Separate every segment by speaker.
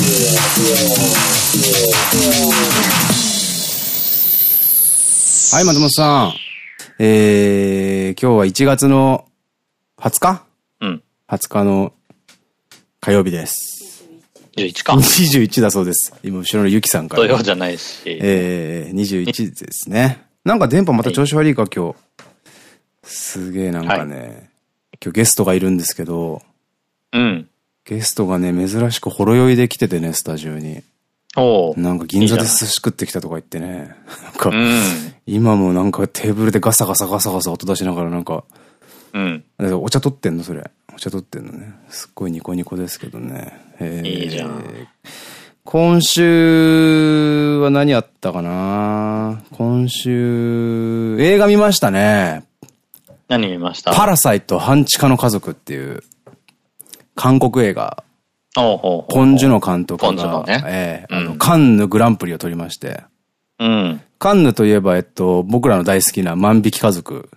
Speaker 1: はい、松本さん。えー、今日は1月の20日？
Speaker 2: うん。
Speaker 1: 20日の火曜日です。
Speaker 2: 21か。
Speaker 1: 21だそうです。今、後ろのゆきさんから。
Speaker 2: 土曜じゃないし。
Speaker 1: えー、21ですね。なんか電波また調子悪いか、今日。すげえなんかね、はい、今日ゲストがいるんですけど、
Speaker 2: うん。
Speaker 1: ゲストがね、珍しくほろ酔いで来ててね、スタジオに。なんか銀座で寿司食ってきたとか言ってね。なんか、うん、今もなんかテーブルでガサガサガサガサ音出しながらなんか、
Speaker 2: うん。
Speaker 1: お茶取ってんのそれ。お茶取ってんのね。すっごいニコニコですけどね。
Speaker 2: えー、いいじゃん。
Speaker 1: 今週は何あったかな？今週、映画見ましたね。
Speaker 2: 何見ました？
Speaker 1: パラサイト半地下の家族っていう、韓国映画。コンジュの監督が、
Speaker 2: のね、
Speaker 1: ええー、あの、カンヌグランプリを取りまして。
Speaker 2: うん。
Speaker 1: カンヌといえば、えっと、僕らの大好きな万引き家族。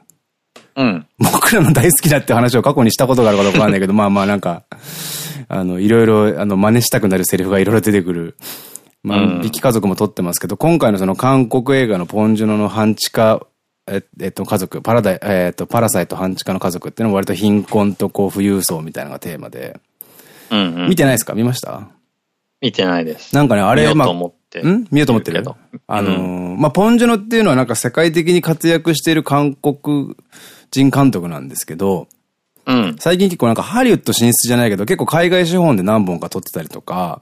Speaker 2: うん。
Speaker 1: 僕らの大好きだって話を過去にしたことがあるかどうかわかんないけど、まあまあなんか、あの、いろいろ、あの、真似したくなるセリフがいろいろ出てくる。万引き家族も撮ってますけど、うん、今回のその韓国映画のポンジュノの半地下、ええっと、家族、パラダイ、えっと、パラサイト半地下の家族っていうのは割と貧困とこう富裕層みたいなのがテーマで。
Speaker 2: うんうん、
Speaker 1: 見てないですか？見ました？
Speaker 2: 見てないです。
Speaker 1: なんかね、あれ、
Speaker 2: まあ、ん？
Speaker 1: 見ようと思ってる？あのー、まあ、ポンジュノっていうのはなんか世界的に活躍している韓国人監督なんですけど、
Speaker 2: うん、
Speaker 1: 最近結構なんかハリウッド進出じゃないけど、結構海外資本で何本か撮ってたりとか、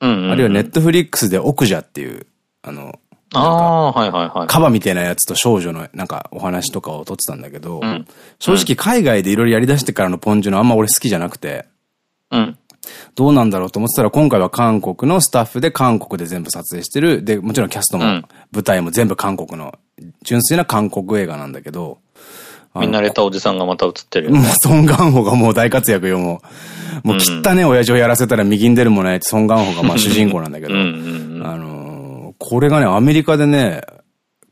Speaker 1: あるいはネットフリックスで奥者っていう、あの、
Speaker 2: ああ、はいはいはい。
Speaker 1: カバみたいなやつと少女のなんかお話とかを撮ってたんだけど、うん、正直海外でいろいろやり出してからのポンジュノあんま俺好きじゃなくて、
Speaker 2: うん。
Speaker 1: どうなんだろうと思ってたら、今回は韓国のスタッフで韓国で全部撮影してる。で、もちろんキャストも、舞台も全部韓国の、純粋な韓国映画なんだけど。
Speaker 2: 見慣れたおじさんがまた映ってる
Speaker 1: もう、ソン・ガンホがもう大活躍よ、もう。もう、汚ね親父をやらせたら右に出るもないって、ソン・ガンホがまあ 主人公なんだけど。あのー、これがね、アメリカでね、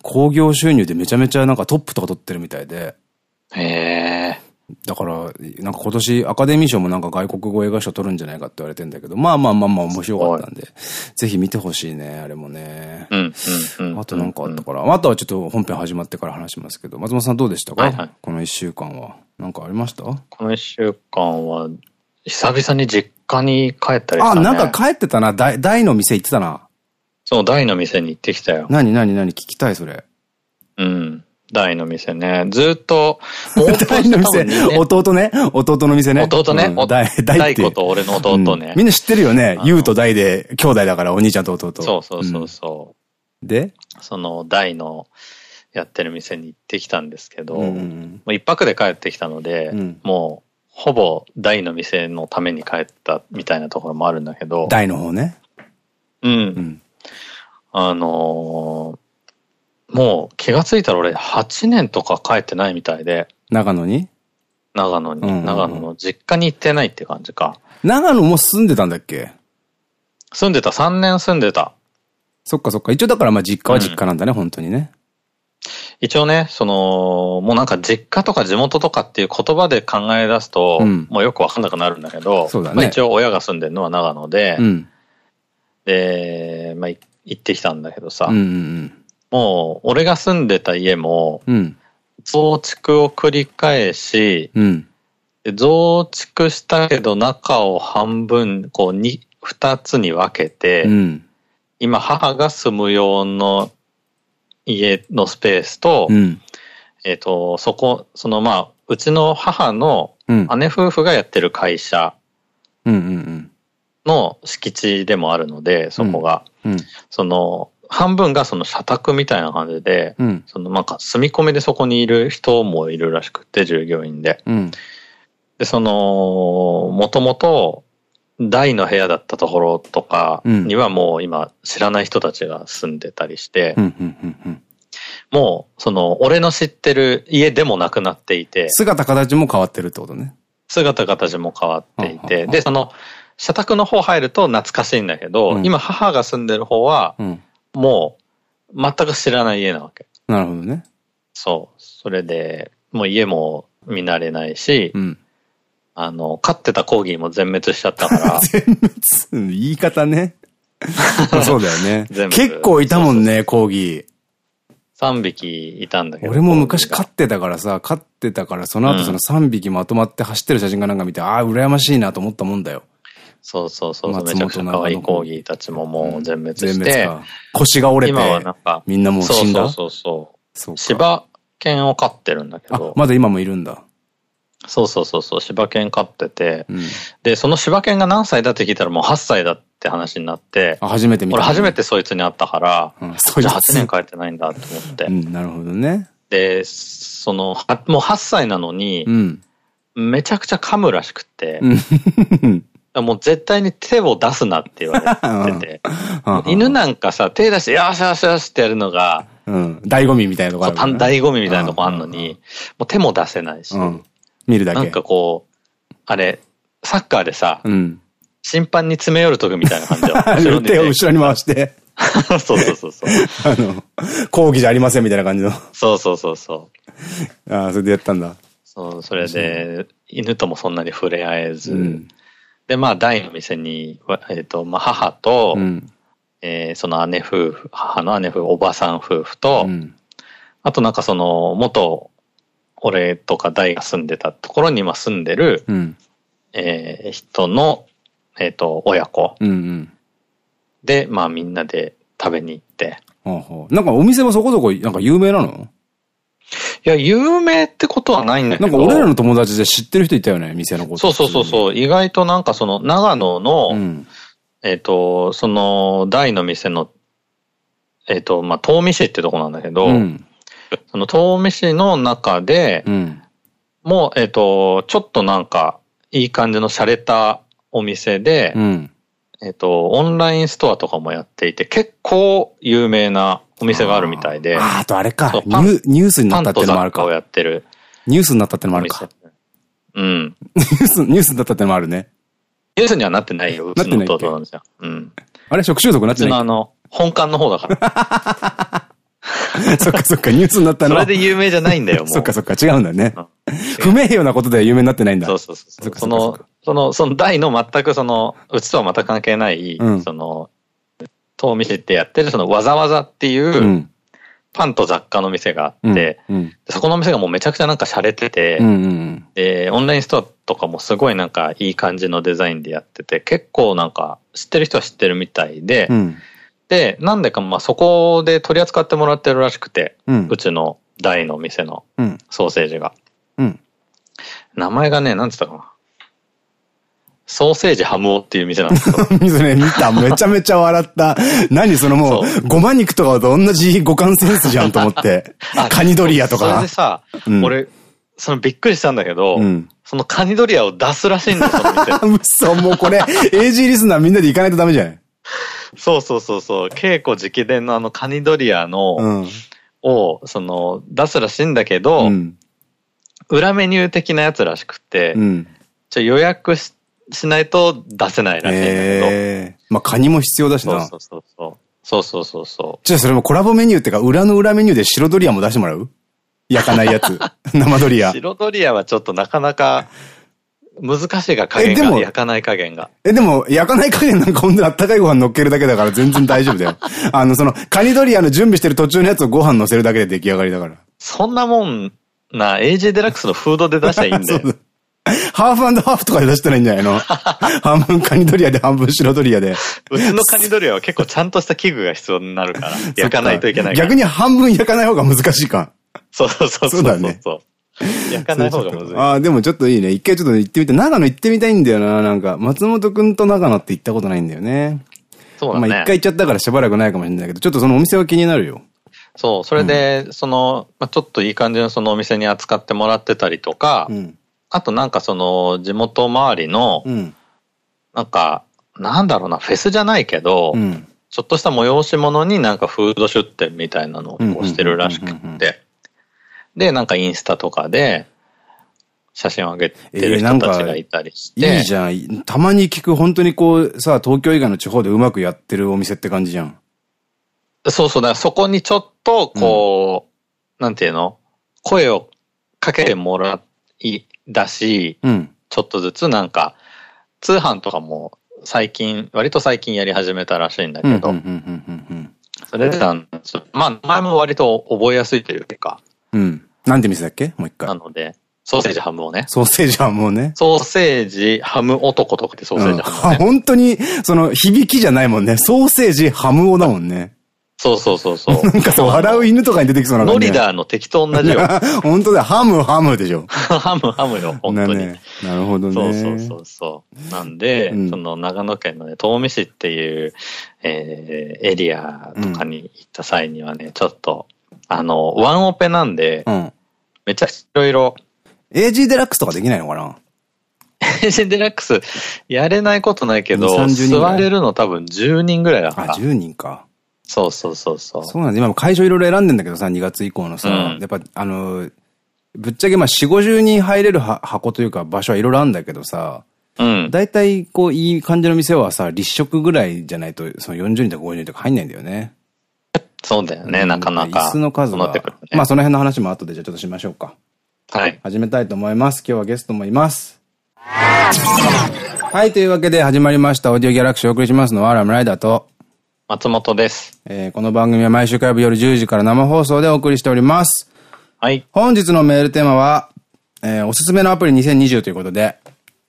Speaker 1: 興行収入でめちゃめちゃなんかトップとか取ってるみたいで。
Speaker 2: へえ。
Speaker 1: だから、なんか今年アカデミー賞もなんか外国語映画賞取るんじゃないかって言われてんだけど、まあまあまあまあ面白かったんで、ぜひ見てほしいね、あれもね。
Speaker 2: うん、うん、
Speaker 1: あとなんかあったから、あとはちょっと本編始まってから話しますけど、松本さんどうでしたか、はいはい、この一週間は。なんかありました？
Speaker 2: この一週間は、久々に実家に帰ったりした、
Speaker 1: ね、あ、なんか帰ってたな。大、大の店行ってたな。
Speaker 2: そう、大の店に行ってきたよ。
Speaker 1: 何何何聞きたい、それ。
Speaker 2: うん。大の店ね。ずっと、
Speaker 1: 大の店。弟ね。弟の店ね。
Speaker 2: 弟ね。
Speaker 1: 大、大子
Speaker 2: と俺の弟ね。
Speaker 1: みんな知ってるよね。優と大で、兄弟だからお兄ちゃんと弟。
Speaker 2: そうそうそうそう。
Speaker 1: で？
Speaker 2: その大のやってる店に行ってきたんですけど、一泊で帰ってきたので、もう、ほぼ大の店のために帰ったみたいなところもあるんだけど。
Speaker 1: 大の方ね。
Speaker 2: うん。あのもう気がついたら俺8年とか帰ってないみたいで。
Speaker 1: 長野に？
Speaker 2: 長野に。長野の実家に行ってないって感じか。
Speaker 1: 長野も住んでたんだっけ？
Speaker 2: 住んでた。3年住んでた。
Speaker 1: そっかそっか。一応だからまあ実家は実家なんだね、うん、本当にね。
Speaker 2: 一応ね、その、もうなんか実家とか地元とかっていう言葉で考え出すと、うん、もうよくわかんなくなるんだけど、
Speaker 1: そうだね。
Speaker 2: まあ一応親が住んでるのは長野で、うん、で、まあ行ってきたんだけどさ、うんうんうん。もう、俺が住んでた家も、増築を繰り返し、
Speaker 1: うん、
Speaker 2: 増築したけど中を半分、こう、に、二つに分けて、うん、今母が住む用の家のスペースと、うん、えっと、そこ、そのまあ、うちの母の姉夫婦がやってる会社の敷地でもあるので、そこが。その、半分がその社宅みたいな感じで、うん、そのなんか住み込みでそこにいる人もいるらしくて、従業員で。
Speaker 1: うん、
Speaker 2: で、その、もともと大の部屋だったところとかにはもう今知らない人たちが住んでたりして、もうその俺の知ってる家でもなくなっていて。
Speaker 1: 姿形も変わってるってことね。
Speaker 2: 姿形も変わっていて、で、その、社宅の方入ると懐かしいんだけど、うん、今母が住んでる方は、うんもう、全く知らない家なわけ。
Speaker 1: なるほどね。
Speaker 2: そう。それで、もう家も見慣れないし、うん、あの、飼ってたコーギーも全滅しちゃったから。
Speaker 1: 全滅？言い方ね。そうだよね。結構いたもんね、コーギー。
Speaker 2: 3匹いたんだけど。
Speaker 1: 俺も昔飼ってたからさ、飼ってたから、その後その3匹まとまって走ってる写真がなんか見て、ああ、羨ましいなと思ったもんだよ。
Speaker 2: そうそうそう。めちゃくちゃ可愛いコーギーたちももう全滅して。
Speaker 1: 腰が折れて。今はなんか。みんなもう死んだ？
Speaker 2: そうそうそう。柴犬を飼ってるんだけど。
Speaker 1: まだ今もいるんだ。
Speaker 2: そうそうそうそう、柴犬飼ってて、うん、で、その柴犬が何歳だって聞いたらもう8歳だって話になって、
Speaker 1: あ、初めて見
Speaker 2: た。俺初めてそいつに会ったから、うん、じゃあ8年帰ってないんだと思って。う
Speaker 1: ん、なるほどね。
Speaker 2: で、その、もう8歳なのに、めちゃくちゃ噛むらしくて、もう絶対に手を出すなって言われてて、犬なんかさ、手出して、よしよしよしってやるのが、
Speaker 1: うん。醍醐味みたいなとこある、
Speaker 2: ね。醍醐味みたいなとこあるのに、もう手も出せないし、
Speaker 1: 見るだけ。
Speaker 2: なんかこう、あれ、サッカーでさ、うん、審判に詰め寄る時みたいな感じ
Speaker 1: よ。手を後ろに回して。
Speaker 2: そうそうそうそう。
Speaker 1: あの、抗議じゃありませんみたいな感じの。
Speaker 2: そうそうそうそ
Speaker 1: う。ああ、それでやったんだ。
Speaker 2: そう、それで、犬ともそんなに触れ合えず、うん、で、まあ、大の店に、えっ、ー、と、まあ、母と、うん、えー、その姉夫婦、母の姉夫婦、おばさん夫婦と、うん、あとなんかその、元俺とか大が住んでたところに今住んでる、うん、えー、人の、えっ、ー、と、親子。うんうん、で、まあみんなで食べに行って。
Speaker 1: なんかお店もそこそこなんか有名なの？
Speaker 2: いや、有名ってことはないんだけど。
Speaker 1: なんか俺らの友達で知ってる人いたよね、店のこと。
Speaker 2: そうそうそうそう。意外となんかその長野の、うん、えっと、その大の店の、えっ、ー、と、まあ、東美市ってとこなんだけど、うん、その東美市の中で、うん、もう、えっ、ー、と、ちょっとなんか、いい感じの洒落たお店で、うん、えっと、オンラインストアとかもやっていて、結構有名なお店があるみたいで。
Speaker 1: ああ、とあれかニュ。ニュースになったってのもあるか。
Speaker 2: をやってる。
Speaker 1: ニュースになったってのもあるか。
Speaker 2: うん。
Speaker 1: ニュース、ニュースになったってのもあるね。
Speaker 2: ニュースにはなってないよ。うちの弟なんですよ。うん。
Speaker 1: あれ食中毒なってない
Speaker 2: あの、本館の方だから。
Speaker 1: そっかそっか、ニュースになったの
Speaker 2: それで有名じゃないんだよ、もう。
Speaker 1: そっかそっか、違うんだね。不名誉なことでは有名になってないんだ。
Speaker 2: そうそうそう。その、その、その大の全くその、うちとは全く関係ない、うん、その、東見市ってやってるそのわざわざっていう、うん、パンと雑貨の店があって、うん。うん、そこの店がもうめちゃくちゃなんか洒落てて、で、オンラインストアとかもすごいなんかいい感じのデザインでやってて、結構なんか知ってる人は知ってるみたいで、うん、で、なんでかまあそこで取り扱ってもらってるらしくて、うちの大の店のソーセージが。うん、名前がね、なんつったかな。ソーセージハムオっていう店なんですよ。
Speaker 1: 水ね、見た。めちゃめちゃ笑った。何そのもう、ごま肉とかと同じ五感センスじゃんと思って。カニドリアとか。そ
Speaker 2: れでさ、うん、俺、そのびっくりしたんだけど、うん、そのカニドリアを出すらしいんだよ、その
Speaker 1: 店。嘘、もうこれ、AG リスナーみんなで行かないとダメじゃない
Speaker 2: そうそうそうそう。稽古直伝のあのカニドリアの、うん、を、その、出すらしいんだけど、裏メニュー的なやつらしくて、ちょ予約して、しないと出せないらしいんだけど。え
Speaker 1: ー、まあ、カニも必要だしな。
Speaker 2: そうそうそう。そうそうそうそう。
Speaker 1: じゃあそれもコラボメニューっていうか、裏の裏メニューで白ドリアも出してもらう？焼かないやつ。生ドリア。
Speaker 2: 白ドリアはちょっとなかなか、難しいが加減が。でも、焼かない加減が。
Speaker 1: え、でも、焼かない加減なんかほんとあったかいご飯乗っけるだけだから全然大丈夫だよ。あの、その、カニドリアの準備してる途中のやつをご飯乗せるだけで出来上がりだから。
Speaker 2: そんなもんな、AJ デラックスのフードで出したらいいんだよ。
Speaker 1: ハーフハーフとかで出したらいいんじゃないの？半分カニドリアで半分白ドリアで。
Speaker 2: うちのカニドリアは 結構ちゃんとした器具が必要になるから、焼かないといけない
Speaker 1: 逆に半分焼かない方が難しいか。
Speaker 2: そうそうそうそう。そうだね。焼かない方が難しい。
Speaker 1: ああ、でもちょっといいね。一回ちょっと行ってみて、長野行ってみたいんだよな。なんか、松本くんと長野って行ったことないんだよね。
Speaker 2: そうだね。
Speaker 1: まあ一回行っちゃったからしばらくないかもしれないけど、ちょっとそのお店は気になるよ。
Speaker 2: そう、それで、うん、その、まあ、ちょっといい感じのそのお店に扱ってもらってたりとか、うんあとなんかその地元周りの、なんか、なんだろうな、フェスじゃないけど、ちょっとした催し物になんかフード出店みたいなのをしてるらしくって。で、なんかインスタとかで、写真を上げてる人たちがいたりして、
Speaker 1: えー、いいじゃん。たまに聞く本当にこう、さ、東京以外の地方でうまくやってるお店って感じじゃん。
Speaker 2: そうそうだ、そこにちょっと、こう、うん、なんていうの？声をかけてもらいだし、うん、ちょっとずつなんか、通販とかも最近、割と最近やり始めたらしいんだけど、それでまあ、前も割と覚えやすいというか。
Speaker 1: うん。なんて店だっけ？もう一回。
Speaker 2: なので、ソーセージハムをね。
Speaker 1: ソーセージハムをね。
Speaker 2: ソーセージハム男とかでソーセージハム、
Speaker 1: ね、うん、本当に、その、響きじゃないもんね。ソーセージハムをだもんね。
Speaker 2: そうそうそうそう。
Speaker 1: なんかそう、笑う犬とかに出てきそうな
Speaker 2: 感じ、ノリダーの敵と同じよ。
Speaker 1: 本当だハム、ハムでしょ。
Speaker 2: ハム、ハムよ、本当に。
Speaker 1: ね、なるほどね。
Speaker 2: そうそうそうそう。なんで、うん、その長野県のね、東御市っていう、えー、エリアとかに行った際にはね、うん、ちょっと、あの、ワンオペなんで、うん、めっちゃいろいろ。
Speaker 1: AG デラックスとかできないのかな
Speaker 2: ？AG デラックス、やれないことないけど、座れるの多分10人ぐらいだから。
Speaker 1: あ、10人か。
Speaker 2: そうそうそうそう。
Speaker 1: そうなんです。今も会場いろいろ選んでんだけどさ、2月以降のさ、うん、やっぱ、あの、ぶっちゃけまあ4、50人入れる箱というか場所はいろいろあるんだけどさ、うん。大体、こう、いい感じの店はさ、立食ぐらいじゃないと、その40人とか50人とか入んないんだよね。
Speaker 2: そうだよね、なかなか。
Speaker 1: 椅子の数が。ね、まあ、その辺の話も後でじゃあちょっとしましょうか。
Speaker 2: はい。
Speaker 1: 始めたいと思います。今日はゲストもいます。はい、というわけで始まりました。オーディオギャラクシーをお送りしますのは、ラムライダーと、
Speaker 2: 松本です。
Speaker 1: えー、この番組は毎週火曜日夜10時から生放送でお送りしております。
Speaker 2: はい。
Speaker 1: 本日のメールテーマは、えー、おすすめのアプリ2020ということで、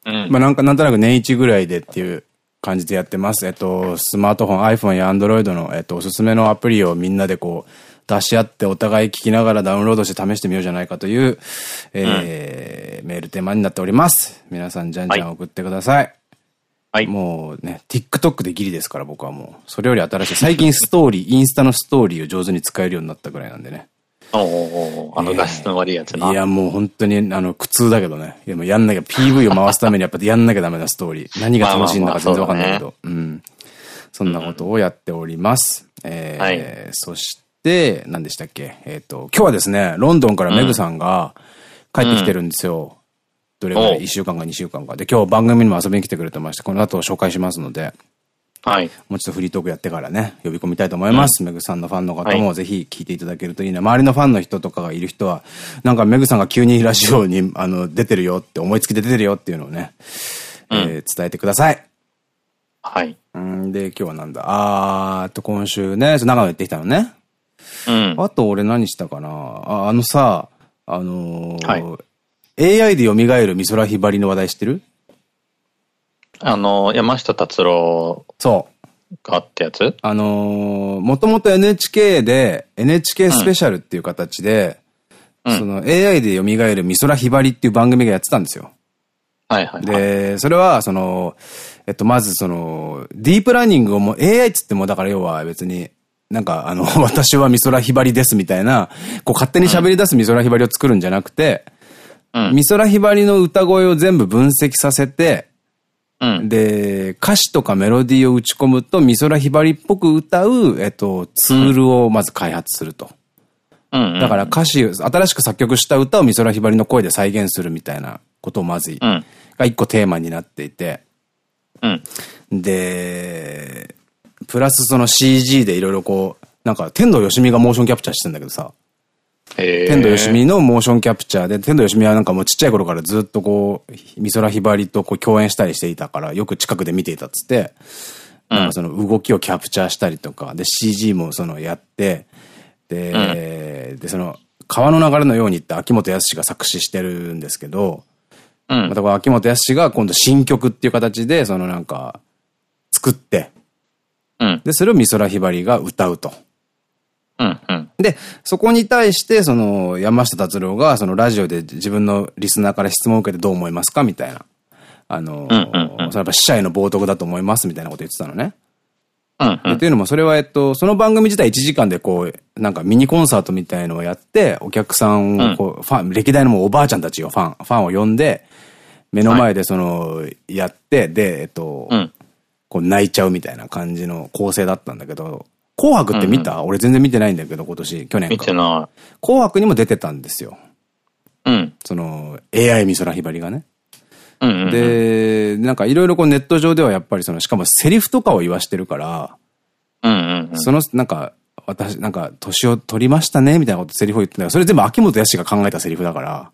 Speaker 1: うん、まあなんかなんとなく年一ぐらいでっていう感じでやってます。えっと、スマートフォン、iPhone や Android の、えっと、おすすめのアプリをみんなでこう、出し合ってお互い聞きながらダウンロードして試してみようじゃないかという、えー、うん、メールテーマになっております。皆さんじゃんじゃん送ってください。はいはい。もうね、TikTok でギリですから僕はもう。それより新しい。最近ストーリー、インスタのストーリーを上手に使えるようになったぐらいなんでね。
Speaker 2: おおあの画質の悪いやつな。
Speaker 1: いや、もう本当に、あの、苦痛だけどね。いや、もうやんなきゃ、PV を回すためにやっぱやんなきゃダメなストーリー。何が楽しいんだか全然わかんないけど。うん。そんなことをやっております。えー、はい、そして、何でしたっけ？えっ、と、今日はですね、ロンドンからメグさんが帰ってきてるんですよ。どれぐらい ?1 週間か2週間か。で、今日番組にも遊びに来てくれてまして、この後紹介しますので、
Speaker 2: はい。
Speaker 1: もうちょっとフリートークやってからね、呼び込みたいと思います。うん、メグさんのファンの方もぜひ聞いていただけるといいな。周りのファンの人とかがいる人は、なんかメグさんが急にラジオに、あの、出てるよって、思いつきで出てるよっていうのをね、うん、えー、伝えてください。
Speaker 2: はい。
Speaker 1: んで、今日はなんだ？あーと、今週ね、長野行ってきたのね。
Speaker 2: うん。
Speaker 1: あと俺何したかな？ああのさ、あのー、はい AI で蘇る美空ひばりの話題知ってる？
Speaker 2: あの、山下達郎。
Speaker 1: そう。
Speaker 2: がってやつ？
Speaker 1: あのー、もともと NHK で、NHK スペシャルっていう形で、うん、その AI で蘇る美空ひばりっていう番組がやってたんですよ。
Speaker 2: はいはい、はい、
Speaker 1: で、それは、その、えっと、まずその、ディープラーニングをもう AI っつっても、だから要は別に、なんかあの、私は美空ひばりですみたいな、こう勝手に喋り出す美空ひばりを作るんじゃなくて、美空ひばりの歌声を全部分析させて、うん、で、歌詞とかメロディーを打ち込むと美空ひばりっぽく歌う、えっと、ツールをまず開発すると。だから歌詞、新しく作曲した歌を美空ひばりの声で再現するみたいなことをまず、うん、が一個テーマになっていて。
Speaker 2: うん、
Speaker 1: で、プラスその CG でいろいろこう、なんか天童よしみがモーションキャプチャーしてんだけどさ。天童よしみのモーションキャプチャーで、天童よしみはなんかもうちっちゃい頃からずっとこう、美空ひばりとこう共演したりしていたから、よく近くで見ていたっつって、なんかその動きをキャプチャーしたりとか、で CG もそのやって、で、うん、で、その、川の流れのようにって秋元康が作詞してるんですけど、うん、またこの秋元康が今度新曲っていう形で、そのなんか、作って、うん、で、それを美空ひばりが歌うと。
Speaker 2: うんうん、
Speaker 1: で、そこに対して、その、山下達郎が、そのラジオで自分のリスナーから質問を受けてどう思いますか？みたいな。あの、それやっぱ死者への冒涜だと思いますみたいなこと言ってたのね。
Speaker 2: うんうん、
Speaker 1: っていうのも、それは、えっと、その番組自体1時間でこう、なんかミニコンサートみたいのをやって、お客さんをこう、うん、ファン、歴代のもうおばあちゃんたちよ、ファン、ファンを呼んで、目の前でその、やって、で、えっと、うん、こう泣いちゃうみたいな感じの構成だったんだけど、紅白って見た、うん、俺全然見てないんだけど、今年、去年
Speaker 2: 見てない。
Speaker 1: 紅白にも出てたんですよ。
Speaker 2: うん。
Speaker 1: その、AI 美空ひばりがね。で、なんかいろいろこうネット上ではやっぱりその、しかもセリフとかを言わしてるから、その、なんか、私、なんか、年を取りましたね、みたいなことセリフを言ってたそれ全部秋元康が考えたセリフだから。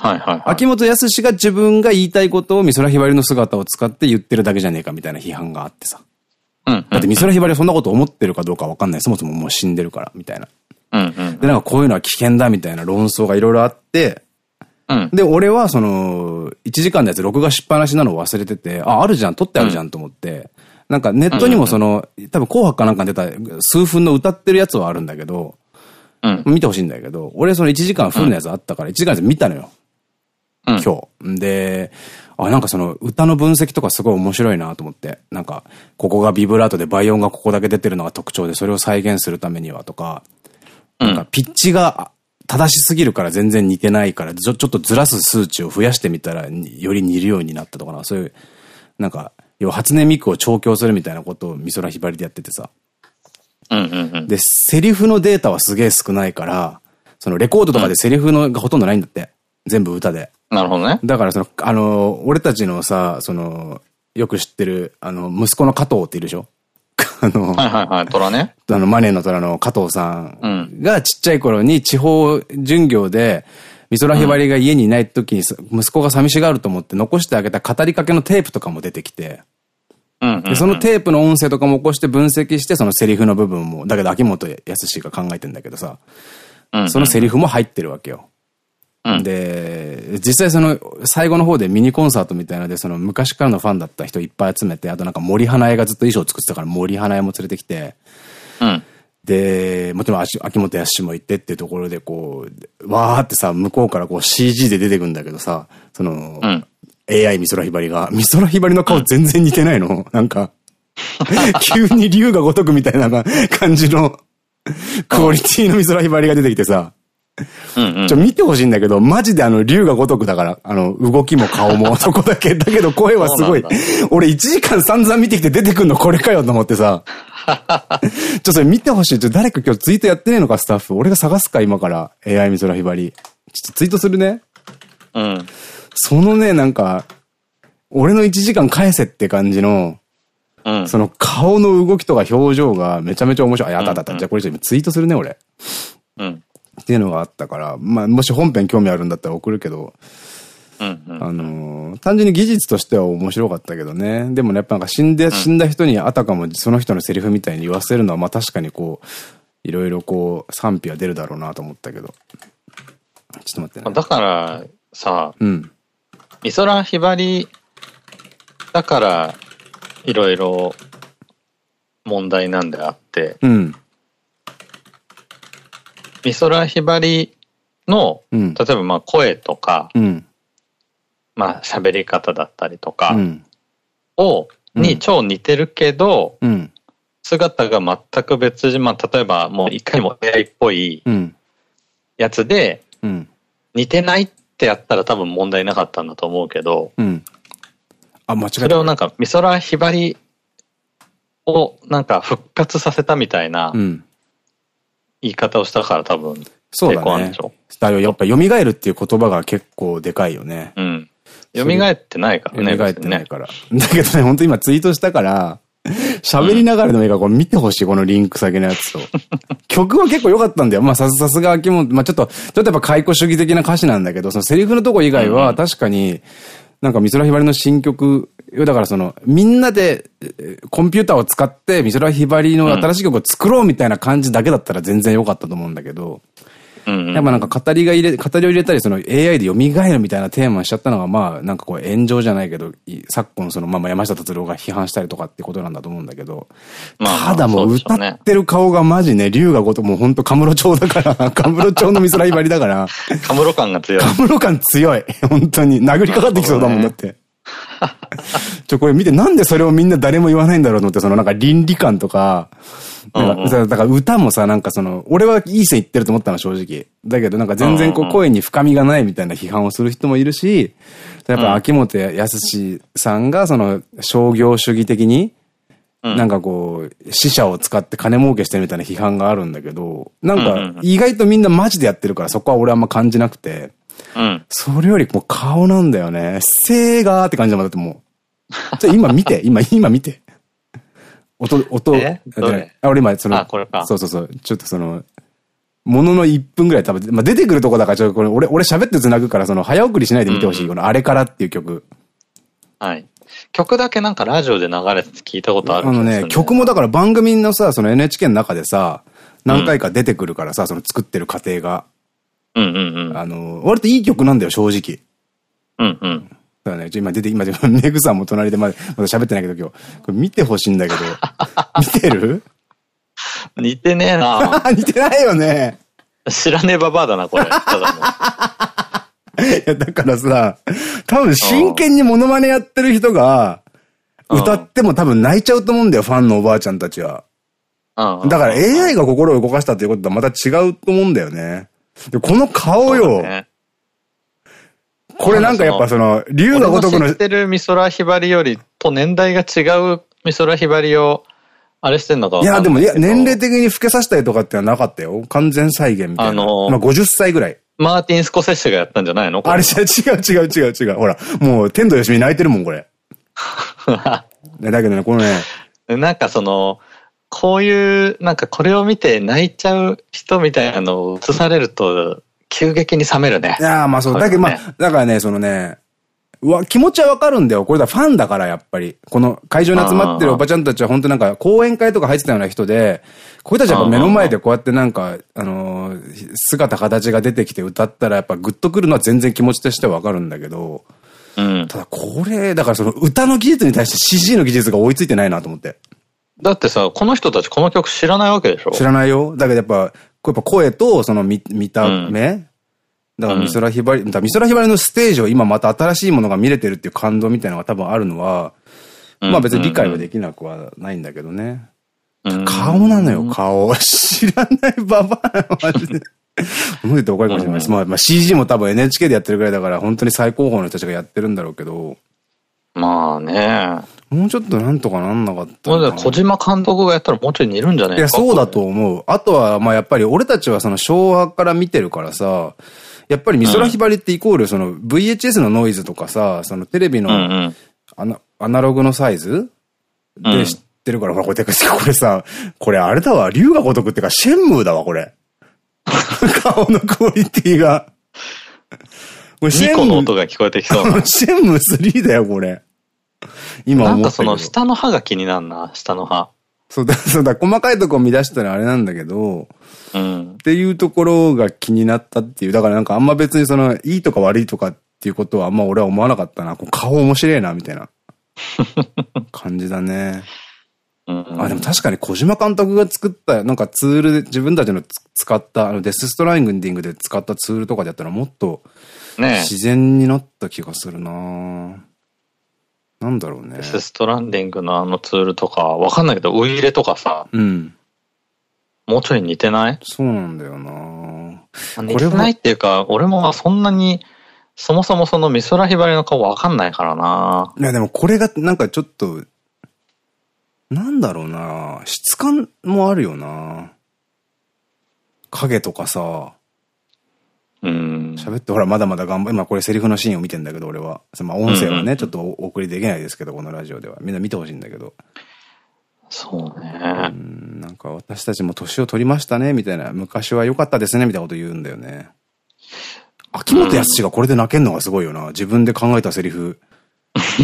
Speaker 2: はいはい、はい。
Speaker 1: 秋元康が自分が言いたいことを美空ひばりの姿を使って言ってるだけじゃねえかみたいな批判があってさ。うん。だって美空ひばりはそんなこと思ってるかどうかわかんない。そもそももう死んでるから、みたいな。で、なんかこういうのは危険だみたいな論争がいろいろあって、うん、で、俺はその、1時間のやつ録画しっぱなしなのを忘れてて、あ、あるじゃん、撮ってあるじゃんと思って、うん、なんかネットにもその、多分紅白かなんかに出た数分の歌ってるやつはあるんだけど、うん、見てほしいんだけど、俺その1時間フルのやつあったから、1時間のやつ見たのよ。うん、今日。で、あ、なんかその歌の分析とかすごい面白いなと思って。なんか、ここがビブラートで倍音がここだけ出てるのが特徴で、それを再現するためにはとか、なんかピッチが正しすぎるから全然似てないから、ちょ、ちょっとずらす数値を増やしてみたら、より似るようになったとかな。そういう、なんか、要は初音ミクを調教するみたいなことを美空ひばりでやっててさ。で、セリフのデータはすげえ少ないから、そのレコードとかでセリフのがほとんどないんだって。全部歌で。
Speaker 2: なるほどね。
Speaker 1: だからその、あの、俺たちのさ、その、よく知ってる、あの、息子の加藤っているでしょ？あの、
Speaker 2: はいはいはい、虎ね。
Speaker 1: あの、マネーの虎の加藤さんがちっちゃい頃に地方巡業で、美空ひばりが家にいない時に、息子が寂しがると思って残してあげた語りかけのテープとかも出てきて、で、そのテープの音声とかも起こして分析して、そのセリフの部分も、だけど秋元康が考えてんだけどさ、そのセリフも入ってるわけよ。で、実際その最後の方でミニコンサートみたいなので、その昔からのファンだった人いっぱい集めて、あとなんか森花江がずっと衣装作ってたから森花江も連れてきて、うん、で、もちろん秋元康も行ってっていうところでこう、わーってさ、向こうからこう CG で出てくんだけどさ、その、うん、AI 美空ひばりが、美空ひばりの顔全然似てないの？なんか、急に竜が如くみたいな感じの、クオリティの美空ひばりが出てきてさ、ちょ、見てほしいんだけど、マジであの、竜が如くだから、あの、動きも顔もそこだけ。だけど声はすごい。俺1時間散々見てきて出てくんのこれかよと思ってさ。ちょ、それ見てほしい。ちょ、誰か今日ツイートやってねえのか、スタッフ。俺が探すか、今から。AI 美空ひばり。ちょっとツイートするね。
Speaker 2: うん。
Speaker 1: そのね、なんか、俺の1時間返せって感じの、うん、その顔の動きとか表情がめちゃめちゃ面白い。あ、やったあった。じゃあこれ今ツイートするね、俺。
Speaker 2: うん。
Speaker 1: っていうのがあったから、まあ、もし本編興味あるんだったら送るけど、あのー、単純に技術としては面白かったけどね。でもね、やっぱなんか死んで、死んだ人にあたかもその人のセリフみたいに言わせるのは、まあ確かにこう、いろいろこう、賛否は出るだろうなと思ったけど。ちょっと待ってね。
Speaker 2: だからさ、
Speaker 1: うん。
Speaker 2: 美空ひばりだから、いろいろ問題なんであって、
Speaker 1: うん。
Speaker 2: 美空ひばりの、うん、例えばまあ声とか、
Speaker 1: うん、
Speaker 2: まあ喋り方だったりとかを、に超似てるけど、
Speaker 1: うん、
Speaker 2: 姿が全く別人、まあ例えばもういかにも AI っぽいやつで、似てないってやったら多分問題なかったんだと思うけど、
Speaker 1: あ、間違。
Speaker 2: それをなんか美空ひばりをなんか復活させたみたいな、言い方をしたから多分、
Speaker 1: そうだね。だよ、やっぱ蘇るっていう言葉が結構でかいよね。
Speaker 2: うん。蘇ってないからね。
Speaker 1: 蘇ってないから。だけどね、本当今ツイートしたから、喋りながらでもいいから、これ見てほしい、このリンク先のやつと。曲は結構良かったんだよ。まあさすが秋元、まあちょっと、ちょっとやっぱ解雇主義的な歌詞なんだけど、そのセリフのとこ以外は確かに、なんか美空ひばりの新曲、だからその、みんなでコンピューターを使って美空ひばりの新しい曲を作ろうみたいな感じだけだったら全然良かったと思うんだけど、やっぱなんか語りが入れ、語りを入れたり、その AI で蘇るみたいなテーマにしちゃったのが、まあ、なんかこう炎上じゃないけど、昨今その、まあ山下達郎が批判したりとかってことなんだと思うんだけど、ただもう歌ってる顔がマジね、竜がごともうほんとカムロ町だから、カムロ町の美空ひばりだから。
Speaker 2: カムロ感が強い。
Speaker 1: カムロ感強い。本当に。殴りかかってきそうだもんだって。ちょ、これ見て、なんでそれをみんな誰も言わないんだろうと思って、そのなんか倫理観とか、だから歌もさ、なんかその、俺はいい線いってると思ったの、正直。だけどなんか全然こう声に深みがないみたいな批判をする人もいるし、やっぱ秋元康さんがその商業主義的に、なんかこう、死者を使って金儲けしてるみたいな批判があるんだけど、なんか意外とみんなマジでやってるからそこは俺あんま感じなくて、
Speaker 2: うん、
Speaker 1: それよりもう顔なんだよね。セーガーって感じだもん、だってもう。じゃ今見て、今、今見て。音、音、
Speaker 2: え？あ
Speaker 1: 俺今、その、
Speaker 2: あ、これか。
Speaker 1: そうそうそう。ちょっとその、ものの1分ぐらい多分、まあ、出てくるとこだから、ちょっとこれ、俺、俺喋って繋ぐから、その、早送りしないで見てほしい。この、あれからっていう曲。
Speaker 2: はい。曲だけなんかラジオで流れて聞いたことある
Speaker 1: あのね、曲もだから番組のさ、その NHK の中でさ、何回か出てくるからさ、その作ってる過程が。
Speaker 2: うんうんうん。
Speaker 1: あの、割といい曲なんだよ、正直。
Speaker 2: うんうん。
Speaker 1: だね、今出て、今、ネグさんも隣でまだ、まだ喋ってないけど今日、これ見てほしいんだけど、見てる？
Speaker 2: 似てねえな
Speaker 1: 似てないよね。
Speaker 2: 知らねえババアだな、これ。ただ
Speaker 1: の。いや、だからさ、多分真剣にモノマネやってる人が、歌っても多分泣いちゃうと思うんだよ、ファンのおばあちゃんたちは。だから AI が心を動かしたっていうこととはまた違うと思うんだよね。で、この顔よ。ね、これなんかやっぱその、竜が如くの。
Speaker 2: 知ってる美空ひばりよりと年代が違う美空ひばりを、あれしてんのか
Speaker 1: いや、でも、いや、年齢的に老けさせたりとかってのはなかったよ。完全再現みたいな。あのー、まあ50歳ぐらい。
Speaker 2: マーティン・スコセッシがやったんじゃないの？
Speaker 1: あれ、違う違う違う違う。ほら、もう、天童よしみ泣いてるもん、これ。だけどね、このね。
Speaker 2: なんかその、こういう、なんかこれを見て泣いちゃう人みたいなのを映されると、急激に冷めるね。
Speaker 1: いやまあそう。だけどまあ、だからね、そのね、わ、気持ちはわかるんだよ。これだ、ファンだから、やっぱり。この会場に集まってるおばちゃんたちは本当なんか、講演会とか入ってたような人で、こういう人たちは目の前でこうやってなんか、あのー、姿形が出てきて歌ったらやっぱグッとくるのは全然気持ちとしてはわかるんだけど、
Speaker 2: うん、
Speaker 1: ただこれ、だからその歌の技術に対して CG の技術が追いついてないなと思って。
Speaker 2: だってさ、この人たちこの曲知らないわけでしょ？
Speaker 1: 知らないよ。だけどやっぱ、やっぱ声とその見見た目、うんだから美空ひばり、だ美空ひばりのステージを今また新しいものが見れてるっていう感動みたいなのが多分あるのは、まあ別に理解はできなくはないんだけどね。顔なのよ、顔。知らないババア、マジで。無理って怒るかもしれないです。まあ、まあ CG も多分 NHK でやってるぐらいだから本当に最高峰の人たちがやってるんだろうけど。
Speaker 2: まあね。
Speaker 1: もうちょっとなんとかなんなかった
Speaker 2: か。小島監督がやったらもうちょい似るんじゃない
Speaker 1: いや、そうだと思う。あとは、まあやっぱり俺たちはその昭和から見てるからさ、やっぱり美空ひばりってイコールその VHS のノイズとかさ、そのテレビのアナアナログのサイズで知ってるから、ほら、これ、これさ、これあれだわ、竜が如くってか、シェンムーだわ、これ。顔のクオリティが。
Speaker 2: これシェンムー。の音が聞こえてきそう
Speaker 1: シェンムー3だよ、これ。
Speaker 2: 今思なんかその下の歯が気になるな、下の歯。
Speaker 1: そうだ、そうだ、細かいとこ見出したらあれなんだけど、
Speaker 2: うん、
Speaker 1: っていうところが気になったっていう。だからなんかあんま別にその、いいとか悪いとかっていうことはあんま俺は思わなかったな。顔面白いな、みたいな 感じだね。あ、でも確かに小島監督が作った、なんかツールで、自分たちの使った、あのデスストラインディングで使ったツールとかでやったらもっと、自然になった気がするな、ね、なんだろうね。
Speaker 2: デスストランディングのあのツールとか、わかんないけど、ウイイレとかさ、
Speaker 1: うん。
Speaker 2: もうちょい似てない？
Speaker 1: そうなんだよな
Speaker 2: 似てないっていうか、俺もそんなに、そもそもその美空ひばりの顔わかんないからな
Speaker 1: いやでもこれがなんかちょっと、なんだろうな質感もあるよな影とかさ。
Speaker 2: うん。
Speaker 1: 喋って、ほら、まだまだ頑張今これセリフのシーンを見てんだけど、俺は。まあ音声はね、ちょっとお送りできないですけど、このラジオでは。みんな見てほしいんだけど。
Speaker 2: そうね。
Speaker 1: うん、なんか私たちも年を取りましたね、みたいな。昔は良かったですね、みたいなこと言うんだよね。秋元康がこれで泣けんのがすごいよな。自分で考えたセリフ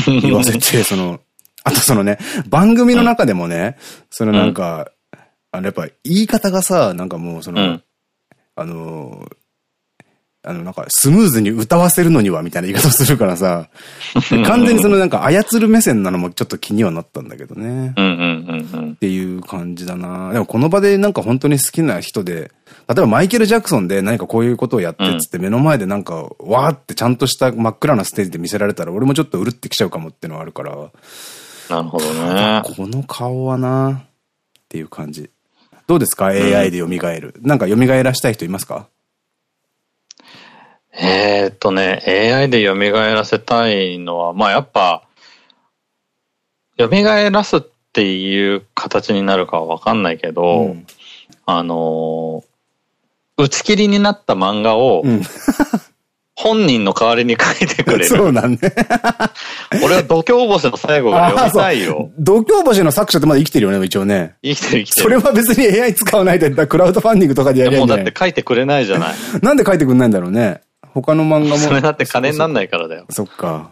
Speaker 1: 言わせて、その、あとそのね、番組の中でもね、そのなんか、あのやっぱ言い方がさ、なんかもうその、うん、あの、あの、なんか、スムーズに歌わせるのには、みたいな言い方するからさ、完全にそのなんか操る目線なのもちょっと気にはなったんだけどね。っていう感じだなでもこの場でなんか本当に好きな人で、例えばマイケル・ジャクソンで何かこういうことをやってっつって目の前でなんか、わーってちゃんとした真っ暗なステージで見せられたら、俺もちょっとうるってきちゃうかもっていうのはあるから。
Speaker 2: なるほどね。
Speaker 1: この顔はなっていう感じ。どうですか ?AI で蘇る。なんか蘇らしたい人いますか？
Speaker 2: えー、っとね、AI で蘇らせたいのは、まあやっぱ、蘇らすっていう形になるかはわかんないけど、うん、あの打ち切りになった漫画を、うん、本人の代わりに書いてくれる。
Speaker 1: そうなんね。
Speaker 2: 俺は度胸星の最後が読みたいよ。
Speaker 1: 度胸星の作者ってまだ生きてるよね、一応ね。
Speaker 2: 生きてる生きてる。
Speaker 1: それは別に AI 使わないで、クラウドファンディングとかでやりゃいいん
Speaker 2: もうだって書いてくれないじゃない。
Speaker 1: なんで書いてくんないんだろうね。他の漫画も。
Speaker 2: それだって金になんないからだよ。
Speaker 1: そっか。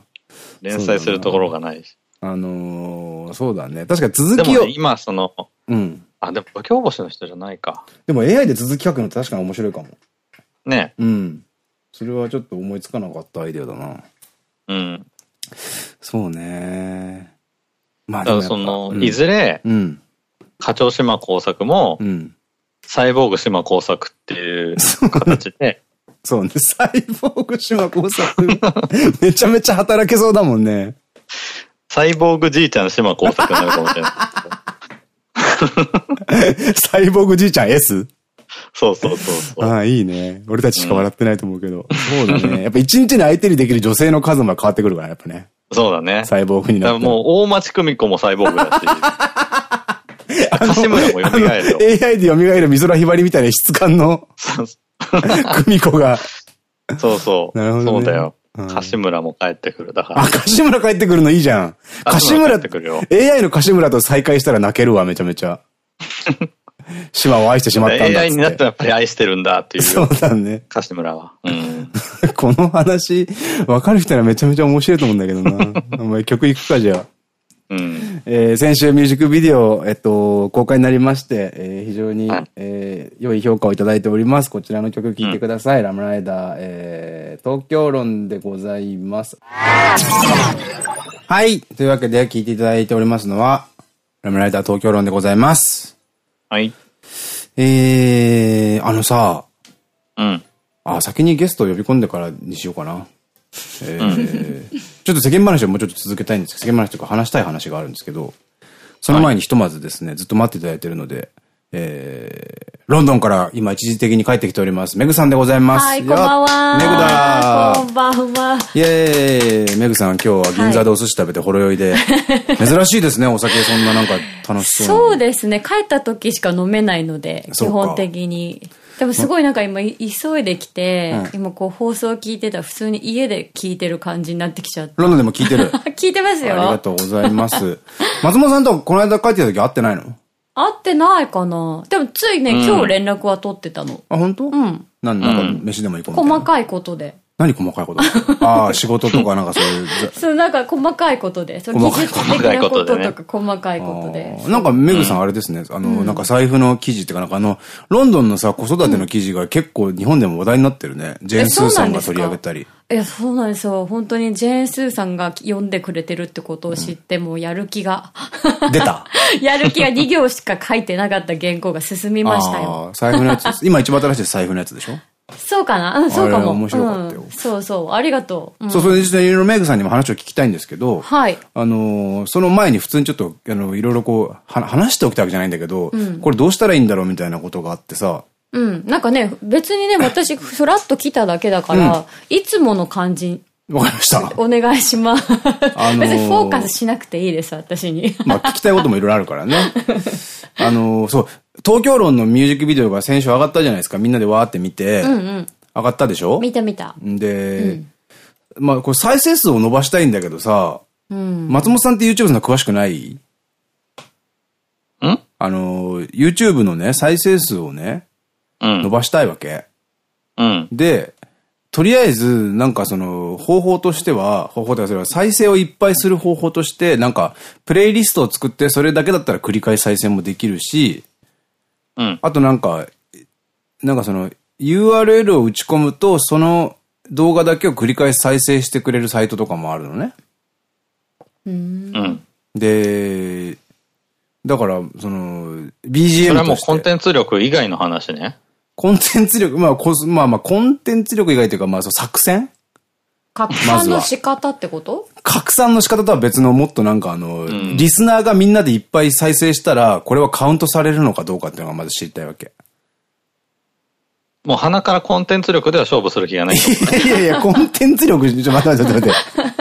Speaker 2: 連載するところがないし。
Speaker 1: あのー、そうだね。確かに続きを。
Speaker 2: ね、今その、うん。あ、でも、度胸星の人じゃないか。
Speaker 1: でも AI で続き書くのって確かに面白いかも。
Speaker 2: ね
Speaker 1: うん。それはちょっと思いつかなかったアイデアだな。
Speaker 2: うん。
Speaker 1: そうね。
Speaker 2: まあ、だからその、うん、いずれ、うん。課長島工作も、うん。サイボーグ島工作っていう形で、
Speaker 1: そうね。サイボーグ島工作、めちゃめちゃ働けそうだもんね。
Speaker 2: サイボーグじいちゃん島工作になるかもしれない。
Speaker 1: サイボーグじいちゃん S?
Speaker 2: そうそうそうそう。
Speaker 1: ああ、いいね。俺たちしか笑ってないと思うけど。うん、そうだね。やっぱ一日に相手にできる女性の数も変わってくるから、やっぱね。
Speaker 2: そうだね。
Speaker 1: サイボーグになって。
Speaker 2: もう、大町久美子もサイボーグだし。柏村も蘇るよ。
Speaker 1: AI で蘇る美空ひばりみたいな質感の、久美子が。
Speaker 2: そうそう。なるほど、ね。そうだよ。柏村も帰ってくる。だから。
Speaker 1: あ、柏村帰ってくるのいいじゃん。柏村ってくるよ。AI の柏村と再会したら泣けるわ、めちゃめちゃ。島を愛してしまったんだっ
Speaker 2: AI になったらやっぱり愛してるんだっていう。
Speaker 1: そうだね。
Speaker 2: 柏村は。うん。
Speaker 1: この話、わかる人はめちゃめちゃ面白いと思うんだけどな。お前曲いくか、じゃあ。うん、えー、先週ミュージックビデオ、えっと、公開になりまして、えー、非常に、はい、えー、良い評価をいただいております。こちらの曲聴いてください。うん、ラムライダー、えー、東京論でございます。はい。というわけで聴いていただいておりますのは、ラムライダー東京論でございます。
Speaker 2: はい。
Speaker 1: えー、あのさ、
Speaker 2: うん。
Speaker 1: あ、先にゲストを呼び込んでからにしようかな。えー、ちょっと世間話をもうちょっと続けたいんですけど、世間話とか話したい話があるんですけど、その前にひとまずですね、ずっと待っていただいているので、えー、ロンドンから今一時的に帰ってきております。メグさんでございます。
Speaker 3: はい、こんばんは。
Speaker 1: メグだ
Speaker 3: こんばんは。
Speaker 1: イェーイ。メグさん今日は銀座でお寿司食べてほろ酔いで。珍しいですね、お酒そんななんか楽しそう
Speaker 3: そうですね、帰った時しか飲めないので、基本的に。でもすごいなんか今急いできて、うん、今こう放送聞いてたら普通に家で聞いてる感じになってきちゃって。
Speaker 1: ロンドンでも聞いてる
Speaker 3: 聞いてますよ。
Speaker 1: ありがとうございます。松本さんとこの間帰ってた時会ってないの？
Speaker 3: 会ってないかなでもついね、うん、今日連絡は取ってたの。
Speaker 1: あ、本当？
Speaker 3: うん。
Speaker 1: なんなんか飯でも行こう
Speaker 3: 細かいことで。
Speaker 1: 何細かいこと？ああ、仕事とかなんかそういう。
Speaker 3: そう、なんか細かいことで。そう、技術的なこととか細かいことで。
Speaker 1: なんかメグさんあれですね、あの、なんか財布の記事っていうかなんかあの、ロンドンのさ、子育ての記事が結構日本でも話題になってるね。ジェーン・スーさんが取り上げたり。
Speaker 3: いや、そうなんですよ。本当にジェーン・スーさんが読んでくれてるってことを知って、もうやる気が。
Speaker 1: 出た
Speaker 3: やる気が2行しか書いてなかった原稿が進みましたよ。
Speaker 1: 財布のやつ。今一番新しい財布のやつでしょ？
Speaker 3: そうかな？うん、そうかも。
Speaker 1: 面白かったよ、
Speaker 3: そうそう、ありがと
Speaker 1: う。そう、それで実際いろいろメイクさんにも話を聞きたいんですけど、
Speaker 3: はい。
Speaker 1: あの、その前に普通にちょっと、あの、いろいろこう、話しておきたわけじゃないんだけど、これどうしたらいいんだろうみたいなことがあってさ、
Speaker 3: うん。なんかね、別にね、私、ふらっと来ただけだから、いつもの感じ
Speaker 1: わかりました。
Speaker 3: お願いします。あのー、別にフォーカスしなくていいです、私に。
Speaker 1: まあ聞きたいこともいろいろあるからね。あのー、そう、東京論のミュージックビデオが先週上がったじゃないですか。みんなでわーって見て。うんうん。上がったでしょ？
Speaker 3: 見た見た。
Speaker 1: で、うん、まあこれ再生数を伸ばしたいんだけどさ、うん、松本さんって YouTube の詳しくない？
Speaker 2: ん？
Speaker 1: あの、YouTube のね、再生数をね、うん、伸ばしたいわけ。
Speaker 2: うん。
Speaker 1: で、とりあえず、なんかその、方法としては、方法とは再生をいっぱいする方法として、なんか、プレイリストを作って、それだけだったら繰り返し再生もできるし、
Speaker 2: うん。
Speaker 1: あとなんか、なんかその、URL を打ち込むと、その動画だけを繰り返し再生してくれるサイトとかもあるのね。
Speaker 3: うん。
Speaker 1: で、だから、その、BGM そ
Speaker 2: れはもうコンテンツ力以外の話ね。
Speaker 1: コンテンツ力、まあ、まあまあ、コンテンツ力以外というか、まあ、作戦？
Speaker 3: 拡散の仕方ってこと？
Speaker 1: 拡散の仕方とは別のもっとなんかあの、うん、リスナーがみんなでいっぱい再生したら、これはカウントされるのかどうかっていうのがまず知りたいわけ。
Speaker 2: もう鼻からコンテンツ力では勝負する気がない。
Speaker 1: いやいやいや、コンテンツ力、ちょっと待って待って待って。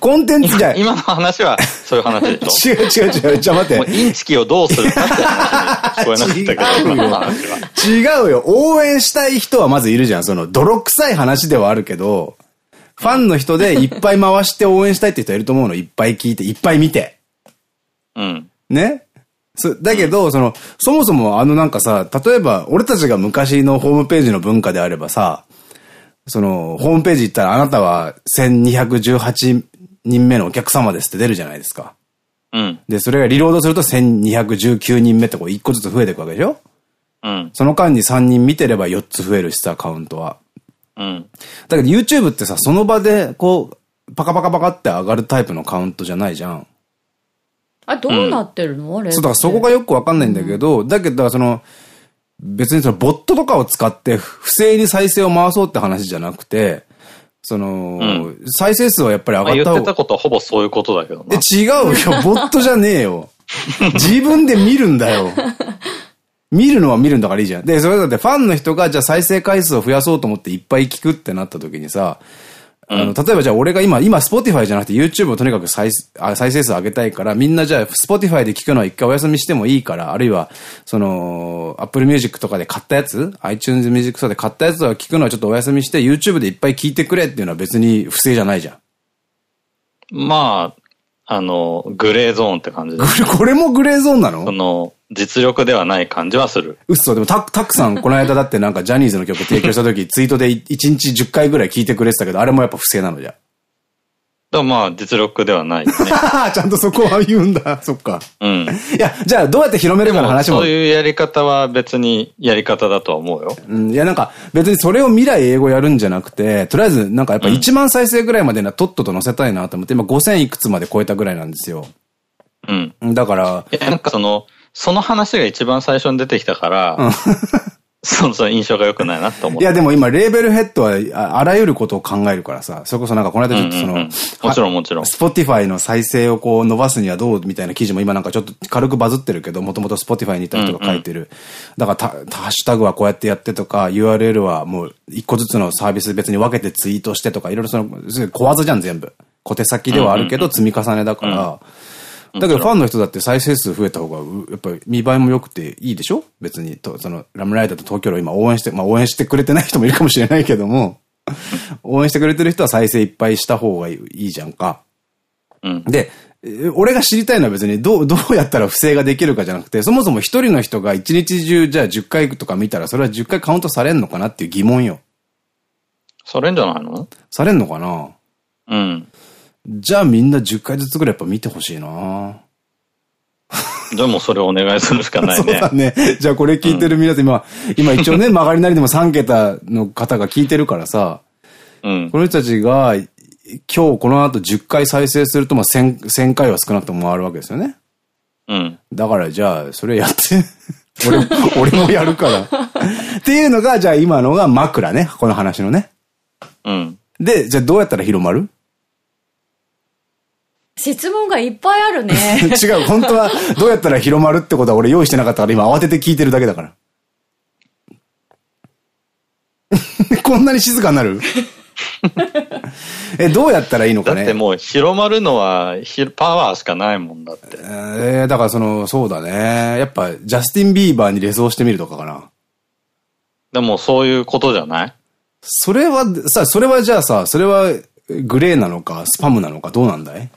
Speaker 1: コンテンツじゃ
Speaker 2: 今の話は、そういう話でしょ？違う
Speaker 1: 違う違う。じゃあ待って。
Speaker 2: インチキをどうするかって話聞こえなかったけど、今の
Speaker 1: 話は。違うよ。応援したい人はまずいるじゃん。その、泥臭い話ではあるけど、ファンの人でいっぱい回して応援したいって人いると思うの。いっぱい聞いて、いっぱい見て。
Speaker 2: うん。
Speaker 1: ね？だけど、その、そもそもあのなんかさ、例えば、俺たちが昔のホームページの文化であればさ、その、ホームページ行ったらあなたは1218人目のお客様ですって出るじゃないですか。
Speaker 2: うん。
Speaker 1: で、それがリロードすると1219人目ってこう1個ずつ増えていくわけでしょ？
Speaker 2: うん。
Speaker 1: その間に3人見てれば4つ増えるしさ、カウントは。
Speaker 2: うん。
Speaker 1: だけど YouTube ってさ、その場でこう、パカパカパカって上がるタイプのカウントじゃないじゃん。
Speaker 3: あ、どうなってるの、うん、あれ
Speaker 1: そう、だからそこがよくわかんないんだけど、うん、だけど、その、別にそのボットとかを使って不正に再生を回そうって話じゃなくて、その、うん、再生数はやっぱり上がった方が。
Speaker 2: 言ってたことはほぼそういうことだけど
Speaker 1: え、違うよ。ボットじゃねえよ。自分で見るんだよ。見るのは見るんだからいいじゃん。で、それだってファンの人がじゃあ再生回数を増やそうと思っていっぱい聞くってなった時にさ、あの、例えばじゃあ俺が今、今、 Spotify じゃなくて YouTube をとにかく再再生数上げたいから、みんなじゃあ Spotify で聞くのは一回お休みしてもいいから、あるいは、その、Apple Music とかで買ったやつ ?iTunes Music とかで買ったやつを聞くのはちょっとお休みして、YouTube でいっぱい聞いてくれっていうのは別に不正じゃないじゃん。
Speaker 2: まあ、あの、グレーゾーンって感じ
Speaker 1: これもグレーゾーンなの？
Speaker 2: その、実力ではない感じはする。
Speaker 1: 嘘、でもた、たくさん、この間だってなんかジャニーズの曲提供した時、ツイートで1日10回ぐらい聞いてくれてたけど、あれもやっぱ不正なのじゃ。
Speaker 2: だまあ、実力ではないね。
Speaker 1: ちゃんとそこは言うんだ。そっか。
Speaker 2: うん。
Speaker 1: いや、じゃあどうやって広めるかの話も。
Speaker 2: そういうやり方は別にやり方だとは思うよ。
Speaker 1: うん。いや、なんか別にそれを未来永劫やるんじゃなくて、とりあえずなんかやっぱ1万再生ぐらいまでな、とっとと載せたいなと思って、今5000いくつまで超えたぐらいなんですよ。
Speaker 2: うん。
Speaker 1: だから。
Speaker 2: いや、なんかその、その話が一番最初に出てきたから、うん、そうそう印象が良くないなと思
Speaker 1: う。いやでも今、レーベルヘッドはあらゆることを考えるからさ、それこそなんかこの間ちょっとその、も
Speaker 2: ちろんもちろん。
Speaker 1: スポティファイの再生をこう伸ばすにはどうみたいな記事も今なんかちょっと軽くバズってるけど、もともとスポティファイにいた人が書いてる。だからハッシュタグはこうやってやってとか、URL はもう一個ずつのサービス別に分けてツイートしてとか、いろいろその、小技じゃん全部。小手先ではあるけど積み重ねだから、だけどファンの人だって再生数増えた方が、やっぱり見栄えも良くていいでしょ？別に、と、その、ラムライダーと東京を今応援して、まあ応援してくれてない人もいるかもしれないけども、応援してくれてる人は再生いっぱいした方がいいじゃんか。
Speaker 2: うん、
Speaker 1: で、俺が知りたいのは別にどう、どうやったら不正ができるかじゃなくて、そもそも一人の人が一日中じゃあ10回とか見たら、それは10回カウントされんのかなっていう疑問よ。
Speaker 2: されんじゃないの？
Speaker 1: されんのかな？
Speaker 2: うん。
Speaker 1: じゃあみんな10回ずつぐらいやっぱ見てほしいな
Speaker 2: じゃあもうそれをお願いするしかないね。
Speaker 1: そうだね。じゃあこれ聞いてる皆さん、今、今一応ね、曲がりなりでも3桁の方が聞いてるからさ、
Speaker 2: うん、
Speaker 1: この人たちが今日この後10回再生すると、まあ1000、1000回は少なくとも回るわけですよね。
Speaker 2: うん。
Speaker 1: だからじゃあ、それやって 俺も、俺もやるから。っていうのが、じゃあ今のが枕ね。この話のね。
Speaker 2: うん。
Speaker 1: で、じゃあどうやったら広まる？
Speaker 3: 質問がいっぱいあるね。
Speaker 1: 違う、本当はどうやったら広まるってことは俺用意してなかったから今慌てて聞いてるだけだから。こんなに静かになる？え、どうやったらいいのかね？
Speaker 2: だってもう広まるのはパワーしかないもんだって。
Speaker 1: えー、だからその、そうだね。やっぱジャスティン・ビーバーにレスをしてみるとかかな。
Speaker 2: でもそういうことじゃない？
Speaker 1: それは、さ、それはじゃあさ、それはグレーなのか、スパムなのか、どうなんだい？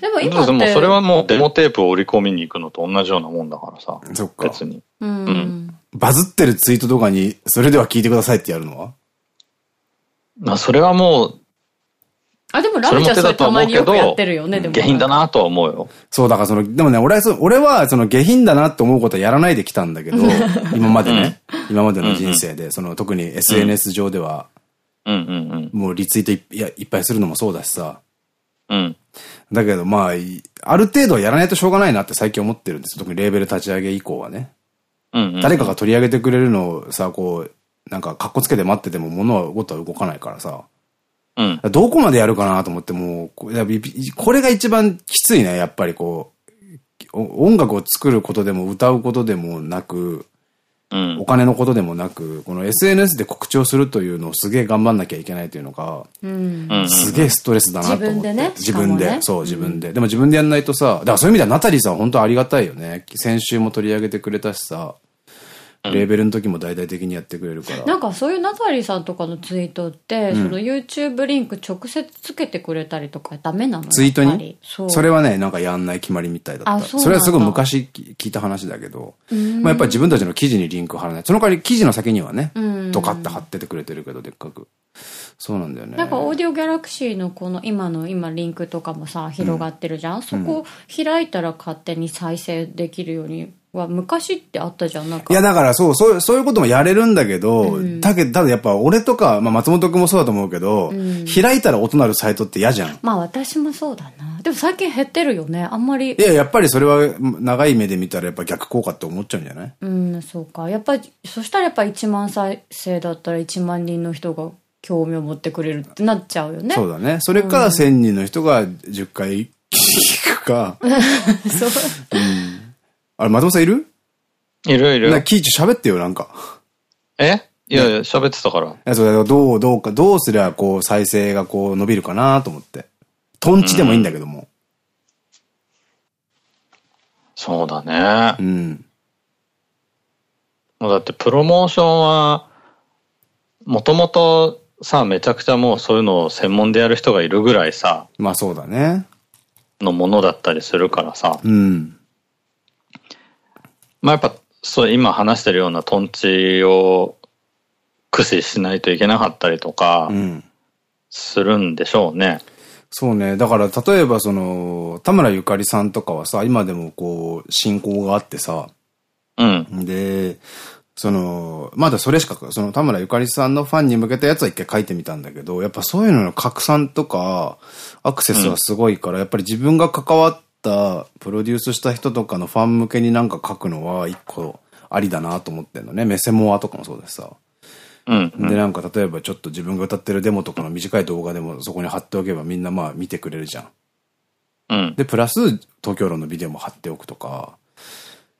Speaker 3: でも今
Speaker 2: でもそれはもうデモテープを織り込みに行くのと同じようなもんだからさ。
Speaker 1: そっか。
Speaker 2: 別に。
Speaker 3: うん。
Speaker 1: バズってるツイートとかに、それでは聞いてくださいってやるのは？
Speaker 2: まあそれはもう、
Speaker 3: あ、でもラムちゃんそれたまによくやってるよね、でも。
Speaker 2: 下品だなとは思うよ。
Speaker 1: そう、だからその、でもね、俺はそ、俺はその下品だなって思うことはやらないできたんだけど、今までね、今までの人生で、その特に SNS 上では、
Speaker 2: うんうんうん。
Speaker 1: もうリツイートいやいっぱいするのもそうだしさ。
Speaker 2: うん。
Speaker 1: だけどまあ、ある程度はやらないとしょうがないなって最近思ってるんです特にレーベル立ち上げ以降はね。誰かが取り上げてくれるのをさ、こう、なんか、かっこつけて待ってても物はことは動かないからさ。
Speaker 2: うん。
Speaker 1: どこまでやるかなと思ってもう、これが一番きついね、やっぱりこう。音楽を作ることでも歌うことでもなく、お金のことでもなく、この SNS で告知をするというのをすげえ頑張んなきゃいけないというのが、うん、すげえストレスだなと思って。自分でね。自分で。そう、自分で。でも自分でやんないとさ、だからそういう意味ではナタリーさん本当ありがたいよね。先週も取り上げてくれたしさ、レーベルの時も大々的にやってくれるから。
Speaker 3: なんかそういうナタリーさんとかのツイートって、うん、その YouTube リンク直接つけてくれたりとかダメなの
Speaker 1: ツイートに？そそれはね、なんかやんない決まりみたいだった。そそれはすごい昔聞いた話だけど、まあやっぱり自分たちの記事にリンク貼らない。その代わり記事の先にはね、ドカッと貼っててくれてるけど、でっかく。そうなんだよね。
Speaker 3: なんかオーディオギャラクシーのこの今の今リンクとかもさ、広がってるじゃん、そこ開いたら勝手に再生できるようには昔ってあったじゃん、なんか。
Speaker 1: いや、だからそう、そう、そういうこともやれるんだけど、うん、だけど、ただやっぱ俺とか、まあ松本くんもそうだと思うけど、うん、開いたら音鳴るサイトって嫌じゃん。
Speaker 3: まあ私もそうだな。でも最近減ってるよね、あんまり。
Speaker 1: いや、やっぱりそれは長い目で見たらやっぱ逆効果って思っちゃうんじゃない？
Speaker 3: うん、そうか。やっぱり、そしたらやっぱ1万再生だったら1万人の人が興味を持ってくれるってなっちゃうよね。
Speaker 1: そうだね。それから1000人の人が10回聞くか。そう。うん。あれ、松本さんいる？
Speaker 2: いるいる。
Speaker 1: な、キーチ喋ってよ、なんか。
Speaker 2: え？いやいや、喋ってたから。い
Speaker 1: や、それどう、どうか、どうすりゃ、こう、再生がこう、伸びるかなと思って。トンチでもいいんだけども。うん、
Speaker 2: そうだね。うん。もうだって、プロモーションは、もともとさ、めちゃくちゃもうそういうのを専門でやる人がいるぐらいさ。
Speaker 1: まあそうだね。
Speaker 2: のものだったりするからさ。うん。まあやっぱそう、今話してるようなトンチを駆使しないといけなかったりとか、するんでしょうね。うん、
Speaker 1: そうね。だから例えばその、田村ゆかりさんとかはさ、今でもこう、進行があってさ、うん。で、その、まだそれしか、その田村ゆかりさんのファンに向けたやつは一回書いてみたんだけど、やっぱそういうのの拡散とか、アクセスはすごいから、うん、やっぱり自分が関わっプロデュースした人とかのファン向けになんか書くのは一個ありだなと思ってんのね。メセモアとかもそうですさ。うん、うん、で、なんか例えばちょっと自分が歌ってるデモとかの短い動画でもそこに貼っておけばみんなまあ見てくれるじゃん。うん。で、プラス東京論のビデオも貼っておくとか。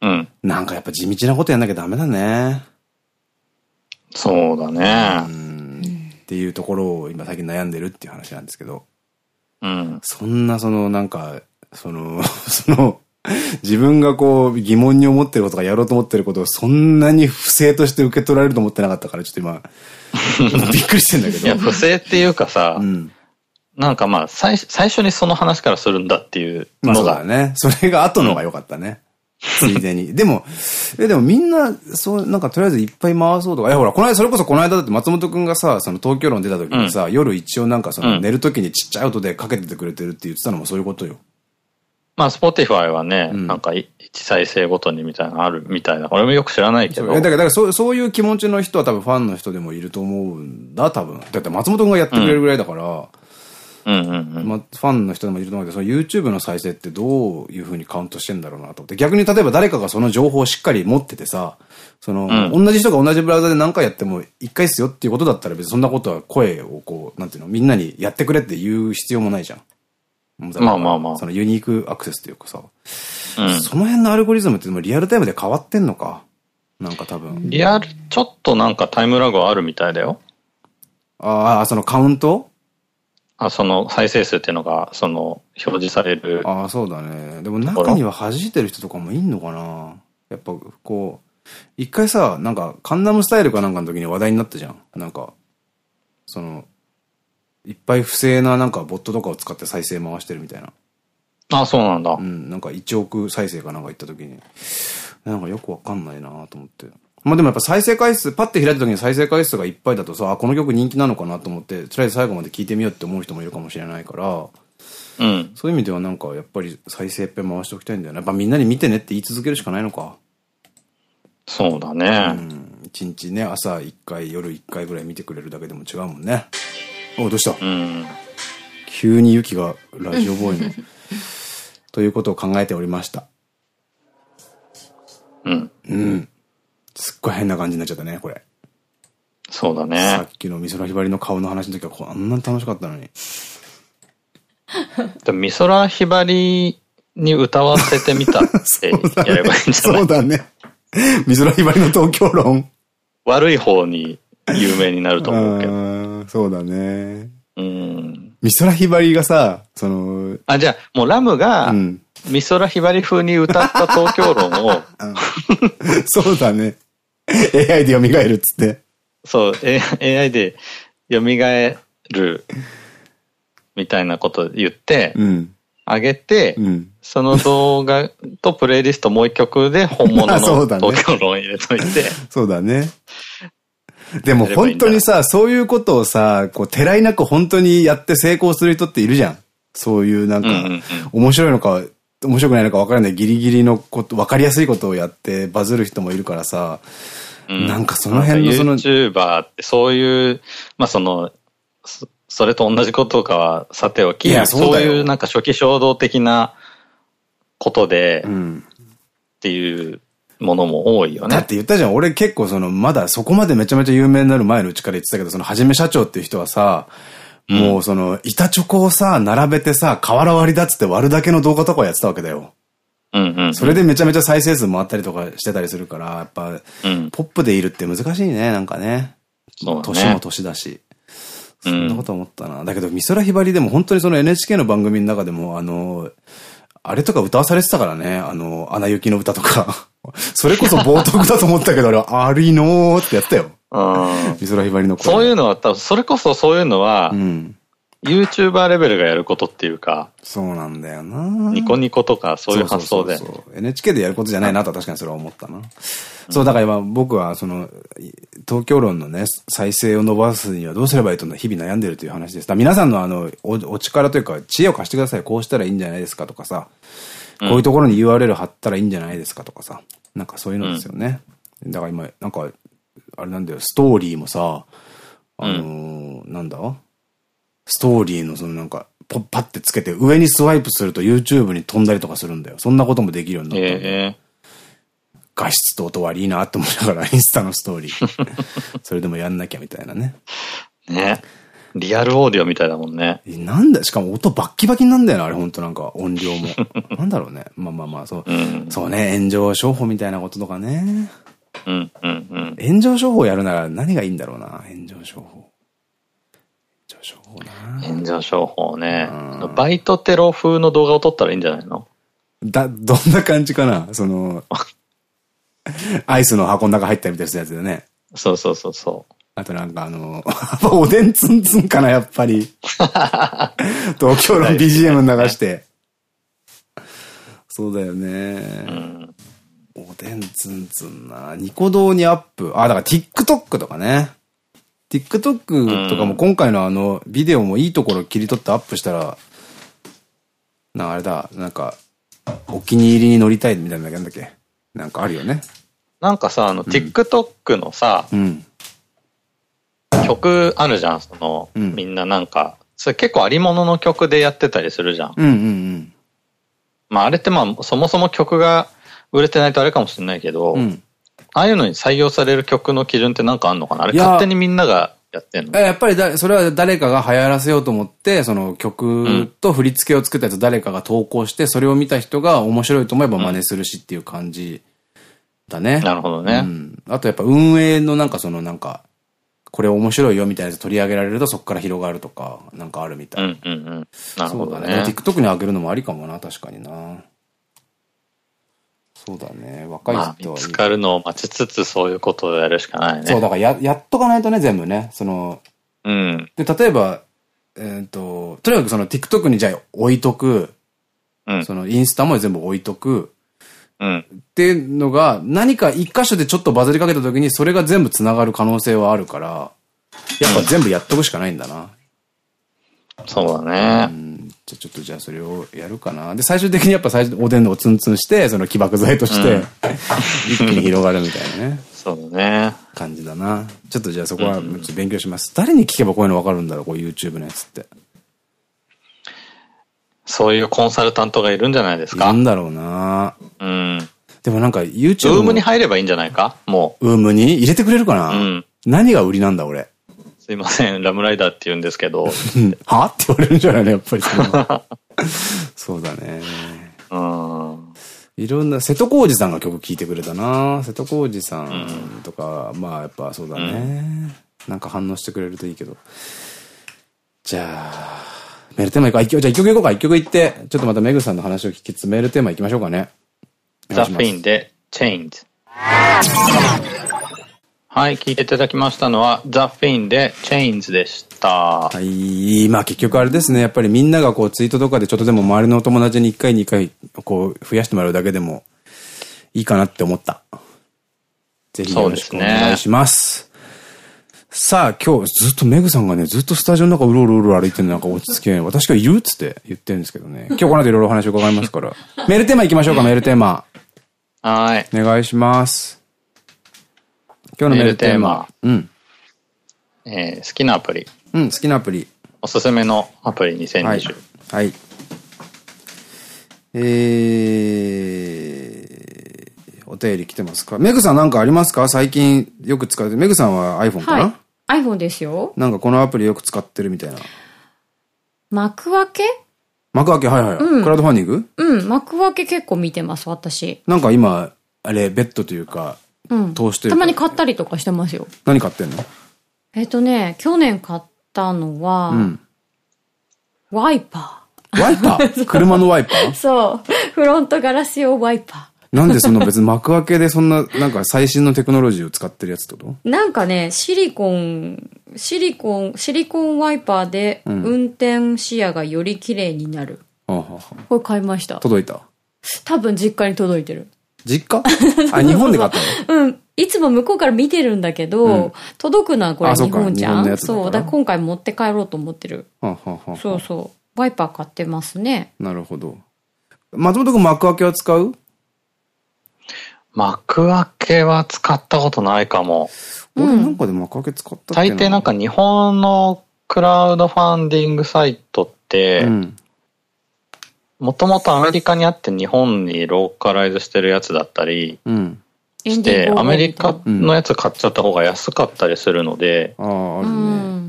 Speaker 1: うん。なんかやっぱ地道なことやんなきゃダメだね。
Speaker 2: そうだね。う
Speaker 1: ん。っていうところを今最近悩んでるっていう話なんですけど。うん。そんなそのなんかその、その、自分がこう疑問に思ってることがやろうと思ってることをそんなに不正として受け取られると思ってなかったからちょっと今、びっくりしてんだけど。
Speaker 2: いや、不正っていうかさ、うん、なんかまあ最、最初にその話からするんだっていうのが。まあそうだ
Speaker 1: ね。それが後のが良かったね。ついでに。でも、え、でもみんな、そう、なんかとりあえずいっぱい回そうとか。え、ほら、この間、それこそこの間だって松本くんがさ、その東京論出た時にさ、うん、夜一応なんかその寝る時にちっちゃい音でかけててくれてるって言ってたのもそういうことよ。
Speaker 2: まあ、スポティファイはね、うん、なんか1再生ごとにみたいなのあるみたいな。俺もよく知らないけど。
Speaker 1: だから、だからそうそういう気持ちの人は多分ファンの人でもいると思うんだ、多分。だって松本君がやってくれるぐらいだから、うんうんうん。まあ、ファンの人でもいると思うけど、その YouTube の再生ってどういうふうにカウントしてんだろうなと思って。逆に例えば誰かがその情報をしっかり持っててさ、その、うん、同じ人が同じブラウザで何回やっても一回っすよっていうことだったら別にそんなことは声をこう、なんていうの、みんなにやってくれって言う必要もないじゃん。まあまあまあ。そのユニークアクセスというかさ。うん、その辺のアルゴリズムってもリアルタイムで変わってんのか？なんか多分。
Speaker 2: リアル、ちょっとなんかタイムラグはあるみたいだよ。
Speaker 1: ああ、そのカウント？
Speaker 2: あ、その再生数っていうのが、その、表示される。
Speaker 1: ああ、そうだね。でも中には弾いてる人とかもいんのかな？やっぱ、こう、一回さ、なんか、カンナムスタイルかなんかの時に話題になったじゃん。なんか、その、いっぱい不正ななんかボットとかを使って再生回してるみたいな。
Speaker 2: あ、そうなんだ。
Speaker 1: うん、なんか1億再生かなんか言った時に、なんかよくわかんないなと思って。まあでもやっぱ再生回数、パッて開いた時に再生回数がいっぱいだとさ、あ、この曲人気なのかなと思って、とりあえず最後まで聴いてみようって思う人もいるかもしれないから、うん。そういう意味ではなんかやっぱり再生っぺ回しておきたいんだよね。やっぱみんなに見てねって言い続けるしかないのか。
Speaker 2: そうだね。う
Speaker 1: ん。一日ね、朝1回、夜1回ぐらい見てくれるだけでも違うもんね。おどうした、うん、急にユキがラジオボーイの ということを考えておりました。うん。うん。すっごい変な感じになっちゃったね、これ。
Speaker 2: そうだね。
Speaker 1: さっきの美空ひばりの顔の話の時はこんなに楽しかったのに。
Speaker 2: 美空ひばりに歌わせてみたって やればいいんじゃない？
Speaker 1: そうだね。美空ひばりの東京論。
Speaker 2: 悪い方に有名になると思うけ
Speaker 1: ど。そうだね。うん。美空ひばりがさ、その。
Speaker 2: あ、じゃあ、もうラムが、うん、美空ひばり風に歌った東京論を、
Speaker 1: そうだね。AI で蘇るっつって。
Speaker 2: そう、AI で蘇るみたいなこと言って、うん、あげて、うん、その動画とプレイリストもう一曲で本物の東京論入れといて。
Speaker 1: そうだね。でも本当にさ、そういうことをさ、こう、てらいなく本当にやって成功する人っているじゃん。そういうなんか、面白いのか、面白くないのか分からないギリギリのこと、分かりやすいことをやってバズる人もいるからさ、うん、なんかその辺のその。
Speaker 2: YouTuber ってそういう、まあその、それと同じことかはさておき、そうそういうなんか初期衝動的なことで、うん、っていうものも多いよね。
Speaker 1: だって言ったじゃん。俺結構その、まだそこまでめちゃめちゃ有名になる前のうちから言ってたけど、その、はじめ社長っていう人はさ、うん、もうその、板チョコをさ、並べてさ、瓦割りだっつって割るだけの動画とかやってたわけだよ。それでめちゃめちゃ再生数回ったりとかしてたりするから、やっぱ、うん、ポップでいるって難しいね、なんかね。ね。年も年だし。そんなこと思ったな。うん、だけど、美空ひばりでも本当にその NHK の番組の中でも、あの、あれとか歌わされてたからね。あの、アナ雪の歌とか。それこそ冒涜だと思ったけど、あれは、ありのーってやったよ。美空ひばりの
Speaker 2: 声。そういうのは、多分、それこそそういうのは、うん、YouTuber レベルがやることっていうか。
Speaker 1: そうなんだよな
Speaker 2: ニコニコとかそういう発想で。
Speaker 1: そう NHK でやることじゃないなと確かにそれは思ったな。うん、そう、だから今僕はその、東京論のね、再生を伸ばすにはどうすればいいと日々悩んでるという話です。皆さんのあのお、お力というか知恵を貸してください。こうしたらいいんじゃないですかとかさ、こういうところに URL 貼ったらいいんじゃないですかとかさ、なんかそういうのですよね。うん、だから今、なんか、あれなんだよ、ストーリーもさ、あのー、うん、なんだ？ストーリーのそのなんか、ポッパってつけて上にスワイプすると YouTube に飛んだりとかするんだよ。そんなこともできるようになった。えー、画質と音悪いなって思いながらインスタのストーリー。それでもやんなきゃみたいなね。
Speaker 2: ね。リアルオーディオみたいだもんね。
Speaker 1: なんだしかも音バッキバキなんだよな、あれほんとなんか音量も。なんだろうね。まあまあまあ、そう。うん、そうね、炎上商法みたいなこととかね。うんうんうん。炎上商法やるなら何がいいんだろうな、炎上商法。
Speaker 2: 商法な。炎上商法ね。バイトテロ風の動画を撮ったらいいんじゃないの？
Speaker 1: だ、どんな感じかなその、アイスの箱の中入ったみたいなやつだね。
Speaker 2: そうそうそうそう。
Speaker 1: あとなんかあの、おでんつんつんかな、やっぱり。東京の BGM 流して。そうだよね。うん、おでんつんつんな。ニコ動にアップ。あ、だから TikTok とかね。TikTok とかも今回のあの、ビデオもいいところ切り取ってアップしたら、な、あれだ、なんか、お気に入りに乗りたいみたいななんだっけ？なんかあるよね。
Speaker 2: なんかさ、あの、TikTok のさ、うん、曲あるじゃん、その、うん、みんななんか、それ結構ありものの曲でやってたりするじゃん。うんうんうん。まああれってまあ、そもそも曲が売れてないとあれかもしれないけど、うん、ああいうのに採用される曲の基準ってなんかあんのかな？あれ勝手にみんながやってんの？
Speaker 1: やっぱりだ、それは誰かが流行らせようと思って、その曲と振り付けを作ったやつ誰かが投稿して、それを見た人が面白いと思えば真似するしっていう感じだね。
Speaker 2: なるほどね。う
Speaker 1: ん。あとやっぱ運営のなんかそのなんか、これ面白いよみたいなやつ取り上げられるとそこから広がるとか、なんかあるみたい。うんうんうん。なるほどね。そうだね。TikTok に上げるのもありかもな、確かにな。そうだね。若い人
Speaker 2: は。見つかるのを待ちつつそういうことをやるしかないね。
Speaker 1: そう、だからや、やっとかないとね、全部ね。その、うん。で、例えば、えっ、ー、と、とにかくその TikTok にじゃあ置いとく。うん。そのインスタも全部置いとく。うん。っていうのが、何か一箇所でちょっとバズりかけた時に、それが全部繋がる可能性はあるから、やっぱ全部やっとくしかないんだな。
Speaker 2: そうだね。
Speaker 1: うんじゃちょっとじゃあそれをやるかな。で、最終的にやっぱ最初おでんのをツンツンして、その起爆剤として、うん、一気に広がるみたいなね。
Speaker 2: そうだね。
Speaker 1: 感じだな。ちょっとじゃあそこは勉強します。誰に聞けばこういうのわかるんだろうこう YouTube のやつって。
Speaker 2: そういうコンサルタントがいるんじゃないですか？
Speaker 1: なんだろうなうん。でもなんか YouTube。
Speaker 2: ウームに入ればいいんじゃないか？も
Speaker 1: う。ウームに？入れてくれるかな？うん。何が売りなんだ俺？
Speaker 2: すいません、ラムライダーって言うんですけど。
Speaker 1: は？って言われるんじゃないの？やっぱりそ。そうだね。うん。いろんな、瀬戸康史さんが曲聴いてくれたな瀬戸康史さんとか、うん、まあやっぱそうだね、うん、なんか反応してくれるといいけど。じゃあ、メールテーマいこう。じゃあ一曲いこうか。一曲いって、ちょっとまたメグさんの話を聞きつつメールテーマいきましょうかね。
Speaker 2: ザ・フィンで Chains。はい、聞いていただきましたのは、ザ・フィンで Chains でした。は
Speaker 1: い、まあ結局あれですね、やっぱりみんながこうツイートとかでちょっとでも周りのお友達に1回2回こう増やしてもらうだけでもいいかなって思った。ぜひよろしくお願いします。さあ、今日ずっとメグさんがね、ずっとスタジオの中うろうろうろ歩いてるのなんか落ち着けない。私が言うっつって言ってるんですけどね。今日この後いろいろお話を伺いますから。メールテーマ行きましょうか、メールテーマ。
Speaker 2: はい。
Speaker 1: お願いします。今日のメールテーマ。うん。
Speaker 2: えー、好きなアプリ。
Speaker 1: うん、好きなアプリ。
Speaker 2: おすすめのアプリ2020。はい。
Speaker 1: はい、えー、お便り来てますか？メグさんなんかありますか？最近よく使って、メグさんは iPhone かな、
Speaker 3: はい、iPhone ですよ。
Speaker 1: なんかこのアプリよく使ってるみたいな。
Speaker 3: 幕開け？
Speaker 1: 幕開け？はいはい。うん、クラウドファンディング？
Speaker 3: うん、幕開け結構見てます、私。
Speaker 1: なんか今、あれ、ベッドというか、うん、投資という
Speaker 3: か。たまに買ったりとかしてますよ。
Speaker 1: 何買ってんの？
Speaker 3: えっとね、去年買ったのは、うん、ワイパ
Speaker 1: ー。ワイパー？車のワイパー？
Speaker 3: そう。フロントガラス用ワイパ
Speaker 1: ー。なんでその別に幕開けでそんな、なんか最新のテクノロジーを使ってるやつってこ
Speaker 3: と？なんかね、シリコン、シリコン、シリコンワイパーで運転視野がより綺麗になる。うん、これ買いました。
Speaker 1: 届いた？
Speaker 3: 多分実家に届いてる。
Speaker 1: 実家？あ、日本で買った
Speaker 3: の？うん。いつも向こうから見てるんだけど、うん、届くのはこれ日本じゃん？そう。だ今回持って帰ろうと思ってる。はははそうそう。ワイパー買ってますね。
Speaker 1: なるほど。松本君幕開けは使う？
Speaker 2: 幕開けは使ったことないかも。
Speaker 1: 俺なんかで幕開け使った
Speaker 2: 大抵なんか日本のクラウドファンディングサイトって、もともとアメリカにあって日本にローカライズしてるやつだったり、うん、して、アメリカのやつ買っちゃった方が安かったりするので。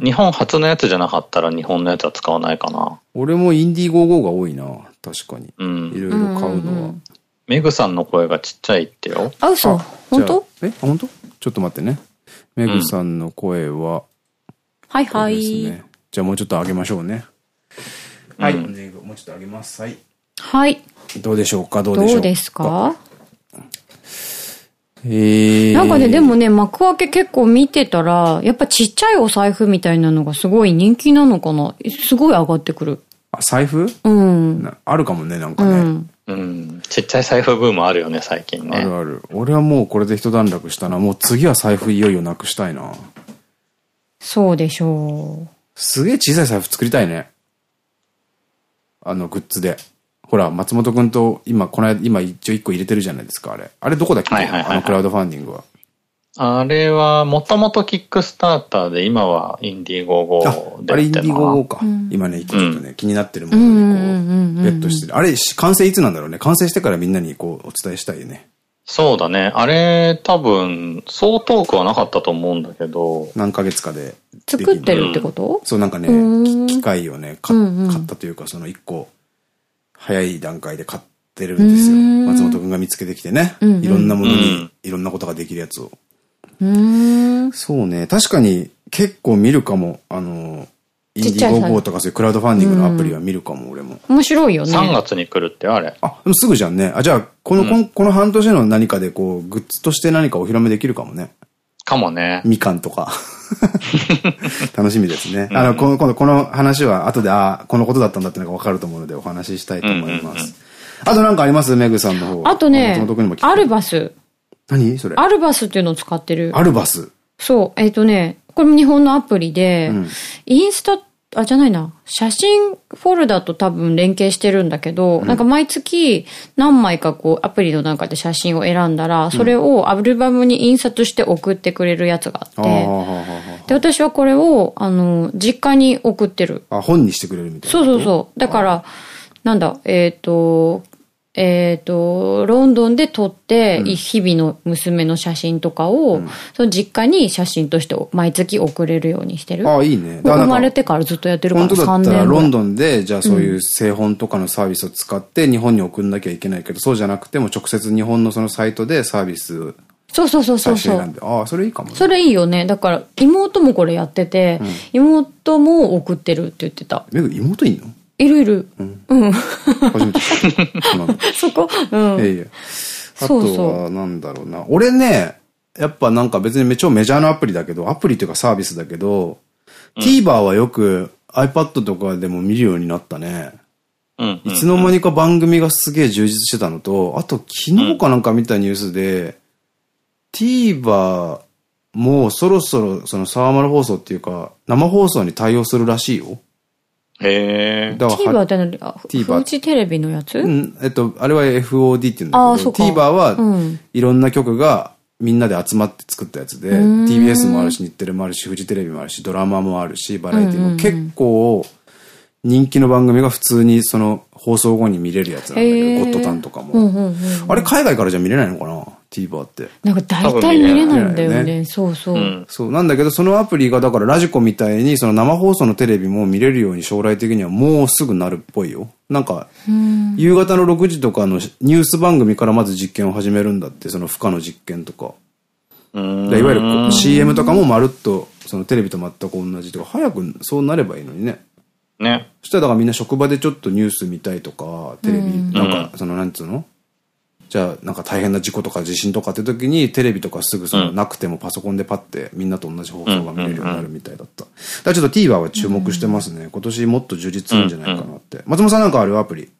Speaker 2: 日本初のやつじゃなかったら日本のやつは使わないかな。
Speaker 1: 俺もインディーゴーゴーが多いな。確かに。うん。いろいろ買うのは。
Speaker 2: メグさんの声がちっちゃいってよ。
Speaker 3: あ、嘘本当？
Speaker 1: え？本当？ちょっと待ってね。メグさんの声は、
Speaker 3: はいはい。
Speaker 1: じゃあもうちょっと上げましょうね。はい。もうちょっと上げます。はい。
Speaker 3: はい。
Speaker 1: どうでしょうか？どうでしょうか？どう
Speaker 3: ですか？なんかね、でもね、幕開け結構見てたら、やっぱちっちゃいお財布みたいなのがすごい人気なのかなすごい上がってくる。
Speaker 1: あ、財布？
Speaker 3: うん。
Speaker 1: あるかもね、なんかね。うん。
Speaker 2: うん。ちっちゃい財布ブームあるよね、最近ね。
Speaker 1: あるある。俺はもうこれで一段落したな。もう次は財布いよいよなくしたいな。
Speaker 3: そうでしょう。
Speaker 1: すげえ小さい財布作りたいね。あの、グッズで。ほら、松本くんと今、この間、今一応一個入れてるじゃないですか、あれ。あれどこだっけ？あのクラウドファンディングは。
Speaker 2: あれは、もともとキックスターターで、今はインディーゴーゴ
Speaker 1: ーであれインディーゴーゴーか。うん、今ね、ちょっとね、うん、気になってるものにこう、ベットしてる。あれ、完成いつなんだろうね。完成してからみんなにこう、お伝えしたいよね。
Speaker 2: そうだね。あれ、多分、そう遠くはなかったと思うんだけど。
Speaker 1: 何ヶ月かで
Speaker 3: 作ってるってこと、
Speaker 1: そう、なんかね、機械をね、買ったというか、その一個、早い段階で買ってるんですよ。松本くんが見つけてきてね。いろんなものに、いろんなことができるやつを。そうね。確かに結構見るかも。あの、インディゴーゴーとかそういうクラウドファンディングのアプリは見るかも、俺も。
Speaker 3: 面白いよね。
Speaker 2: 3月に来るってあれ？
Speaker 1: あ、でもすぐじゃんね。あ、じゃあ、この、この半年の何かでこう、グッズとして何かお披露目できるかもね。
Speaker 2: かもね。
Speaker 1: みかんとか。楽しみですね。あの、この、この、この話は後で、ああ、このことだったんだってのがわかると思うのでお話ししたいと思います。あとなんかあります？メグさんの方。
Speaker 3: あとね、アルバス。
Speaker 1: 何？それ
Speaker 3: アルバスっていうのを使ってる。
Speaker 1: アルバス
Speaker 3: そう。えっ、ー、とね、これも日本のアプリで、うん、インスタあ、じゃないな。写真フォルダと多分連携してるんだけど、うん、なんか毎月何枚かこうアプリの中で写真を選んだら、それをアルバムに印刷して送ってくれるやつがあって、で、私はこれを、あの、実家に送ってる。
Speaker 1: あ、本にしてくれるみたいな。
Speaker 3: そうそうそう。だから、なんだ、えっ、ー、と、えっ、ー、と、ロンドンで撮って、うん、日々の娘の写真とかを、うん、その実家に写真として毎月送れるようにしてる。
Speaker 1: ああ、いいね。
Speaker 3: 生まれてからずっとやってるから、
Speaker 1: 本当だったらロンドンで、じゃあそういう製本とかのサービスを使って日本に送んなきゃいけないけど、そうじゃなくても直接日本のそのサイトでサービス
Speaker 3: そうそうそうそうそう。
Speaker 1: ああ、それいいかも、ね、
Speaker 3: それいいよね。だから、妹もこれやってて、うん、妹も送ってるって言ってた。
Speaker 1: え、妹いんの？
Speaker 3: いるいる。うん。うん、初めて そこ？うん。いやいや。
Speaker 1: あとは、なんだろうな。俺ね、やっぱなんか別にめちゃメジャーなアプリだけど、アプリっていうかサービスだけど、うん、TVer はよく iPad とかでも見るようになったね。いつの間にか番組がすげえ充実してたのと、あと昨日かなんか見たニュースで、TVer もそろそろそのサーマル放送っていうか、生放送に対応するらしいよ。
Speaker 3: へえ。TVer って何 ?TVer。フジテレビのやつ？う
Speaker 1: ん。えっと、あれは FOD っていうんだけど、TVer はいろんな曲がみんなで集まって作ったやつで、TBS もあるし、日テレもあるし、フジテレビもあるし、ドラマもあるし、バラエティも結構人気の番組が普通にその放送後に見れるやつなんだけど、ゴッドタンとかも。あれ海外からじゃ見れないのかな？TVer って。
Speaker 3: なんか大体見れないんだよね。ねそうそう、うん、
Speaker 1: そう。なんだけど、そのアプリがだからラジコみたいに、その生放送のテレビも見れるように将来的にはもうすぐなるっぽいよ。なんか、夕方の6時とかのニュース番組からまず実験を始めるんだって、その負荷の実験とか。いわゆる CM とかもまるっと、そのテレビと全く同じとか、早くそうなればいいのにね。
Speaker 2: ね。
Speaker 1: そしたらだからみんな職場でちょっとニュース見たいとか、テレビ、なんか、そのなんつうの？じゃあなんか大変な事故とか地震とかって時にテレビとかすぐそのなくてもパソコンでパッてみんなと同じ放送が見れるようになるみたいだった。だからちょっと TVer は注目してますね。今年もっと充実するんじゃないかなって。松本さんなんかあるアプリ。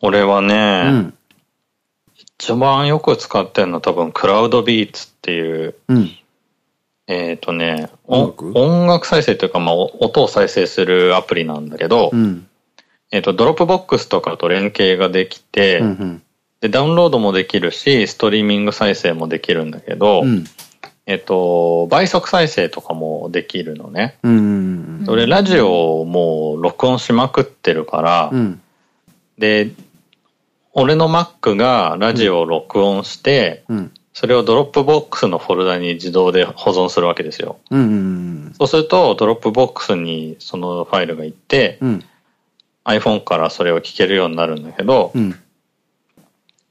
Speaker 2: 俺はね、うん、一番よく使ってるのは多分クラウドビーツっていう、うん、えっとね、音楽？再生というか、まあ、音を再生するアプリなんだけど、うん、えっと、ドロップボックスとかと連携ができて、うんうんで、ダウンロードもできるし、ストリーミング再生もできるんだけど、うん、えっと、倍速再生とかもできるのね。それ、ラジオをもう録音しまくってるから、うん、で、俺の Mac がラジオを録音して、うん、それをドロップボックスのフォルダに自動で保存するわけですよ。そうすると、ドロップボックスにそのファイルがいって、iPhone からそれを聞けるようになるん。だけど、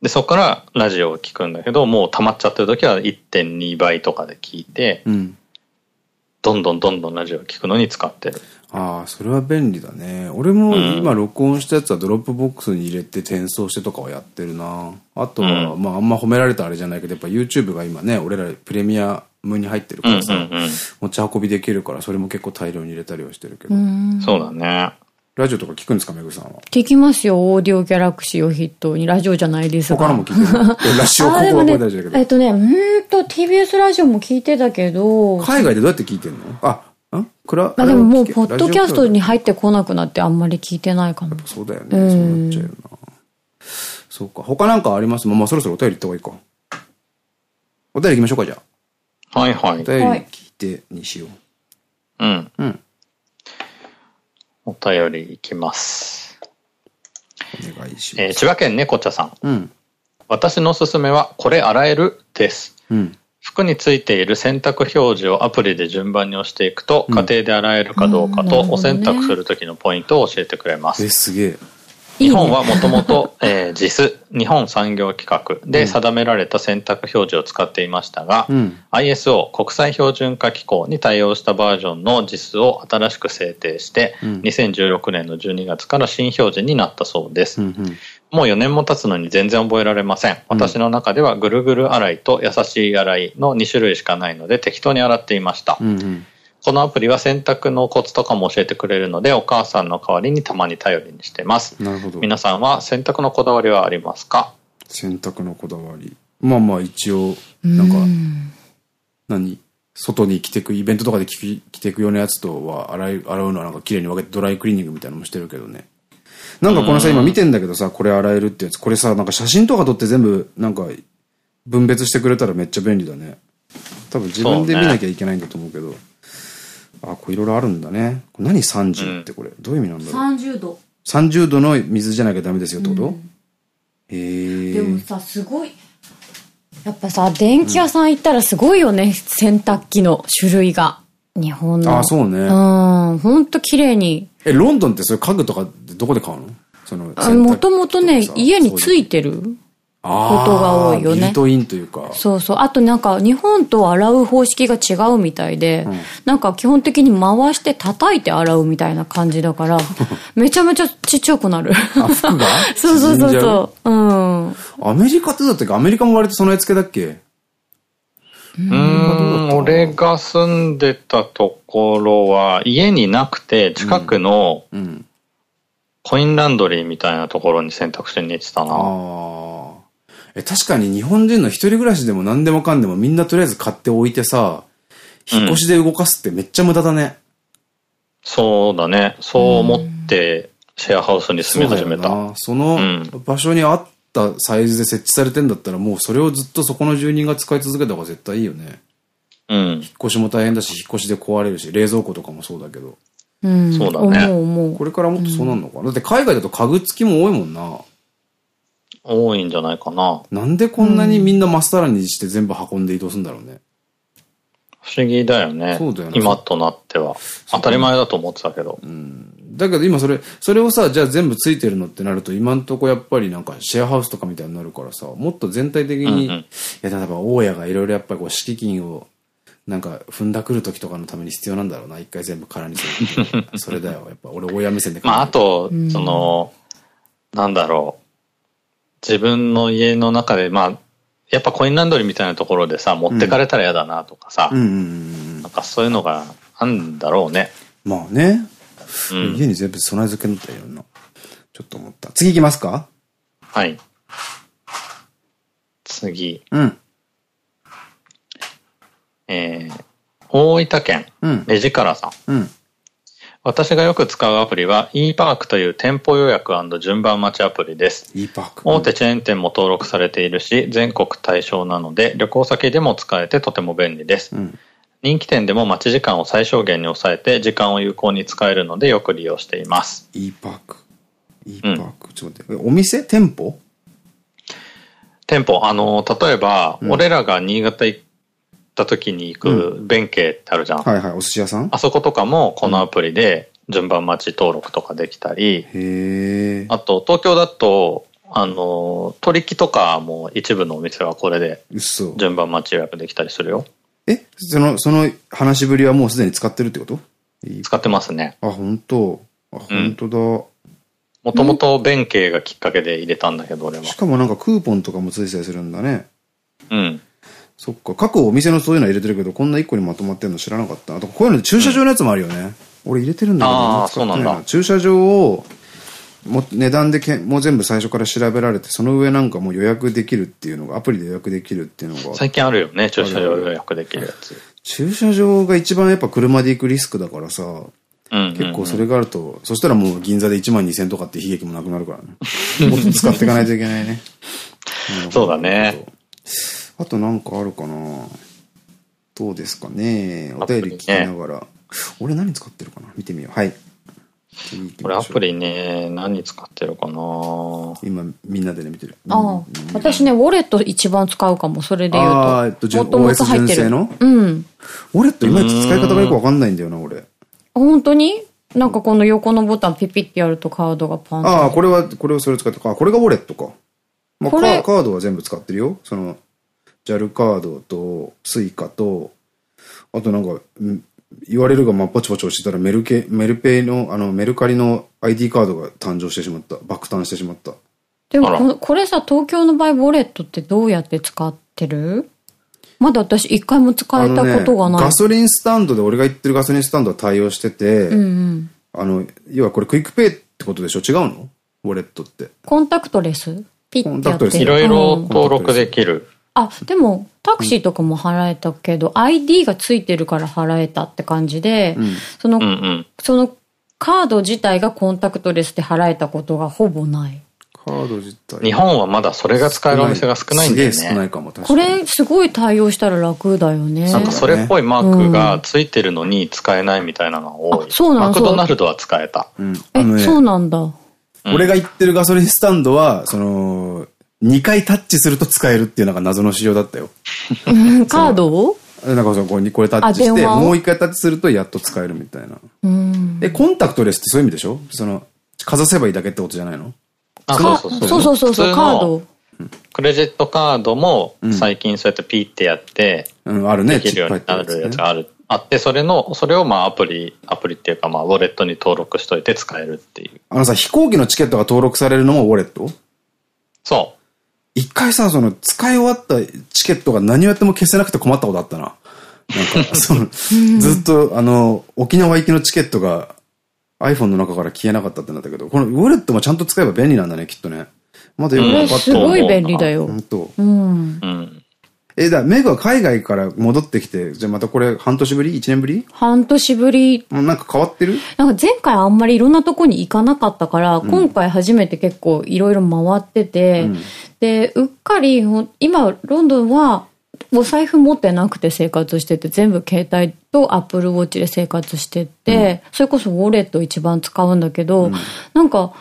Speaker 2: で、そこからラジオを聞くんだけど、もう溜まっちゃってる時は1.2倍とかで聞いて、うん、どんどんどんどんラジオを聞くのに使ってる。
Speaker 1: ああ、それは便利だね。俺も今録音したやつはドロップボックスに入れて転送してとかはやってるな。あとは、うん、まああんま褒められたあれじゃないけど、やっぱ YouTube が今ね、俺らプレミアムに入ってるからさ、持ち運びできるから、それも結構大量に入れたりはしてるけど。
Speaker 2: そうだね。
Speaker 1: ラジオとか聞くんですか、めぐさんは？
Speaker 3: 聞きますよ、オーディオギャラクシーを筆頭に。ラジオじゃないです
Speaker 1: が。他のも聞いてるラジオここは大事だけど。
Speaker 3: えっとね、うんと、TBS ラジオも聞いてたけど。
Speaker 1: 海外でどうやって聞いてんの？あ、ん？
Speaker 3: くら、あ、でももう、ポッドキャストに入ってこなくなってあんまり聞いてないかも。
Speaker 1: そうだよね。そうなっちゃうよな。そうか。他なんかあります？まあ、そろそろお便り行った方がいいか。お便り行きましょうか、じゃ
Speaker 2: あ。はいはい。
Speaker 1: お便り聞いてにしよ
Speaker 2: う。うん。うん。お便りいきます。
Speaker 1: お願いします。
Speaker 2: えー、千葉県猫茶さん。うん。私のおすすめは、これ洗えるです。うん。服についている洗濯表示をアプリで順番に押していくと、家庭で洗えるかどうかと、お洗濯する時のポイントを教えてくれます。
Speaker 1: え、すげえ。
Speaker 2: 日本はもともと JIS、日本産業規格で定められた選択表示を使っていましたが、うん、ISO 国際標準化機構に対応したバージョンの JIS を新しく制定して、うん、2016年の12月から新表示になったそうです。うんうん。もう4年も経つのに全然覚えられません。私の中ではぐるぐる洗いと優しい洗いの2種類しかないので適当に洗っていました。うんうんこのアプリは洗濯のコツとかも教えてくれるので、お母さんの代わりにたまに頼りにしてます。なるほど。皆さんは洗濯のこだわりはありますか？
Speaker 1: 洗濯のこだわり。まあまあ一応、なんか、何？外に着てく、イベントとかで着てくようなやつとは洗い、洗うのはなんか綺麗に分けてドライクリーニングみたいなのもしてるけどね。なんかこのさ、今見てんだけどさ、これ洗えるってやつ、これさ、なんか写真とか撮って全部、なんか、分別してくれたらめっちゃ便利だね。多分自分で見なきゃいけないんだと思うけど。あ、こういろいろあるんだね。何30ってこれ、どういう意味なんだろう
Speaker 3: ？30度。
Speaker 1: 30度の水じゃなきゃダメですよってこと、うん、へ
Speaker 3: でもさ、すごい。やっぱさ、電気屋さん行ったらすごいよね、うん、洗濯機の種類が。日本の。
Speaker 1: あ、そうね。う
Speaker 3: ん、ほんと綺麗に。
Speaker 1: え、ロンドンってそれ家具とかどこで買うの？その
Speaker 3: もともとね、家についてることが多いよね。
Speaker 1: ビルトインというか。
Speaker 3: そうそう。あとなんか日本と洗う方式が違うみたいで、うん、なんか基本的に回して叩いて洗うみたいな感じだから、めちゃめちゃちっちゃくなる。
Speaker 1: あ、服が？
Speaker 3: そうそうそうそう。うん。
Speaker 1: アメリカってだったっけアメリカも割と備え付けだっけ？
Speaker 2: うん、俺が住んでたところは、家になくて、近くの、コインランドリーみたいなところに洗濯しに行ってたな。あ
Speaker 1: え、確かに日本人の一人暮らしでも何でもかんでもみんなとりあえず買っておいてさ、引っ越しで動かすってめっちゃ無駄だね。うん、
Speaker 2: そうだね。そう思ってシェアハウスに住み始めた。
Speaker 1: その場所にあったサイズで設置されてんだったらもうそれをずっとそこの住人が使い続けた方が絶対いいよね。
Speaker 2: うん。
Speaker 1: 引っ越しも大変だし、引っ越しで壊れるし、冷蔵庫とかもそうだけど。
Speaker 3: うん。
Speaker 2: そうだね。
Speaker 1: これからもっとそうなるのかな、だって海外だと家具付きも多いもんな。
Speaker 2: 多いんじゃないかな。
Speaker 1: なんでこんなにみんなまっさらにして全部運んで移動するんだろうね。
Speaker 2: 不思議だよね。そうだよね。今となっては。当たり前だと思ってたけど。
Speaker 1: うん。だけど今それ、それをさ、じゃあ全部ついてるのってなると、今んとこやっぱりなんかシェアハウスとかみたいになるからさ、もっと全体的に、うんうん、いや、例えば大家がいろいろやっぱりこう敷金を、なんか踏んだくる時とかのために必要なんだろうな、一回全部空にする。それだよ。やっぱ俺親目線で
Speaker 2: まああと、その、なんだろう。自分の家の中で、まあ、やっぱコインランドリーみたいなところでさ、持ってかれたら嫌だなとかさ、なんかそういうのがあるんだろうね。
Speaker 1: まあね。うん、家に全部備え付けになったような。ちょっと思った。次行きますか？
Speaker 2: はい。次。
Speaker 1: うん。
Speaker 2: えー、大分県、目力さん。うん。私がよく使うアプリは ePark という店舗予約順番待ちアプリです。
Speaker 1: ePark。
Speaker 2: 大手チェーン店も登録されているし、全国対象なので旅行先でも使えてとても便利です。うん、人気店でも待ち時間を最小限に抑えて時間を有効に使えるのでよく利用しています。
Speaker 1: ePark。ePark、うん、ちょっと待って。お店？店舗？
Speaker 2: 店舗。あの、例えば、うん、俺らが新潟行った時に行く弁慶ってあるじゃん。
Speaker 1: はいはい、お寿司屋さん？
Speaker 2: あそことかもこのアプリで順番待ち登録とかできたり、
Speaker 1: へ
Speaker 2: あと東京だと、あの、取引とかも一部のお店はこれで順番待ち予約できたりするよ。
Speaker 1: え？その、その話ぶりはもうすでに使ってるってこと？
Speaker 2: 使ってますね。
Speaker 1: あ、本当あ、本当だ。
Speaker 2: もともと弁慶がきっかけで入れたんだけど、俺は。
Speaker 1: しかもなんかクーポンとかもついてたりするんだね。
Speaker 2: うん。
Speaker 1: そっか。各お店のそういうの入れてるけど、こんな一個にまとまってるの知らなかった。あと、こういうの駐車場のやつもあるよね。うん、俺入れてるんだけど、
Speaker 2: ああ、そうなんだ。
Speaker 1: 駐車場を、も値段でけもう全部最初から調べられて、その上なんかもう予約できるっていうのが、アプリで予約できるっていうのが。
Speaker 2: 最近あるよね、駐車場予約できるやつ。
Speaker 1: 駐車場が一番やっぱ車で行くリスクだからさ、結構それがあると、そしたらもう銀座で1万2000とかって悲劇もなくなるからね。もっと使っていかないといけないね。
Speaker 2: そうだね。
Speaker 1: あとなんかあるかなどうですかねお便り聞きながら。ね、俺何使ってるかな見てみよう。はい。
Speaker 2: これアプリね、何使ってるかな
Speaker 1: 今みんなでね見てる。
Speaker 3: ああ、私ね、ウォレット一番使うかも、それで言うと。ああ、えっと、も
Speaker 1: ともと入ってる。の？うん。ウォレットいまいち使い方がよくわかんないんだよな、俺。
Speaker 3: 本当に？なんかこの横のボタンピピってやるとカードがパン
Speaker 1: ああ、これは、これをそれ使って、あ、これがウォレットか。まあ、カードは全部使ってるよ。その、JAL カードと、スイカと、あとなんか、言われるがまあポチポチ押してたらメルケ、メルペイの、あの、メルカリの ID カードが誕生してしまった。爆誕してしまった。
Speaker 3: でもこれさ、東京の場合、ウォレットってどうやって使ってる？まだ私一回も使えたことがない、
Speaker 1: ね、ガソリンスタンドで、俺が言ってるガソリンスタンドは対応してて、うんうん、あの、要はこれクイックペイってことでしょ？違うの？ウォレットって。
Speaker 3: コンタクトレス？ピッてやって
Speaker 2: いろいろ登録できる。
Speaker 3: あ、でも、タクシーとかも払えたけど、うん、ID がついてるから払えたって感じで、うん、その、うんうん、そのカード自体がコンタクトレスで払えたことがほぼない。
Speaker 1: カード自体
Speaker 2: 日本はまだそれが使えるお店が少ないんだよね。
Speaker 1: 少ないかも、
Speaker 3: これすごい対応したら楽だよね。
Speaker 2: なんかそれっぽいマークがついてるのに使えないみたいなのが多い。
Speaker 3: そうなん
Speaker 2: マクドナルドは使えた。
Speaker 3: うん、え、そうなんだ。
Speaker 1: 俺が行ってるガソリンスタンドは、その、2回タッチすると使えるっていうなんか謎の仕様だったよ。
Speaker 3: カードを？
Speaker 1: なんかそこにこれタッチして、もう一回タッチするとやっと使えるみたいな。え、コンタクトレスってそういう意味でしょ？その、かざせばいいだけってことじゃないの？
Speaker 2: あ、そうそうそう。
Speaker 3: そうそうそう、カード。
Speaker 2: クレジットカードも最近そうやってピーってやって、
Speaker 1: うん、あるね。
Speaker 2: できるようになるやつがある。あって、それの、それをまあアプリ、アプリっていうかまあウォレットに登録しといて使えるっていう。
Speaker 1: あのさ、飛行機のチケットが登録されるのもウォレット？
Speaker 2: そう。
Speaker 1: 一回さ、その使い終わったチケットが何をやっても消せなくて困ったことあったな。なんか、その、ずっとあの、沖縄行きのチケットが iPhone の中から消えなかったってなったけど、このウォレットもちゃんと使えば便利なんだね、きっとね。まだよく分かった。
Speaker 3: すごい便利だよ。
Speaker 1: 本当。うん。え、だ、メグは海外から戻ってきて、じゃあまたこれ半年ぶり ?1 年ぶり？
Speaker 3: 半年ぶり。
Speaker 1: なんか変わってる？
Speaker 3: なんか前回あんまりいろんなとこに行かなかったから、うん、今回初めて結構いろいろ回ってて、うん、で、うっかり、今、ロンドンは、お財布持ってなくて生活してて、全部携帯とアップルウォッチで生活してて、うん、それこそウォレット一番使うんだけど、なんか、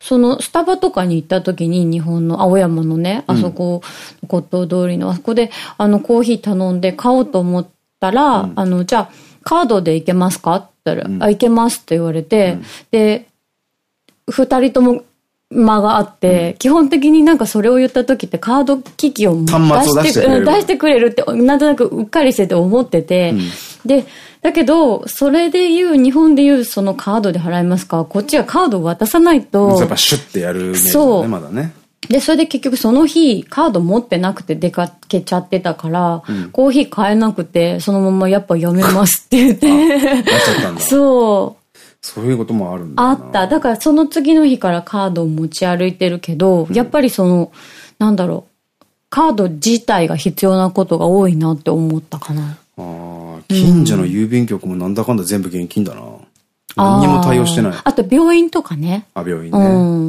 Speaker 3: そのスタバとかに行った時に日本の青山のね、あそこ、骨董通りのあそこであのコーヒー頼んで買おうと思ったら、うん、あの、じゃあカードで行けますかって言ったら、うん、あ、行けますって言われて、うん、で、二人とも間があって、基本的になんかそれを言った時ってカード機器を出して出してくれる。って、なんとなくうっかりしてて思ってて、で、だけど、それで言う、日本で言うそのカードで払いますか、こっちはカードを渡さないと。
Speaker 1: やっぱシュッてやるイメージだね、まだね。
Speaker 3: で、それで結局その日、カード持ってなくて出かけちゃってたから、うん、コーヒー買えなくて、そのままやっぱやめますって言って。そう。
Speaker 1: そういうこともあるんだ
Speaker 3: あった。だからその次の日からカードを持ち歩いてるけど、うん、やっぱりその、なんだろう、カード自体が必要なことが多いなって思ったかな。
Speaker 1: ああ、近所の郵便局もなんだかんだ全部現金だな。何にも対応してない。
Speaker 3: あと病院とかね。
Speaker 1: あ、病院ね。う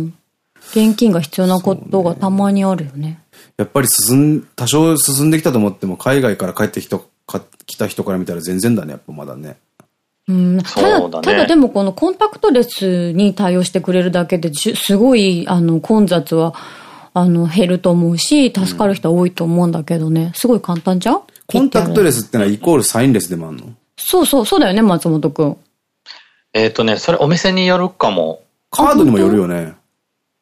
Speaker 1: ん。
Speaker 3: 現金が必要なことがたまにあるよね。ね
Speaker 1: やっぱり進ん、多少進んできたと思っても、海外から帰ってきた来た人から見たら全然だね、やっぱまだね。
Speaker 3: うん、ただ、ね、ただでもこのコンタクトレスに対応してくれるだけですごい、あの、混雑は、あの、減ると思うし、助かる人は多いと思うんだけどね。すごい簡単じゃん？
Speaker 1: コンタクトレスってのはイコールサインレスでもあるの？
Speaker 3: そうそう、そうだよね、松本くん。
Speaker 2: えっとね、それお店によるかも。
Speaker 1: カードにもよるよね。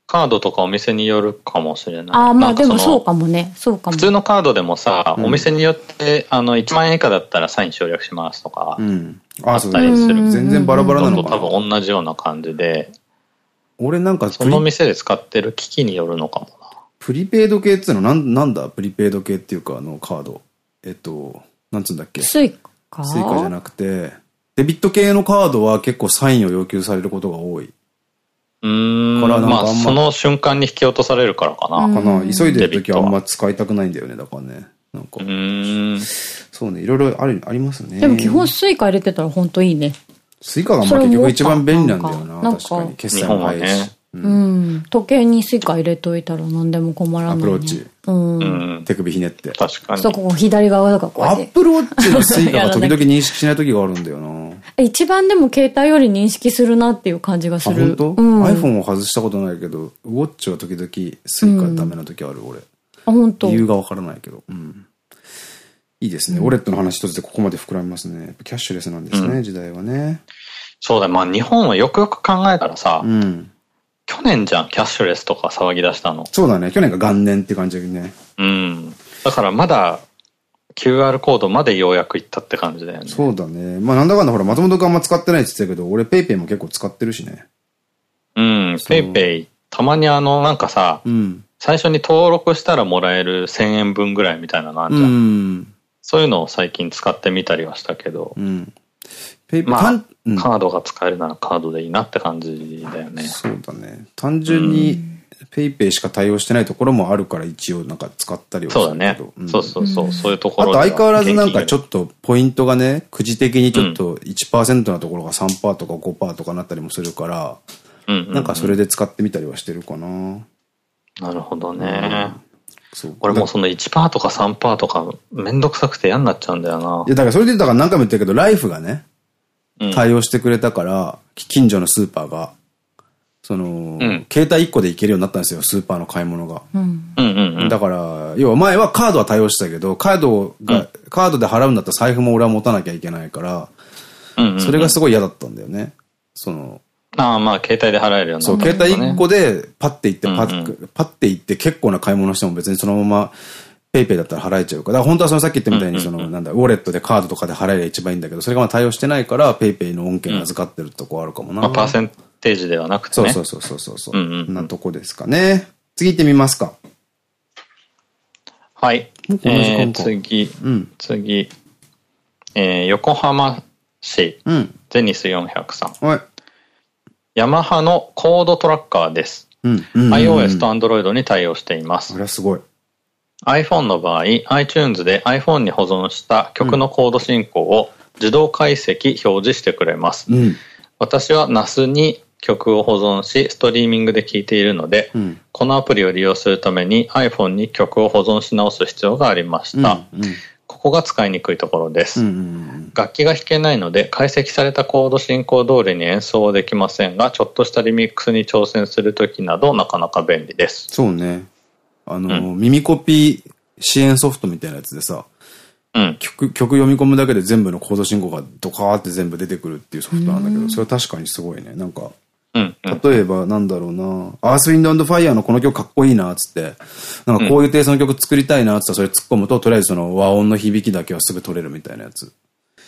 Speaker 2: カードとかお店によるかもしれない。
Speaker 3: ああ、まあでもそうかもね。そうかも。
Speaker 2: 普通のカードでもさ、うん、お店によって、あの、1万円以下だったらサイン省略しますとか、うん。あったりする。
Speaker 1: 全然バラバラなのかな。
Speaker 2: 多分同じような感じで。
Speaker 1: 俺なんか
Speaker 2: その店で使ってる機器によるのかもな。
Speaker 1: プリペイド系っていうの？はなんなんだ？プリペイド系っていうかあのカード。えっと、なんつうんだっけ？
Speaker 3: スイカ？
Speaker 1: スイカじゃなくて、デビット系のカードは結構サインを要求されることが多い。
Speaker 2: うん。からまあ、その瞬間に引き落とされるからかな？
Speaker 1: かな。急いでる時はあんま使いたくないんだよね、だからね。なんか。うん。そうね、いろいろある、ありますね。
Speaker 3: でも基本スイカ入れてたら本当いいね。
Speaker 1: スイカがまあ結局一番便利なんだよな、確かに。決済も早いし。
Speaker 3: うん。時計にスイカ入れといたら何でも困らない、
Speaker 1: アプローチ。うん。手首ひねって。
Speaker 2: 確かに。
Speaker 3: そう、ここ左側とかこう
Speaker 1: アップルウォッチのスイカが 時々認識しない時があるんだよな。
Speaker 3: 一番でも携帯より認識するなっていう感じがする。
Speaker 1: 本当？うん、?iPhone を外したことないけど、ウォッチは時々スイカダメな時ある、俺。
Speaker 3: あ、本当。
Speaker 1: 理由がわからないけど。うん。いいですね。ウォレットの話一つでここまで膨らみますね。キャッシュレスなんですね、時代はね。
Speaker 2: そうだ、まあ日本はよくよく考えたらさ、うん、去年じゃん、キャッシュレスとか騒ぎ出したの。
Speaker 1: そうだね、去年が元年って感じでね。
Speaker 2: うん。だからまだ QR コードまでようやくいったって感じだよね。
Speaker 1: そうだね。まあなんだかんだほら、松本君あんま使ってないって言ってたけど、俺 PayPay も結構使ってるしね。
Speaker 2: うん、PayPay、たまにあの、なんかさ、うん、最初に登録したらもらえる1000円分ぐらいみたいなのあるじゃん。うん、そういうのを最近使ってみたりはしたけど。うん。まあ、うん、カードが使えるならカードでいいなって感じだよね。
Speaker 1: そうだね。単純に、ペイペイしか対応してないところもあるから一応なんか使ったりは
Speaker 2: するそうだね。うん、そうそうそう。そういうところ
Speaker 1: あと相変わらずなんかちょっとポイントがね、くじ的にちょっと1%のところが3%とか5%とかなったりもするから、なんかそれで使ってみたりはしてるかな。
Speaker 2: なるほどね。そう俺もその1%とか3%とかめんどくさくて嫌になっちゃうんだよな。
Speaker 1: いやだからそれでだから何回も言ったけど、ライフがね、対応してくれたから、近所のスーパーが。その、うん、携帯1個で行けるようになったんですよ、スーパーの買い物が。だから、要は前はカードは対応してたけど、カードが、うん、カードで払うんだったら財布も俺は持たなきゃいけないから、それがすごい嫌だったんだよね。その、
Speaker 2: ああ、まあ、携帯で払えるような、
Speaker 1: ね、そう、携帯1個でパッて行って、パッ、パッて行って結構な買い物しても別にそのまま、ペイペイだったら払えちゃうから、本当はそのさっき言ったみたいに、その、なんだ、ウォレットでカードとかで払えれば一番いいんだけど、それがまあ対応してないから、ペイペイの恩恵に預かってるとこあるかもな。
Speaker 2: まあ、パーセンテージではなくてね。
Speaker 1: そうそうそうそうそう。うんうん。なとこですかね。次行ってみますか。
Speaker 2: はい。えー、次、うん、次、えー、横浜市、うん、ゼニス400さん。はい。ヤマハのコードトラッカーです。うん。iOS と Android に対応しています。
Speaker 1: これはすごい。
Speaker 2: iPhone の場合、iTunes で iPhone に保存した曲のコード進行を自動解析表示してくれます。うん、私は NAS に曲を保存し、ストリーミングで聴いているので、うん、このアプリを利用するために iPhone に曲を保存し直す必要がありました。うんうん、ここが使いにくいところです。楽器が弾けないので、解析されたコード進行通りに演奏はできませんが、ちょっとしたリミックスに挑戦するときなど、なかなか便利です。
Speaker 1: そうね。あの、うん、耳コピー支援ソフトみたいなやつでさ、うん、曲、曲読み込むだけで全部のコード進行がドカーって全部出てくるっていうソフトなんだけど、それは確かにすごいね。なんか、例えば、なんだろうな、アースウィンドファイヤーのこの曲かっこいいな、つって、なんかこういうテイストの曲作りたいな、つったらそれ突っ込むと、とりあえずその和音の響きだけはすぐ取れるみたいなやつ。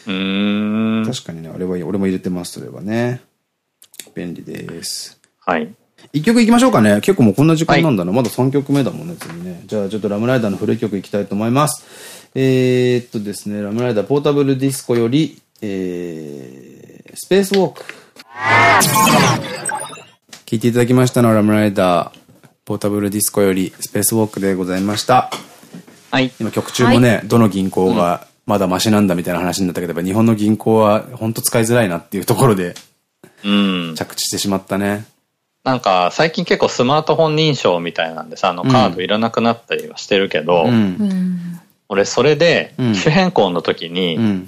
Speaker 1: うん。確かにね、あれは、俺も入れてます、それはね。便利です。
Speaker 2: はい。
Speaker 1: 一曲いきましょうかね。結構もうこんな時間なんだな。はい、まだ3曲目だもんね、次ね。じゃあちょっとラムライダーの古い曲いきたいと思います。えー、っとですね、ラムライダーポータブルディスコより、えー、スペースウォーク。聴いていただきましたのはラムライダー、ポータブルディスコよりスペースウォークでございました。
Speaker 2: はい。
Speaker 1: 今曲中もね、はい、どの銀行がまだマシなんだみたいな話になったけど、日本の銀行は本当使いづらいなっていうところで、うん。着地してしまったね。
Speaker 2: なんか最近結構スマートフォン認証みたいなんでさ、あのカードいらなくなったりはしてるけど、うん、俺それで機種変更の時に、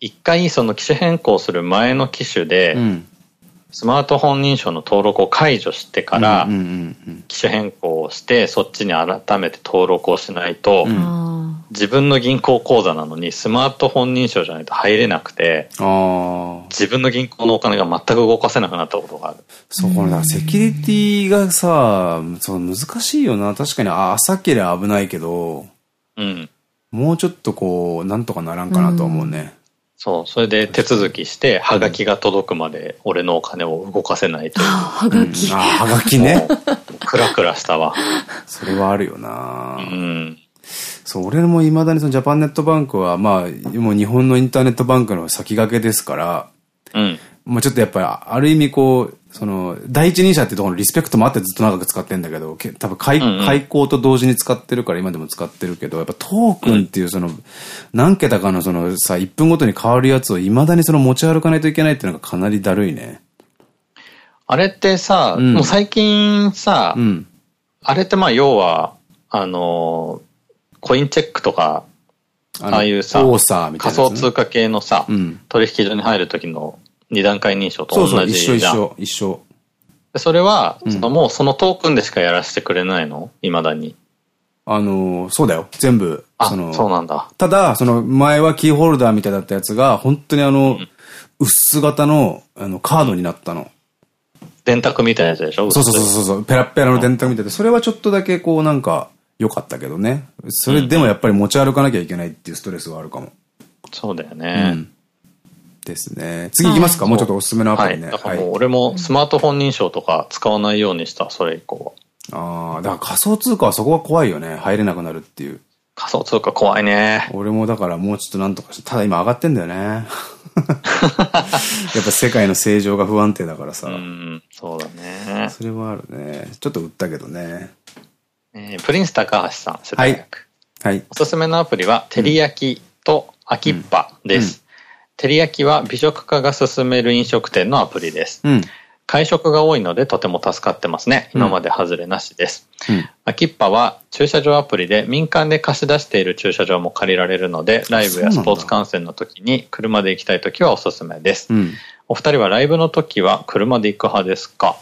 Speaker 2: 一回その機種変更する前の機種で、スマートフォン認証の登録を解除してから、機種変更をして、そっちに改めて登録をしないと、自分の銀行口座なのにスマートフォン認証じゃないと入れなくて、自分の銀行のお金が全く動かせなくなったことがある。
Speaker 1: そう、これだ、セキュリティがさ、そう難しいよな。確かに、あ、浅ければ危ないけど、うん。もうちょっとこう、なんとかならんかなと思うね。
Speaker 2: そう、それで手続きして、はがきが届くまで俺のお金を動かせないという。
Speaker 3: はがき。
Speaker 1: あ、はがきね。
Speaker 2: クラクラしたわ。
Speaker 1: それはあるよなうん。そう、俺も未だにそのジャパンネットバンクは、まあ、もう日本のインターネットバンクの先駆けですから、うん。まあちょっとやっぱり、ある意味こう、その、第一人者っていうところのリスペクトもあってずっと長く使ってんだけど、多分開、開口と同時に使ってるから今でも使ってるけど、やっぱトークンっていうその、何桁かのそのさ、1分ごとに変わるやつを未だにその持ち歩かないといけないっていうのがかなりだるいね。
Speaker 2: あれってさ、うん、もう最近さ、うん、あれってまあ要は、あの、コインチェックとか、ああいうさ、仮想通貨系のさ、うん、取引所に入るときの二段階認証と同じじゃん。そうそう、一緒一緒、一緒。それは、そのもうそのトークンでしかやらせてくれないの？未だに。
Speaker 1: あのー、そうだよ。全部。
Speaker 2: その、そうなんだ。
Speaker 1: ただ、その前はキーホルダーみたいだったやつが、本当にあの、うん、薄型の、あの、カードになったの。
Speaker 2: 電卓みたいなやつでしょ？
Speaker 1: そうそうそうそう。ペラペラの電卓みたいで、それはちょっとだけこうなんか、良かったけどね。それでもやっぱり持ち歩かなきゃいけないっていうストレスはあるかも。
Speaker 2: そうだよね。うん
Speaker 1: ですね。次行きますか、もうちょっとおすすめのアプリね。
Speaker 2: はい、だからもう俺もスマートフォン認証とか使わないようにした、それ以降
Speaker 1: は。ああ、だから仮想通貨はそこが怖いよね。入れなくなるっていう。
Speaker 2: 仮想通貨怖いね。
Speaker 1: 俺もだからもうちょっとなんとかして、ただ今上がってんだよね。やっぱ世界の正常が不安定だからさ。う
Speaker 2: ん、そうだね。
Speaker 1: それはあるね。ちょっと売ったけどね。
Speaker 2: えー、プリンス高橋さん、
Speaker 1: 世代役。はい。はい、
Speaker 2: おすすめのアプリは、照り焼きとアキッパです。照り焼きは美食家が勧める飲食店のアプリです。うん、会食が多いのでとても助かってますね。今まで外れなしです。うん、アキッパは駐車場アプリで民間で貸し出している駐車場も借りられるので、ライブやスポーツ観戦の時に車で行きたい時はおすすめです。うん、お二人はライブの時は車で行く派ですか？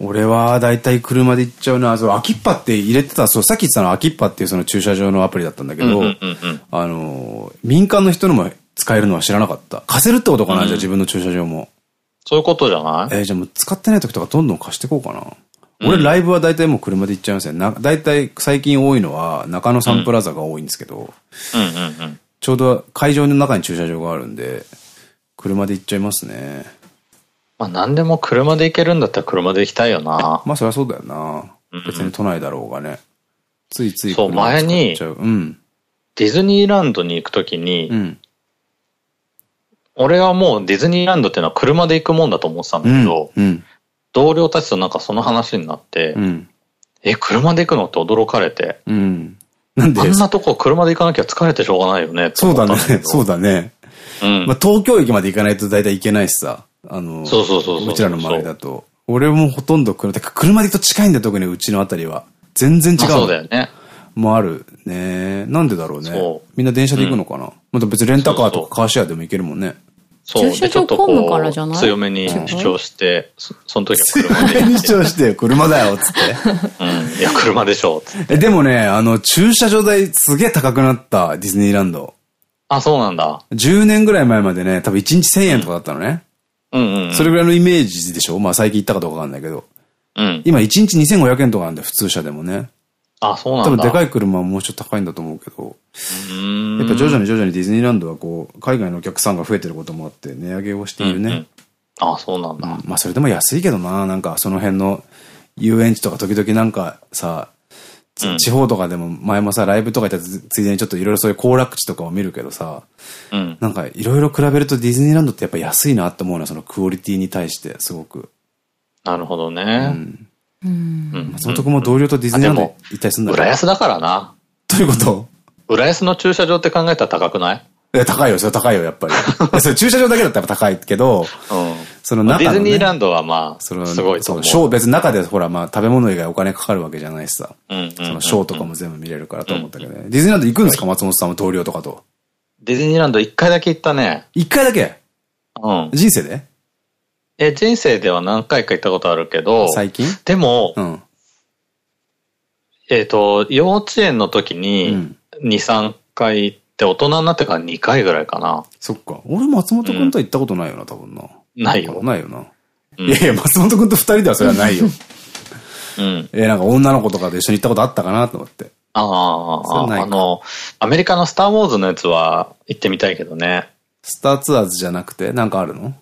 Speaker 1: 俺はだいたい車で行っちゃうな。そう、アキッパって入れてた、そう、さっき言ってたのはアキッパっていうその駐車場のアプリだったんだけど、あの、民間の人のも使えるのは知らなかった。貸せるってことかな、うん、じゃあ自分の駐車場も。
Speaker 2: そういうことじゃない？
Speaker 1: えー、じゃあもう使ってない時とかどんどん貸していこうかな。うん、俺ライブは大体もう車で行っちゃいますね。な、大体最近多いのは中野サンプラザが多いんですけど、ちょうど会場の中に駐車場があるんで、車で行っちゃいますね。
Speaker 2: まあ何でも車で行けるんだったら車で行きたいよな。
Speaker 1: まあそりゃそうだよな。別に都内だろうがね。ついつい
Speaker 2: そう、前に、うん、ディズニーランドに行くときに、うん、俺はもうディズニーランドっていうのは車で行くもんだと思ってたんだけど、うん、同僚たちとなんかその話になって、え、車で行くのって驚かれて、なんで？あんなとこ車で行かなきゃ疲れてしょうがないよね
Speaker 1: そうだね、そうだね。うん、まあ東京駅まで行かないと大体行けないしさ。あの、
Speaker 2: そうそうそう
Speaker 1: うちらの周りだと。俺もほとんど車、車で行くと近いんだよ、特にうちのあたりは。全然違う。
Speaker 2: そうだよね。
Speaker 1: もあるね。なんでだろうね。みんな電車で行くのかな、また別にレンタカーとかカーシェアでも行けるもんね。
Speaker 3: そう。駐車場混むからじゃない？
Speaker 2: 強めに主張して、その時
Speaker 1: は車で。強めに主張して、車だよ、つって。
Speaker 2: うん。いや、車でしょ、つって。
Speaker 1: え、でもね、あの、駐車場代すげえ高くなった、ディズニーランド。
Speaker 2: あ、そうなんだ。
Speaker 1: 10年ぐらい前までね、多分1日1000円とかだったのね。うんうん。それぐらいのイメージでしょ？まあ最近行ったかどうかわかんないけど。うん。今1日2500円とかなんだよ、普通車でもね。
Speaker 2: あ、そうなんだ。
Speaker 1: 多分でかい車はもうちょっと高いんだと思うけど。やっぱ徐々に徐々にディズニーランドはこう、海外のお客さんが増えてることもあって値上げをしているね。うんうん、
Speaker 2: あ、そうなんだ。うん、
Speaker 1: まあそれでも安いけどな、なんかその辺の遊園地とか時々なんかさ、地方とかでも前もさ、ライブとか行ったついでにちょっといろいろそういう行楽地とかを見るけどさ、うん、なんかいろいろ比べるとディズニーランドってやっぱ安いなって思うのはそのクオリティに対してすごく。
Speaker 2: なるほどね。
Speaker 1: うん。松本君も同僚とディズニーランド行ったりするんだ
Speaker 2: 浦安だからな。
Speaker 1: どういうこと？
Speaker 2: 浦安の駐車場って考えたら高くない？
Speaker 1: え、高いよ、それ高いよ、やっぱり。それ駐車場だけだったら高いけど、うん、
Speaker 2: その中、ね、ディズニーランドはまあ、そのすごいと思う。
Speaker 1: ショー、別に中でほら、まあ、食べ物以外お金かかるわけじゃないしさ。そのショーとかも全部見れるからと思ったけどね。ディズニーランド行くんですか、松本さんも同僚とかと。
Speaker 2: ディズニーランド一回だけ行ったね。
Speaker 1: 一回だけ？うん。人生で？
Speaker 2: え、人生では何回か行ったことあるけど、
Speaker 1: 最近？
Speaker 2: でも、うん、えっと、幼稚園の時に2、3回行って、大人になってから2回ぐらいかな。
Speaker 1: そっか。俺松本くんとは行ったことないよな、多分な。
Speaker 2: ないよ。
Speaker 1: ないよな。いやいや、松本くんと二人ではそれはないよ。うん。え、なんか女の子とかで一緒に行ったことあったかなと思って。
Speaker 2: ああ、あの、アメリカのスターウォーズのやつは行ってみたいけどね。
Speaker 1: スターツアーズじゃなくて、なんかあるの？
Speaker 2: ス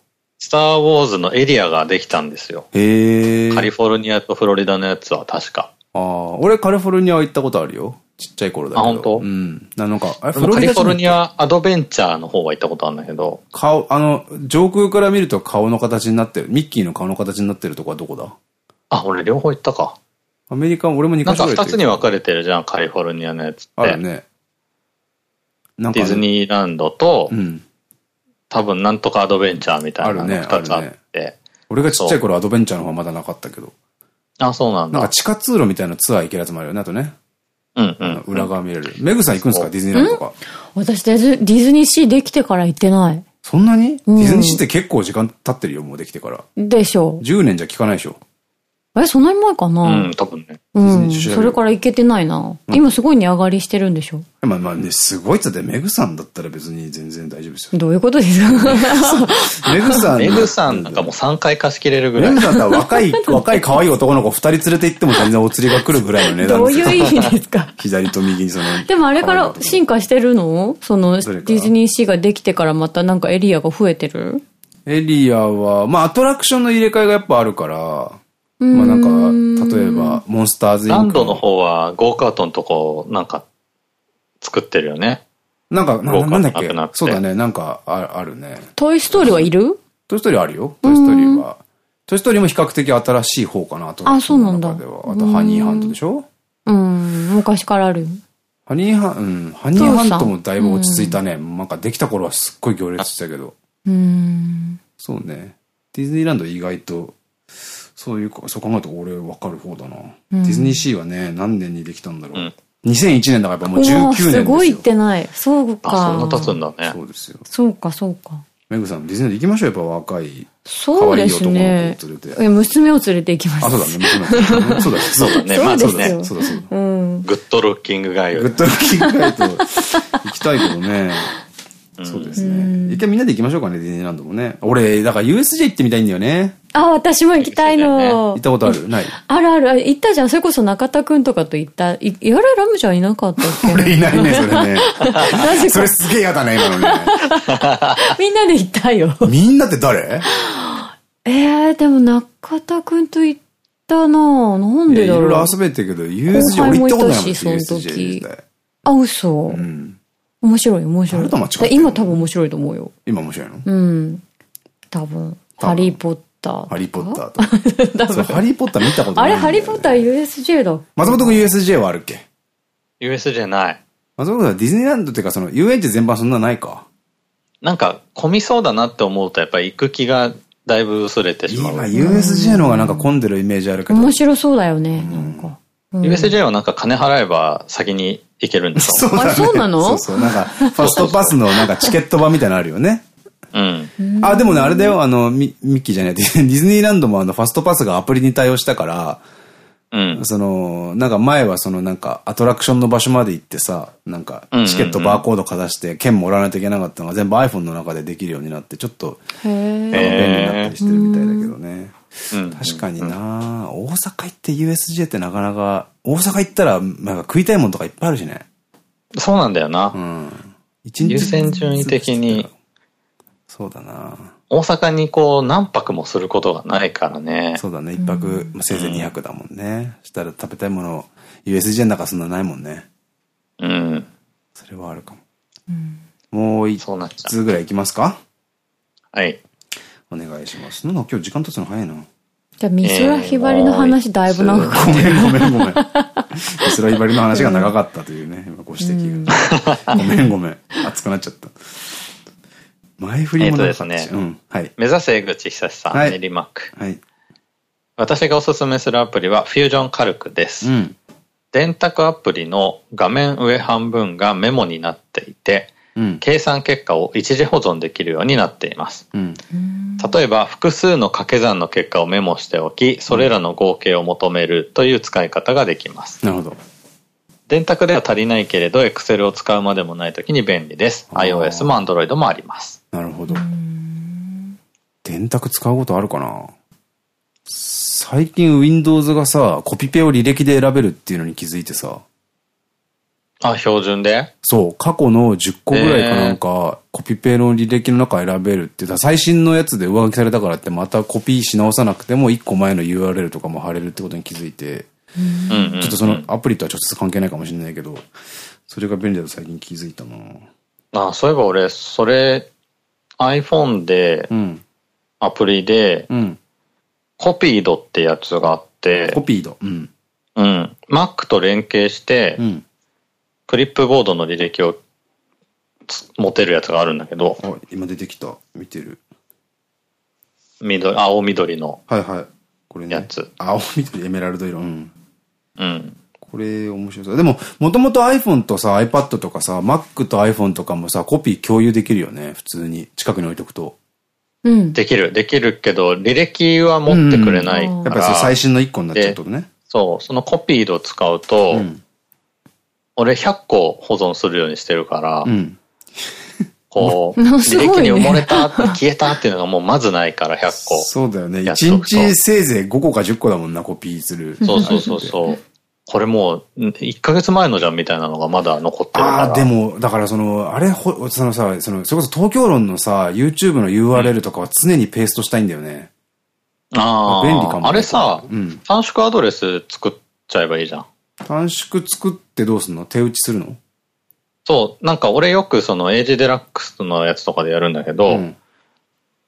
Speaker 2: ターウォーズのエリアができたんですよ。へえ。カリフォルニアとフロリダのやつは確か。
Speaker 1: ああ、俺カリフォルニアは行ったことあるよ。ちっちゃい頃だけど。あ、
Speaker 2: 本当？
Speaker 1: うん。なんか、
Speaker 2: あれカリフォルニアアドベンチャーの方は行ったことあるんだけど。
Speaker 1: 顔、あの、上空から見ると顔の形になってる、ミッキーの顔の形になってるとこはどこだ？
Speaker 2: あ、俺両方行ったか。
Speaker 1: アメリカ、俺も2
Speaker 2: か所なんか2つに分かれてるじゃん、カリフォルニアのやつって。
Speaker 1: あるね。
Speaker 2: ディズニーランドと、うん、多分なんとかアドベンチャーみたいなの2つあって。ね、
Speaker 1: 俺がちっちゃい頃アドベンチャーの方はまだなかったけど。
Speaker 2: あ、そうなんだ。
Speaker 1: なんか地下通路みたいなツアー行けるやつもあるよね、あとね。うんうん。裏側見れる。メグさん行くんですか？ディズニーランドとか。
Speaker 3: 私ディズニーシーできてから行ってない。
Speaker 1: そんなに、ディズニーシーって結構時間経ってるよ、もうできてから。
Speaker 3: でしょ
Speaker 1: う。10年じゃ聞かないでしょ。
Speaker 3: え、そんなに前かな？
Speaker 2: うん、多分ね。
Speaker 3: うん。それから行けてないな。今すごい値上がりしてるんでしょ？
Speaker 1: まあまあね、すごいって言ったらメグさんだったら別に全然大丈夫ですよ。
Speaker 3: どういうことですか？
Speaker 2: メグさん。メグさんなんかもう3回貸し切れるぐらい。
Speaker 1: メグさんだったら若い、若い可愛い男の子2人連れて行っても全然お釣りが来るぐらいの値
Speaker 3: 段どういう意味ですか？
Speaker 1: 左と右にその。
Speaker 3: でもあれから進化してるの？そのディズニーシーができてからまたなんかエリアが増えてる？
Speaker 1: エリアは、まあアトラクションの入れ替えがやっぱあるから、まあなんか、例えば、モンスターズインク。
Speaker 2: ランドの方は、ゴーカートのとこ、なんか、作ってるよね。
Speaker 1: なんか、ななんだっけ？そうだね、なんかあ、あるね。
Speaker 3: トイストーリーはいる？
Speaker 1: トイストーリーあるよ。トイストーリーは。トイストーリーも比較的新しい方かなと。
Speaker 3: あ、そうなんだ。あ
Speaker 1: と、ハニーハントでしょ？
Speaker 3: うん、昔からある
Speaker 1: ハニーハン、うん、ハニーハントもだいぶ落ち着いたね。なんかできた頃はすっごい行列してたけど。うん。そうね。ディズニーランド意外とそういうか、そう考えると俺分かる方だな。うん、ディズニーシーはね、何年にできたんだろう。うん、2001年だからやっぱもう19年ですよ。
Speaker 3: すごい行ってない。そうか。
Speaker 2: あ、そんな経つんだね。
Speaker 1: そうですよ。
Speaker 3: そうか、そうか。
Speaker 1: メグさん、ディズニー行きましょう、やっぱ若い。
Speaker 3: そうですね。娘を連れて行きます。
Speaker 1: あ、そうだね、娘を。そうだ、そうだね。
Speaker 3: まあ
Speaker 1: そう
Speaker 3: だ
Speaker 1: ね。そうだ、そうだ。グ
Speaker 2: ッドロッキングガイド。
Speaker 1: グッドロッキングガイド行きたいけどね。そうですね。一回みんなで行きましょうかね、ディズニーランドもね。俺、だから USJ 行ってみたいんだよね。
Speaker 3: あ、私も行きたいの。
Speaker 1: 行ったことある？ない？
Speaker 3: あるある。行ったじゃん。それこそ中田くんとかと行った。い、やれラムちゃんいなかったっけ？
Speaker 1: 俺いないね、それね。それすげえ嫌だね、今のね。
Speaker 3: みんなで行ったよ。
Speaker 1: みんなって誰？
Speaker 3: ええでも中田くんと行ったななんでだろう。いろい
Speaker 1: ろ遊べてるけど、USJ 俺行ったことないもん、
Speaker 3: その時。あ、嘘。うん。面白い、面白い。今多分面白いと思うよ。
Speaker 1: 今面白いの？
Speaker 3: うん。多分。ハリーポッター。
Speaker 1: ハリーポッターと。ハリーポッター見たことない。
Speaker 3: あれ、ハリーポッター USJ だ。
Speaker 1: 松本くん USJ はあるっけ
Speaker 2: ?USJ ない。
Speaker 1: 松本くんはディズニーランドっていうか、その遊園地全般そんなないか？
Speaker 2: なんか、混みそうだなって思うと、やっぱり行く気がだいぶ薄れてしまう。
Speaker 1: 今 USJ の方がなんか混んでるイメージあるけど。
Speaker 3: 面白そうだよね。なんか。
Speaker 2: USJ はなんか金払えば先に行けるんでしょ？
Speaker 3: そう、ね、あ、そうなの？
Speaker 1: そうそう。なんか、ファストパスのなんかチケット版みたいなのあるよね。
Speaker 2: うん。
Speaker 1: あ、でもね、あれだよ、あの、ミミッキーじゃない、ディズニーランドもあの、ファストパスがアプリに対応したから、
Speaker 2: うん。
Speaker 1: その、なんか前はそのなんかアトラクションの場所まで行ってさ、なんかチケットバーコードかざして券もらわないといけなかったのが全部 iPhone の中でできるようになって、ちょっと便利になったりしてるみたいだけどね。確かにな大阪行って USJ ってなかなか、大阪行ったらなんか食いたいもんとかいっぱいあるしね。
Speaker 2: そうなんだよな。
Speaker 1: うん。
Speaker 2: 優先順位的に。
Speaker 1: そうだな
Speaker 2: 大阪にこう何泊もすることがないからね。
Speaker 1: そうだね。一泊、まあ、せいぜい2泊だもんね。そしたら食べたいもの、USJ の中そんなないもんね。
Speaker 2: うん。
Speaker 1: それはあるかも。うん、もう一つぐらい行きますか？
Speaker 2: はい。
Speaker 1: お願いします。なんか今日時間経つの早いな。
Speaker 3: じゃあ、美空ひばりの話だいぶ長か
Speaker 1: った。ごめんごめんごめん。美空ひばりの話が長かったというね、今ご指摘が。ごめんごめん。熱くなっちゃった。前振りも
Speaker 2: えっとですね。
Speaker 1: うん。はい。
Speaker 2: 目指せ江口久さん、練馬区。
Speaker 1: はい。
Speaker 2: 私がおすすめするアプリはフュージョンカルクです。うん。電卓アプリの画面上半分がメモになっていて、うん、計算結果を一時保存できるようになっています。うん、例えば、複数の掛け算の結果をメモしておき、それらの合計を求めるという使い方ができます。
Speaker 1: なるほど。
Speaker 2: 電卓では足りないけれど、Excel を使うまでもない時に便利です。iOS も Android もあります。
Speaker 1: なるほど。電卓使うことあるかな？最近 Windows がさ、コピペを履歴で選べるっていうのに気づいてさ。
Speaker 2: あ、標準で？
Speaker 1: そう。過去の10個ぐらいかなんか、コピペの履歴の中選べるって最新のやつで上書きされたからってまたコピーし直さなくても1個前の URL とかも貼れるってことに気づいて、ちょっとそのアプリとは直接関係ないかもしれないけど、それが便利だと最近気づいたな
Speaker 2: あ、そういえば俺、それ iPhone で、アプリで、コピードってやつがあって、
Speaker 1: コピード。うん。
Speaker 2: うん。Mac と連携して、うん、クリップボードの履歴を持てるやつがあるんだけど。
Speaker 1: 今出てきた。見てる。
Speaker 2: 緑、青緑の。
Speaker 1: はいはい。これね。
Speaker 2: やつ。
Speaker 1: 青緑、エメラルド色。うん。
Speaker 2: うん。
Speaker 1: これ面白そう。でも、もともと iPhone とさ、iPad とかさ、Mac と iPhone とかもさ、コピー共有できるよね。普通に。近くに置いとくと。
Speaker 3: うん。
Speaker 2: できる、できるけど、履歴は持ってくれないから。やっ
Speaker 1: ぱり最新の1個になっちゃうとね。
Speaker 2: そう、そのコピードを使うと、うん、俺100個保存するようにしてるから、うん、こう、履歴に埋もれた、消えたっていうのがもうまずないから100個。
Speaker 1: そうだよね。1日せいぜい5個か10個だもんな、コピーする。
Speaker 2: そうそうそうそう。これもう、1ヶ月前のじゃんみたいなのがまだ残ってるから。
Speaker 1: ああ、でも、だからその、あれ、ほ、そのさ、その、それこそ東京論のさ、YouTube の URL とかは常にペーストしたいんだよね。
Speaker 2: ああ。便利かも。あれさ、うん、短縮アドレス作っちゃえばいいじゃん。
Speaker 1: 短縮作ってどうすんの？手打ちするの？
Speaker 2: そう、なんか俺よくそのエイジデラックスのやつとかでやるんだけど、うん、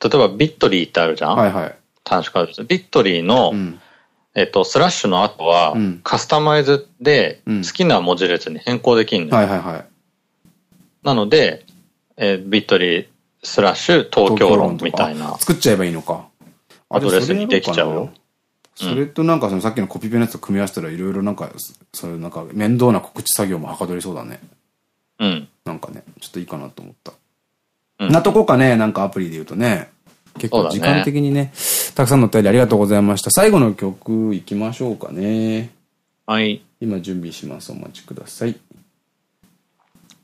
Speaker 2: 例えばビットリーってあるじゃん？
Speaker 1: はいはい。
Speaker 2: 短縮アドレス。ビットリーの、うん、えっと、スラッシュの後は、カスタマイズで好きな文字列に変更できるの
Speaker 1: よ。はいはいはい。
Speaker 2: なので、えー、ビットリースラッシュ東京論みたいな。
Speaker 1: 作っちゃえばいいのか。
Speaker 2: アドレスにできちゃうよ。
Speaker 1: それとなんかそのさっきのコピペのやつと組み合わせたらいろいろなんか、そういうなんか面倒な告知作業もはかどりそうだね。
Speaker 2: うん。
Speaker 1: なんかね、ちょっといいかなと思った。なとこかね、なんかアプリで言うとね。結構時間的にね、ねたくさんのお便りありがとうございました。最後の曲いきましょうかね。
Speaker 2: はい。
Speaker 1: 今準備します。お待ちください。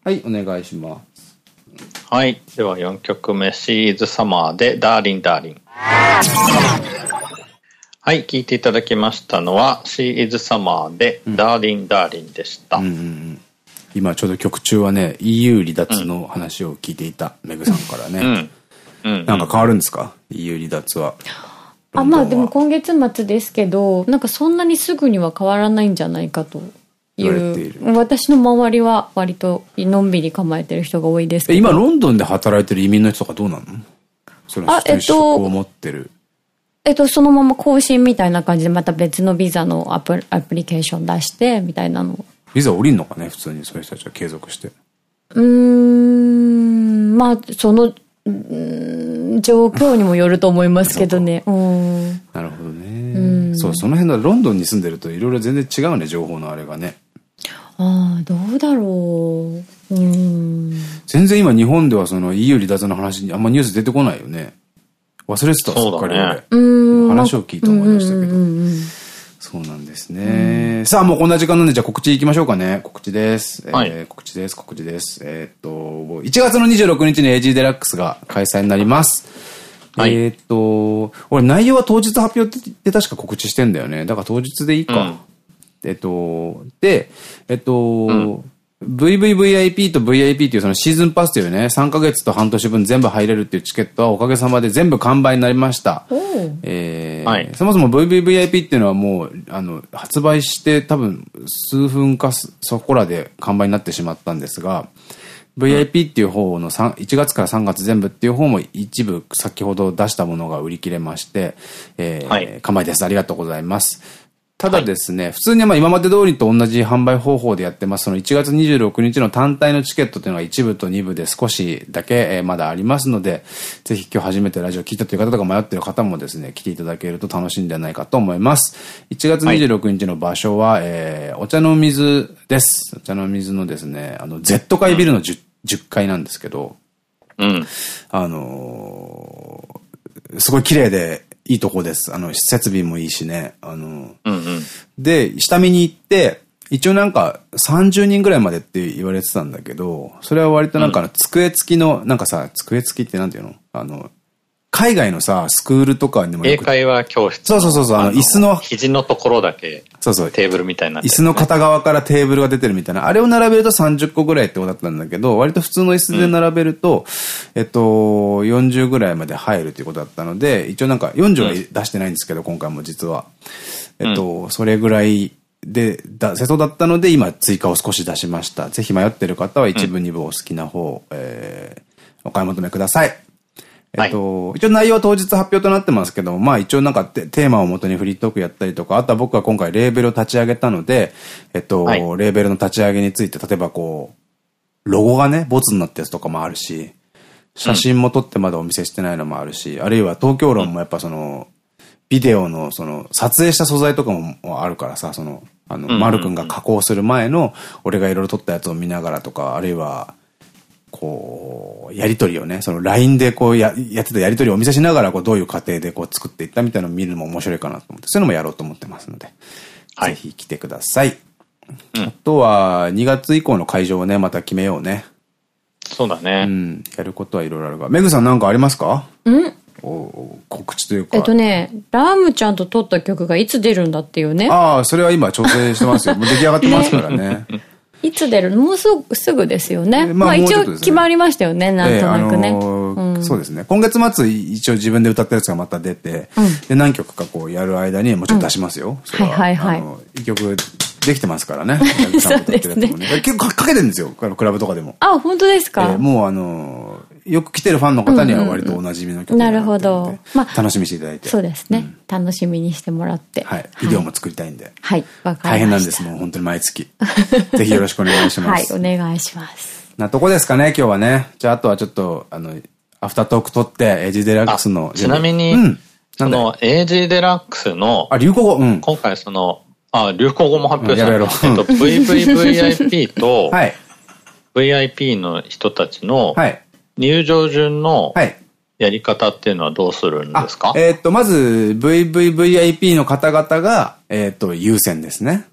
Speaker 1: はい、お願いします。
Speaker 2: はい。では4曲目、シーズサマーで、ダーリンダーリン。はい、聞いていただきましたのは、シーズサマーで、ダーリンダーリンでした。
Speaker 1: 今ちょうど曲中はね、EU 離脱の話を聞いていた、メグさんからね。なんか変わるんですか ?EU 離脱は。
Speaker 3: あ、まあでも今月末ですけど、なんかそんなにすぐには変わらないんじゃないかという。私の周りは割とのんびり構えてる人が多いですけ
Speaker 1: ど。今ロンドンで働いてる移民の人とかどうなの？そのあ、えっと、を持ってる。
Speaker 3: えっと、そのまま更新みたいな感じでまた別のビザのアプアプリケーション出して、みたいなの。
Speaker 1: ビザ降りんのかね普通にそういう人たちは継続して。
Speaker 3: うーん、まあ、その、状況にもよると思いますけどね。
Speaker 1: なるほどね。そう、その辺のロンドンに住んでるといろいろ全然違うね、情報のあれがね。
Speaker 3: ああ、どうだろう。うん。
Speaker 1: 全然今日本ではその EU 離脱の話にあんまニュース出てこないよね。忘れてた、すっかり俺。話を聞いて思いましたけど。そうなんですね。うん、さあ、もうこんな時間なんで、じゃあ告知行きましょうかね。告知です。はい、えー、告知です、告知です。えー、っと、1月の26日に AG デラックスが開催になります。はい、えっと、俺内容は当日発表って確か告知してんだよね。だから当日でいいか。うん、えっと、で、えっと、うん VVVIP と VIP っていうそのシーズンパスというね、3ヶ月と半年分全部入れるっていうチケットはおかげさまで全部完売になりました。えーはい、そもそも VVVIP っていうのはもう、あの、発売して多分数分かそこらで完売になってしまったんですが、VIP っていう方の1月から3月全部っていう方も一部先ほど出したものが売り切れまして、えー、はい、完売です。ありがとうございます。ただですね、はい、普通にまあ今まで通りと同じ販売方法でやってます。その1月26日の単体のチケットというのが1部と2部で少しだけまだありますので、ぜひ今日初めてラジオ聞いたという方とか迷っている方もですね、来ていただけると楽しいんじゃないかと思います。1月26日の場所は、はい、えー、お茶の水です。お茶の水のですね、あの、Z 階ビルの 10,、うん、10階なんですけど、
Speaker 2: うん。
Speaker 1: あのー、すごい綺麗で、いいとこです。あの、設備もいいしね。あの、うん
Speaker 2: うん、
Speaker 1: で、下見に行って、一応なんか30人ぐらいまでって言われてたんだけど、それは割となんかあの机付きの、なんかさ、机付きってなんていうの？あの、海外のさ、スクールとかにも
Speaker 2: 英会話教室。
Speaker 1: そうそうそうそう、あの、椅子の。
Speaker 2: 肘のところだけ。そうそう。テーブルみたいな、
Speaker 1: ね、椅子の片側からテーブルが出てるみたいな。あれを並べると30個ぐらいってことだったんだけど、割と普通の椅子で並べると、うん、えっと、40ぐらいまで入るっていうことだったので、一応なんか40は出してないんですけど、うん、今回も実は。えっと、うん、それぐらいで、だ、瀬戸だったので、今追加を少し出しました。ぜひ迷ってる方は一部二部お好きな方、えー、お買い求めください。えっと、はい、一応内容は当日発表となってますけどまあ一応なんかテーマをもとにフリートークやったりとか、あとは僕は今回レーベルを立ち上げたので、えっと、はい、レーベルの立ち上げについて、例えばこう、ロゴがね、ボツになったやつとかもあるし、写真も撮ってまだお見せしてないのもあるし、うん、あるいは東京論もやっぱその、ビデオのその、撮影した素材とかもあるからさ、その、あの、マル君が加工する前の、俺がいろいろ撮ったやつを見ながらとか、あるいは、こう、やりとりをね、その LINE でこうや、やってたやりとりをお見せしながら、こう、どういう過程でこう作っていったみたいなのを見るのも面白いかなと思って、そういうのもやろうと思ってますので、はい、ぜひ来てください。うん、あとは、2月以降の会場をね、また決めようね。
Speaker 2: そうだね。
Speaker 1: うん。やることはいろいろあるが。メグさんなんかありますか？
Speaker 3: うん
Speaker 1: 告知というか。
Speaker 3: えっとね、ラームちゃんと撮った曲がいつ出るんだっていうね。
Speaker 1: ああ、それは今調整してますよ。もう出来上がってますからね。
Speaker 3: いつ出るの？もうすぐ、すぐですよね。まあ、一応決まりましたよね、なんとなくね。
Speaker 1: そうですね。今月末一応自分で歌ったやつがまた出て、で、何曲かこうやる間にもちろん出しますよ。
Speaker 3: はいはいはい。
Speaker 1: 一曲できてますからね。そうですね。結構かけてるんですよ、クラブとかでも。
Speaker 3: あ、本当ですか？
Speaker 1: もうあの、よく来てるファンの方には割とおなじみの曲
Speaker 3: なるほど。
Speaker 1: まあ、楽しみにしていただいて。
Speaker 3: そうですね。楽しみにしてもらって。
Speaker 1: はい。ビデオも作りたいんで。
Speaker 3: はい。わかり。
Speaker 1: 大変なんです、もう本当に毎月。ぜひよろしくお願いしま
Speaker 3: す。はい、お願いします。
Speaker 1: なとこですかね、今日はね。じゃあ、あとはちょっと、あの、アフタートーク撮って、エイジデラックスの。
Speaker 2: ちなみに、うん。その、エイジデラックスの、
Speaker 1: あ、流行語うん。
Speaker 2: 今回その、あ、流行語も発表した。やろえっと、VVVIP と、はい。VIP の人たちの、はい。入場順の、やり方っていうのはどうするんですか、
Speaker 1: はい、えっ、と、まず、VVVIP の方々が、えっ、と、優先ですね。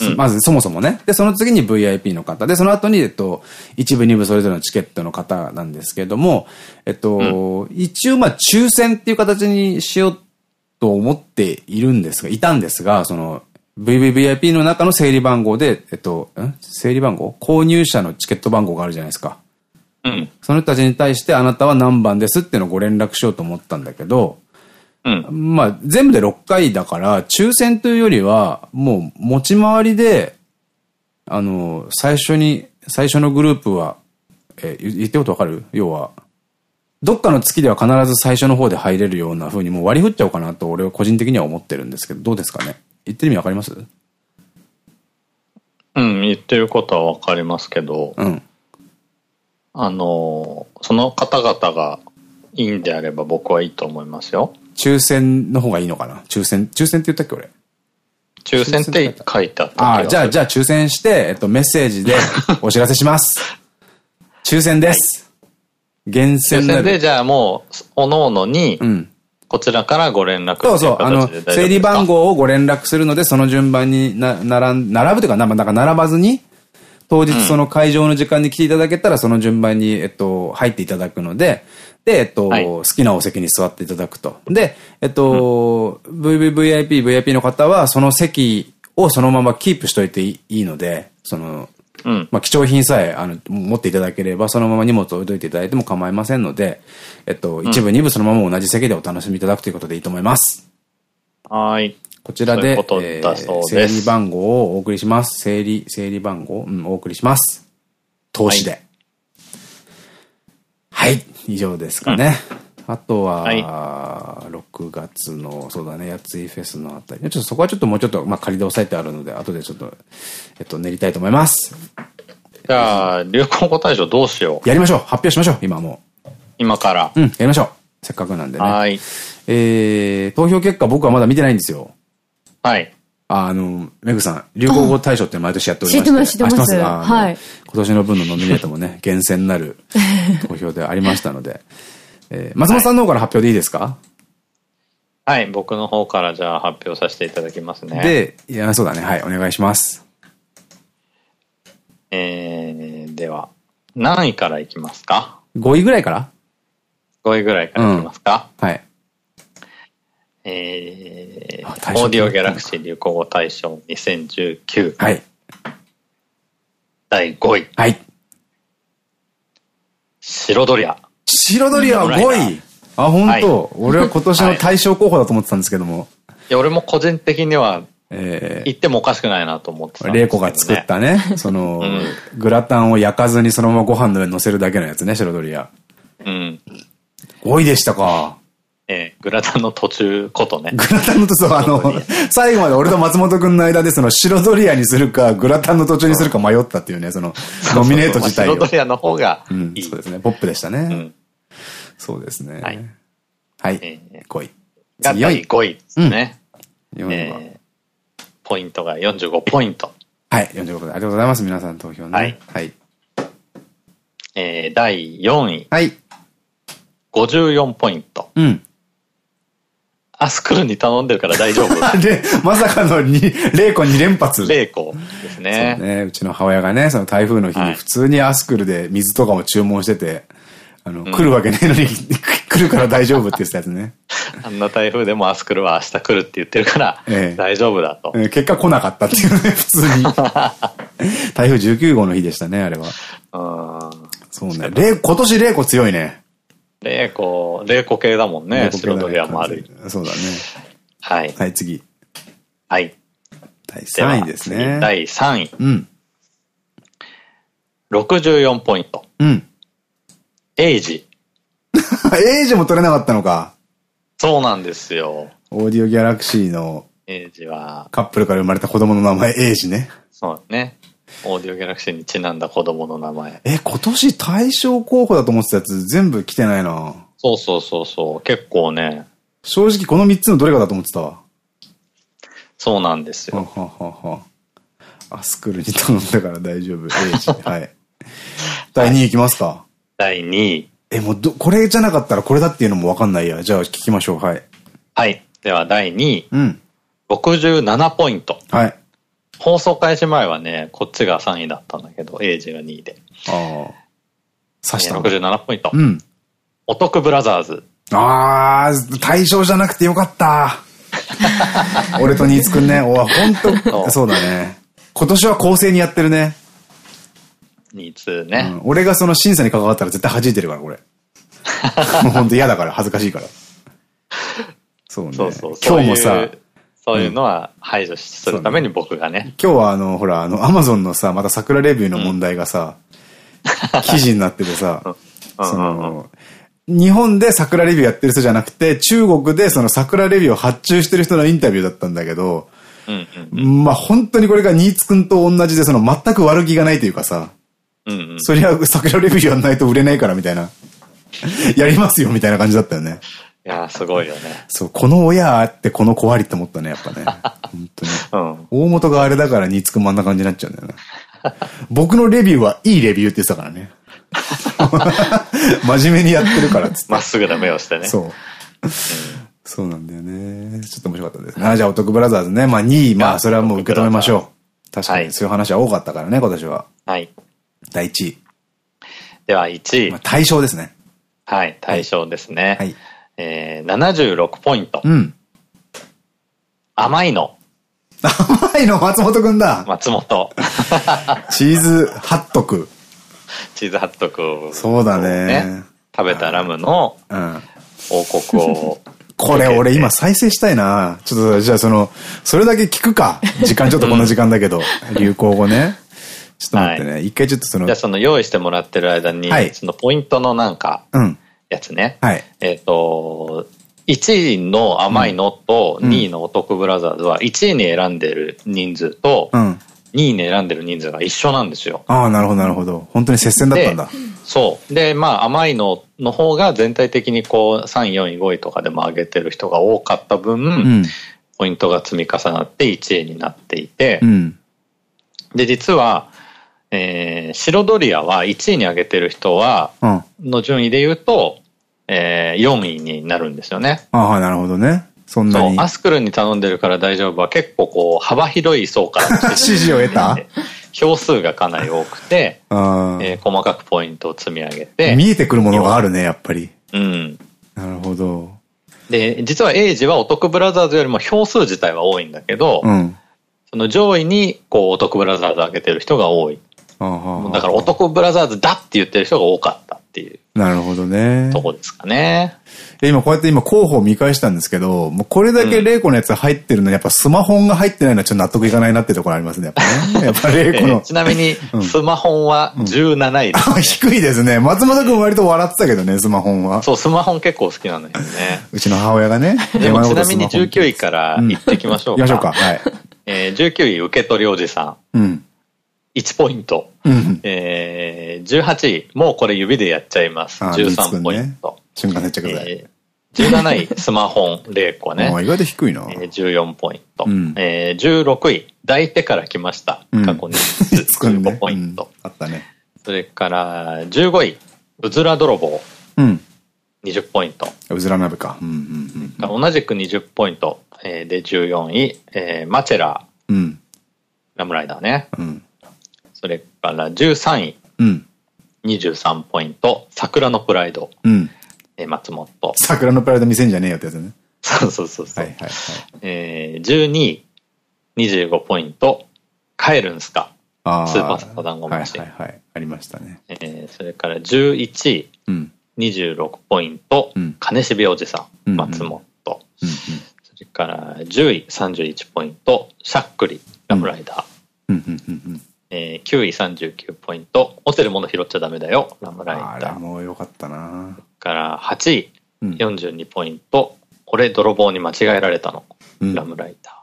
Speaker 1: うん、まず、そもそもね。で、その次に VIP の方。で、その後に、えっと、一部、二部それぞれのチケットの方なんですけども、えっと、うん、一応、まあ、抽選っていう形にしようと思っているんですが、いたんですが、その、VVVIP の中の整理番号で、えっと、ん？整理番号？購入者のチケット番号があるじゃないですか。
Speaker 2: うん。
Speaker 1: その人たちに対してあなたは何番ですっていうのをご連絡しようと思ったんだけど、
Speaker 2: うん。
Speaker 1: まあ、全部で6回だから、抽選というよりは、もう持ち回りで、あの、最初に、最初のグループは、え、言ってことわかる？要は、どっかの月では必ず最初の方で入れるような風にもう割り振っちゃおうかなと俺は個人的には思ってるんですけど、どうですかね？言ってる意味わかります？
Speaker 2: うん、言ってることはわかりますけど、
Speaker 1: うん。
Speaker 2: あの、その方々がいいんであれば僕はいいと思いますよ。
Speaker 1: 抽選の方がいいのかな？抽選、抽選って言ったっけ俺？
Speaker 2: 抽選って書いてあった
Speaker 1: ああ、じゃあ、じゃあ抽選して、えっと、メッセージで お知らせします。抽選です。厳選
Speaker 2: で。抽選で、じゃあもう、おのおのに、うん。こちらからご連絡
Speaker 1: そうそう、あの、整理番号をご連絡するので、その順番にな、並ん、並ぶというか、なんか並ばずに、当日その会場の時間に来ていただけたら、その順番に、えっと、入っていただくので、で、えっと、はい、好きなお席に座っていただくと。で、えっと、うん、VVVIP、VIP の方は、その席をそのままキープしといていいので、その、
Speaker 2: うん、
Speaker 1: まあ、貴重品さえ、あの、持っていただければ、そのまま荷物を置いといていただいても構いませんので、えっと、一部、二部そのまま同じ席でお楽しみいただくということでいいと思います。
Speaker 2: はい。
Speaker 1: こちらで、ううえー、整理番号をお送りします。整理、整理番号、うん、お送りします。投資で。はい、はい、以上ですかね。うん、あとは、はい、6月の、そうだね、やついフェスのあたり。ちょっとそこはちょっともうちょっと、まあ、仮で押さえてあるので、後でちょっと、えっと、練りたいと思います。
Speaker 2: じゃあ、流行語大賞どうしよ
Speaker 1: う。やりましょう。発表しましょう、今も
Speaker 2: う。今から。
Speaker 1: うん、やりましょう。せっかくなんでね。
Speaker 2: はい。
Speaker 1: えー、投票結果僕はまだ見てないんですよ。
Speaker 2: はい。
Speaker 1: あの、メグさん、流行語大賞って毎年やっておりまして。知って
Speaker 3: ます、知ってます。はい。
Speaker 1: 今年の分のノミネートもね、厳選なる投票でありましたので。えー、松本さんの方から発表でいいですか？
Speaker 2: はい、僕の方からじゃあ発表させていただきますね。
Speaker 1: で、いや、そうだね。はい、お願いします。
Speaker 2: えー、では、何位からいきますか
Speaker 1: ?5 位ぐらいから
Speaker 2: ?5 位ぐらいからいきますか、
Speaker 1: うん、はい。
Speaker 2: えー、オーディオギャラクシー流行語大賞2019。
Speaker 1: はい。
Speaker 2: 第5位。
Speaker 1: はい。
Speaker 2: 白ドリア。
Speaker 1: 白ドリアは5位あ、本当、はい、俺は今年の大賞候補だと思ってたんですけども。
Speaker 2: いや、俺も個人的には、えー、言ってもおかしくないなと思ってた、ね。
Speaker 1: 玲子が作ったね、その、うん、グラタンを焼かずにそのままご飯の上に乗せるだけのやつね、白ドリア。
Speaker 2: うん。
Speaker 1: 5位でしたか。
Speaker 2: えー、グラタンの途中ことね。
Speaker 1: グラタンの途中、あの、最後まで俺と松本くんの間でその白ドリアにするか、グラタンの途中にするか迷ったっていうね、その、ノミネート自体
Speaker 2: を。白ドリアの方がいい、うん、
Speaker 1: そうですね。ポップでしたね。うん、そうですね。はい。はい。えー、5位。
Speaker 2: が第5位ですね。うん、えー、ポイントが45ポイント。
Speaker 1: はい、45ポイント。ありがとうございます。皆さん投票ね。はい。はい。
Speaker 2: えー、第4位。
Speaker 1: はい。
Speaker 2: 54ポイント。
Speaker 1: うん。
Speaker 2: アスクルに頼んでるから大丈夫。
Speaker 1: で、まさかの2、0個2連発。
Speaker 2: 0個ですね。
Speaker 1: そうね。うちの母親がね、その台風の日に普通にアスクルで水とかも注文してて、あの、来るわけねえのに、来るから大丈夫って言ったやつね。
Speaker 2: あんな台風でもアスクルは明日来るって言ってるから、大丈夫だと。
Speaker 1: 結果来なかったっていうね、普通に。台風19号の日でしたね、あれは。そうね。今年0個強いね。
Speaker 2: 霊子、霊子系だもんね。白ドリアもある。
Speaker 1: そうだね。
Speaker 2: はい。
Speaker 1: はい、次。
Speaker 2: はい。
Speaker 1: 第3位ですね。
Speaker 2: 第3位。
Speaker 1: うん。
Speaker 2: 64ポイント。
Speaker 1: うん。
Speaker 2: エイジ。
Speaker 1: エイジも取れなかったのか。
Speaker 2: そうなんですよ。
Speaker 1: オーディオギャラクシーの。
Speaker 2: エイジは。
Speaker 1: カップルから生まれた子供の名前、エイジね。
Speaker 2: そうね。オーディオギャラクシーにちなんだ子供の名前。
Speaker 1: え、今年大賞候補だと思ってたやつ全部来てないな
Speaker 2: そうそうそうそう。結構ね。
Speaker 1: 正直この3つのどれかだと思ってたわ。
Speaker 2: そうなんですよ。
Speaker 1: はははアスクルに頼んだから大丈夫。はい。第2位いきますか。
Speaker 2: 第第2位。
Speaker 1: え、もうど、これじゃなかったらこれだっていうのもわかんないや。じゃあ聞きましょう。はい。
Speaker 2: はい。では第2位。
Speaker 1: うん。
Speaker 2: 67ポイント。
Speaker 1: はい。
Speaker 2: 放送開始前はね、こっちが3位だったんだけど、エイジが2位で。
Speaker 1: ああ。刺した。
Speaker 2: 67ポイント。
Speaker 1: うん。
Speaker 2: お得ブラザーズ。
Speaker 1: ああ、対象じゃなくてよかった。俺と新津くんね。おわ、ほんと、そうだね。今年は公正にやってるね。
Speaker 2: 新津ね、
Speaker 1: うん、俺がその審査に関わったら絶対弾いてるから、これ。もうほんと嫌だから、恥ずかしいから。そうね。そうそう今日もさ、
Speaker 2: そういうのは排除するために僕がね。
Speaker 1: ね今日はあの、ほら、あの、アマゾンのさ、また桜レビューの問題がさ、うん、記事になっててさ、その、日本で桜レビューやってる人じゃなくて、中国でその桜レビューを発注してる人のインタビューだったんだけど、まあ本当にこれが新津くんと同じで、その全く悪気がないというかさ、そりゃ桜レビューやんないと売れないからみたいな、やりますよみたいな感じだったよね。
Speaker 2: いやすごいよね。
Speaker 1: そう、この親あってこの子ありって思ったね、やっぱね。本当に。うん、大元があれだから新津くんもあんな感じになっちゃうんだよね。僕のレビューはいいレビューって言ってたからね。真面目にやってるからっつって。
Speaker 2: まっすぐな目をしてね。
Speaker 1: そう。そうなんだよね。ちょっと面白かったですね。じゃあ、お得ブラザーズね。まあ2位、まあそれはもう受け止めましょう。確かにそういう話は多かったからね、今年は。
Speaker 2: はい。
Speaker 1: 第1位。
Speaker 2: では1位。まあ
Speaker 1: 対象ですね。
Speaker 2: はい、対象ですね。
Speaker 1: はい。
Speaker 2: えー、76ポイント。
Speaker 1: うん。
Speaker 2: 甘いの。
Speaker 1: 甘いの？松本くんだ。
Speaker 2: 松本。
Speaker 1: チーズハットク。
Speaker 2: チーズハットク、
Speaker 1: そうだね。
Speaker 2: 食べたラムの王国を。
Speaker 1: これ俺今再生したいな。ちょっとじゃあその、それだけ聞くか。時間ちょっとこの時間だけど。流行語ね。ちょっと待ってね。一回ちょっとその。
Speaker 2: じゃあその用意してもらってる間に、そのポイントのなんか、やつね。
Speaker 1: はい。
Speaker 2: えっと、1位の甘いのと2位のお得ブラザーズは1位に選んでる人数と、2位に選んでる人数が一緒なんですよ。
Speaker 1: ああ、なるほど、なるほど。本当に接戦だったんだ。
Speaker 2: そう。で、まあ、甘いのの方が全体的にこう、3位、4位、5位とかでも上げてる人が多かった分、うん、ポイントが積み重なって1位になっていて、
Speaker 1: うん、
Speaker 2: で、実は、えー、白ドリアは1位に上げてる人は、うん、の順位で言うと、えー、4位になるんですよね。
Speaker 1: ああ、なるほどね。そんなに。
Speaker 2: アスクルに頼んでるから大丈夫は結構こう、幅広い層から
Speaker 1: 指示を得た？
Speaker 2: 票数がかなり多くて、えー、細かくポイントを積み上げて。
Speaker 1: 見えてくるものがあるね、やっぱり。
Speaker 2: うん。
Speaker 1: なるほど。
Speaker 2: で、実はエイジはお得ブラザーズよりも票数自体は多いんだけど、うん、その上位にこうお得ブラザーズ上げてる人が多い。だからお得ブラザーズだって言ってる人が多かったっていう。
Speaker 1: なるほどね。
Speaker 2: とこですかね。
Speaker 1: 今こうやって今候補を見返したんですけど、もうこれだけレイコのやつ入ってるのに、やっぱスマホが入ってないのはちょっと納得いかないなっていうところありますね、やっぱね。やっぱレイコの。
Speaker 2: ちなみに、スマホは17位です、ね、
Speaker 1: 低いですね。松本くん割と笑ってたけどね、スマホは。
Speaker 2: そう、スマホ結構好きなんだよね。
Speaker 1: うちの母親がね。
Speaker 2: でもちなみに19位から行ってきましょうか。
Speaker 1: 行きましょうか。はい。
Speaker 2: えー、19位受け取りおじさ
Speaker 1: ん。うん。
Speaker 2: 1ポイント。うん、えー、18位、もうこれ指でやっちゃいます。13ポイント。
Speaker 1: 瞬間接着剤。え
Speaker 2: ー、17位、スマホン、0個ね。
Speaker 1: 意外と低いな。
Speaker 2: えー、14ポイント。うん、えー、16位、抱いてから来ました。過去に 15ポイント。
Speaker 1: あったね。
Speaker 2: それから、15位、うずら泥棒。
Speaker 1: うん。
Speaker 2: 20ポイント。
Speaker 1: うずら鍋か。
Speaker 2: 同じく20ポイント。えー、で、14位、えー、マチェラ
Speaker 1: ー。うん。
Speaker 2: ラムライダーね。
Speaker 1: うん。
Speaker 2: それから13位。
Speaker 1: うん。
Speaker 2: 23ポイント。桜のプライド。
Speaker 1: うん。
Speaker 2: え松本。
Speaker 1: 桜のプライド見せんじゃねえよってやつね。
Speaker 2: そうそうそうそう。
Speaker 1: はいはいはい。
Speaker 2: えー、12位。25ポイント。帰るんすかあスーパーサタダンゴ
Speaker 1: マシン。はいはいはい。ありましたね。
Speaker 2: えー、それから11位。うん。26ポイント。うん、金渋おじさん。松本。それから10位31ポイント。しゃっくり。ラムライダー。えー、9位39ポイント。ホテル物拾っちゃダメだよ。ラムライダー。
Speaker 1: あれも良かったな
Speaker 2: から8位、うん、42ポイント。俺泥棒に間違えられたの。うん、ラムライダー。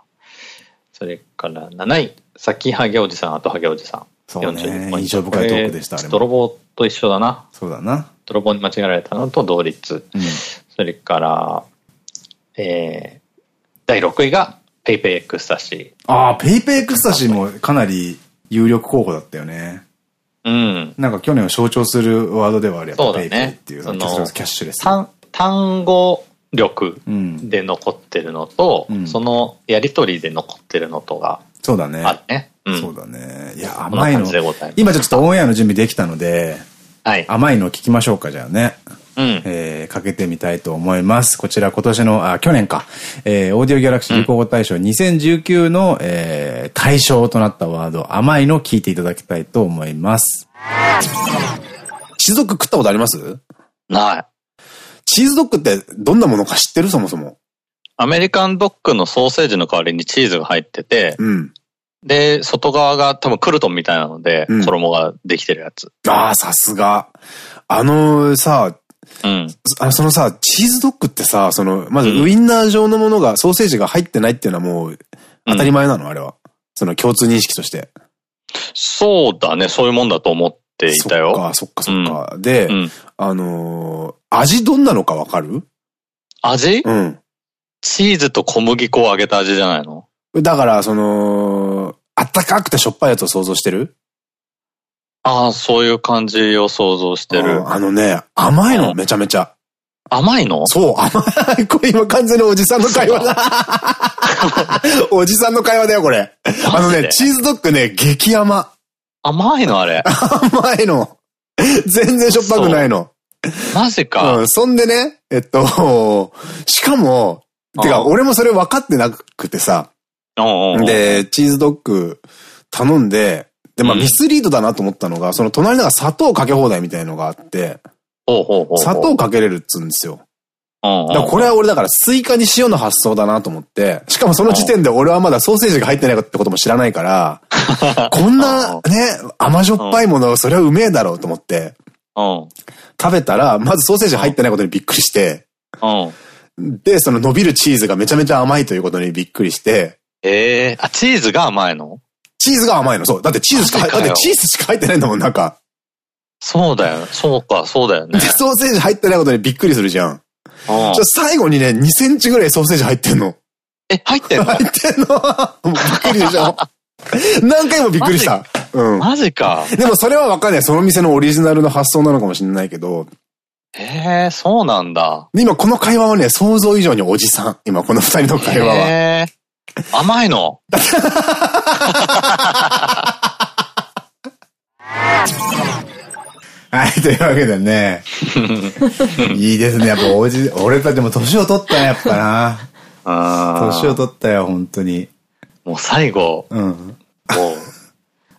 Speaker 2: それから7位、先ハゲおじさん、後ハゲおじさん。
Speaker 1: そうね。印象深いトークでした、あれ
Speaker 2: 泥棒と一緒だな。
Speaker 1: そうだな。
Speaker 2: 泥棒に間違えられたのと同率。うん、それから、えー、第6位が、ペイペイエクスタシー。
Speaker 1: ああ、ペイペイエクスタシーもかなり有力候補だったよね。
Speaker 2: うん。
Speaker 1: なんか去年を象徴するワードではあるやっぱ PayPay っていう、そのキャッシュレス。
Speaker 2: 単語力で残ってるのと、うん、そのやりとりで残ってるのとが、
Speaker 1: そうだね。
Speaker 2: あるね。
Speaker 1: うん、そうだね。いや、甘いの。今ちょっとオンエアの準備できたので、はい。甘いの聞きましょうか、じゃあね。うん。えー、かけてみたいと思います。こちら今年の、あ、去年か。えー、オーディオギャラクシー流行語大賞2019の、えー、対象となったワード、甘いの聞いていただきたいと思います。チーズドッグ食ったことあります？
Speaker 2: ない。
Speaker 1: チーズドッグってどんなものか知ってる？そもそも。
Speaker 2: アメリカンドッグのソーセージの代わりにチーズが入ってて、うん。で、外側が多分クルトンみたいなので、衣ができてるやつ。
Speaker 1: ああ、さすが。あのさ、うん。あそのさ、チーズドッグってさ、その、まずウインナー状のものが、ソーセージが入ってないっていうのはもう、当たり前なの、あれは。その共通認識として。
Speaker 2: そうだね、そういうもんだと思っていたよ。
Speaker 1: そっか、そっか、そっか。で、あの味どんなのかわかる？
Speaker 2: 味？うん。チーズと小麦粉を揚げた味じゃないの？
Speaker 1: だから、その、あったかくてしょっぱいやつを想像してる？
Speaker 2: ああ、そういう感じを想像してる。
Speaker 1: あのね、甘いの、めちゃめちゃ。
Speaker 2: 甘いの？
Speaker 1: そう、甘い。これ今完全におじさんの会話だ。おじさんの会話だよ、これ。あのね、チーズドッグね、激甘。
Speaker 2: 甘いのあれ？
Speaker 1: 甘いの。全然しょっぱくないの。
Speaker 2: マジか。
Speaker 1: うん、そんでね、えっと、しかも、てか、俺もそれ分かってなくてさ、で、チーズドッグ頼んで、で、まあミスリードだなと思ったのが、その隣のが砂糖かけ放題みたいのがあって、砂糖かけれるっつうんですよ。だこれは俺だからスイカに塩の発想だなと思って、しかもその時点で俺はまだソーセージが入ってないってことも知らないから、こんなね、甘じょっぱいもの、それはうめえだろうと思って、食べたら、まずソーセージ入ってないことにびっくりして、で、その伸びるチーズがめちゃめちゃ甘いということにびっくりして、
Speaker 2: ええー、あ、チーズが甘いの？
Speaker 1: チーズが甘いの、そう。だってチーズしかだってチーズしか入ってないんだもん、なんか。
Speaker 2: そうだよ。そうか、そうだよね。
Speaker 1: で、ソーセージ入ってないことにびっくりするじゃん。うん。じゃ最後にね、2センチぐらいソーセージ入ってんの。
Speaker 2: え、入ってんの？
Speaker 1: 入ってんのびっくりでしょ何回もびっくりした。
Speaker 2: うん。マジか。
Speaker 1: でもそれはわかんない。その店のオリジナルの発想なのかもしれないけど。
Speaker 2: へえ、そうなんだ。
Speaker 1: 今この会話はね、想像以上におじさん。今この二人の会話は。へ
Speaker 2: 甘いの？
Speaker 1: はい、というわけでね。いいですね。やっぱおじ、俺たちも年を取ったね、やっぱな。年を取ったよ、本当に。
Speaker 2: もう最後。うん。もう、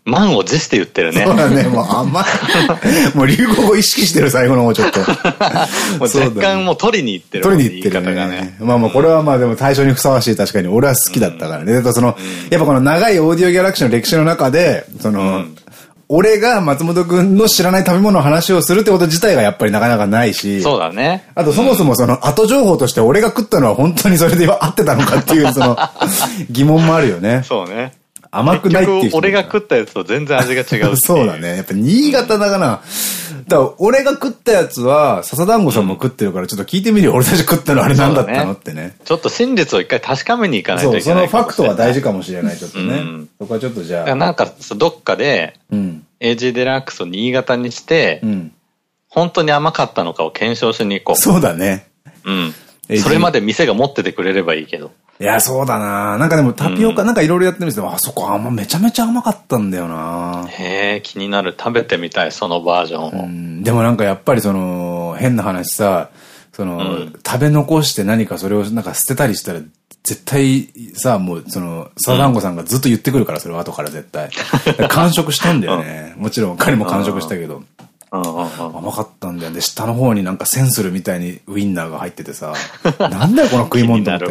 Speaker 2: 満を持して言ってるね。
Speaker 1: そうだね、もうあんま、もう流行語意識してる最後の方ちょっと。もう
Speaker 2: 若干もう取りに行ってる。
Speaker 1: 取りに行ってるね。ねまあまあこれはまあでも対象にふさわしい確かに俺は好きだったからね。うん、その、やっぱこの長いオーディオギャラクシーの歴史の中で、その、うん、俺が松本くんの知らない食べ物の話をするってこと自体がやっぱりなかなかないし。
Speaker 2: そうだね。
Speaker 1: あとそもそもその後情報として俺が食ったのは本当にそれで合ってたのかっていうその 疑問もあるよね。
Speaker 2: そうね。
Speaker 1: 甘くないっていう
Speaker 2: 俺が食ったやつと全然味が違う
Speaker 1: そうだね。やっぱ新潟だから、だから俺が食ったやつは、笹団子さんも食ってるから、ちょっと聞いてみるよ。俺たち食ったのあれ何だったのってね。
Speaker 2: ちょっと真実を一回確かめに行かないといけない。
Speaker 1: そう、そのファクトは大事かもしれない、ちょっとね。そこはちょっとじゃあ。
Speaker 2: なんか、どっかで、AG デラックスを新潟にして、本当に甘かったのかを検証しに行こう。
Speaker 1: そうだね。
Speaker 2: うん。それまで店が持っててくれればいいけど。
Speaker 1: いや、そうだななんかでもタピオカなんかいろいろやってるんですけど、あそこ甘めちゃめちゃ甘かったんだよな
Speaker 2: へえ、気になる。食べてみたい、そのバージョン
Speaker 1: を。でもなんかやっぱりその、変な話さ、その、うん、食べ残して何かそれをなんか捨てたりしたら、絶対さ、もうその、サダンゴさんがずっと言ってくるから、それは後から絶対。完食したんだよね。もちろん彼も完食したけど。甘かったんだよ。で、下の方になんかセンスルみたいにウインナーが入っててさ、なんだよこの食い物って。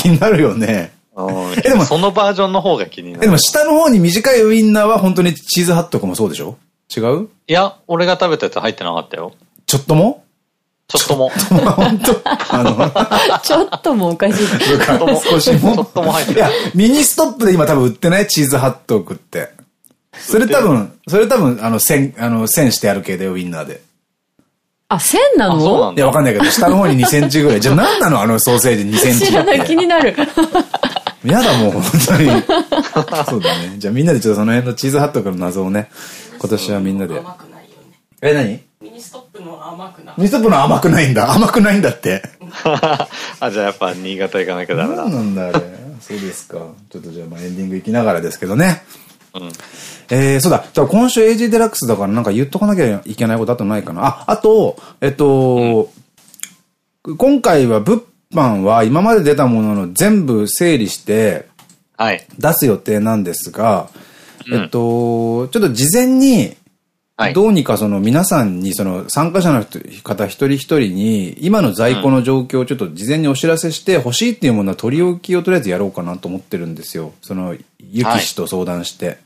Speaker 1: 気になるよね。
Speaker 2: え、でも、そのバージョンの方が気になる。
Speaker 1: でも、下の方に短いウインナーは本当にチーズハットクもそうでしょ？違う？
Speaker 2: いや、俺が食べたやつ入ってなかったよ。
Speaker 1: ちょっとも？
Speaker 2: ちょっとも。
Speaker 1: 本当？あの、
Speaker 3: ちょっともおかしい。
Speaker 1: 少しも。
Speaker 2: ちょっとも入ってる。いや、
Speaker 1: ミニストップで今多分売ってないチーズハットクって。それ多分、それ多分、あの、線、あの、線してある系だよ、ウィンナーで。
Speaker 3: あ、線なの？
Speaker 1: いや、わかんないけど、下の方に2センチぐらい。じゃあ何なの？あのソーセージ2センチ。
Speaker 3: 知らない、気になる。
Speaker 1: やだもう、本当に。そうだね。じゃあみんなでちょっとその辺のチーズハットからの謎をね、今年はみんなで。え、何？ミニストップの甘くない。ミニストップの甘くないんだ。甘くないんだって。
Speaker 2: あ、じゃあやっぱ新潟行かなきゃダメだ。
Speaker 1: そうなんだ、あれ。そうですか。ちょっとじゃあまあエンディング行きながらですけどね。うん。えー、そうだ。だ今週 AG デラックスだからなんか言っとかなきゃいけないことあとないかな。あ、あと、えっと、うん、今回は物販は今まで出たものの全部整理して、はい。出す予定なんですが、えっと、ちょっと事前に、どうにかその皆さんにその参加者の方一人一人に今の在庫の状況をちょっと事前にお知らせして欲しいっていうものは取り置きをとりあえずやろうかなと思ってるんですよ。その、ゆき氏と相談して。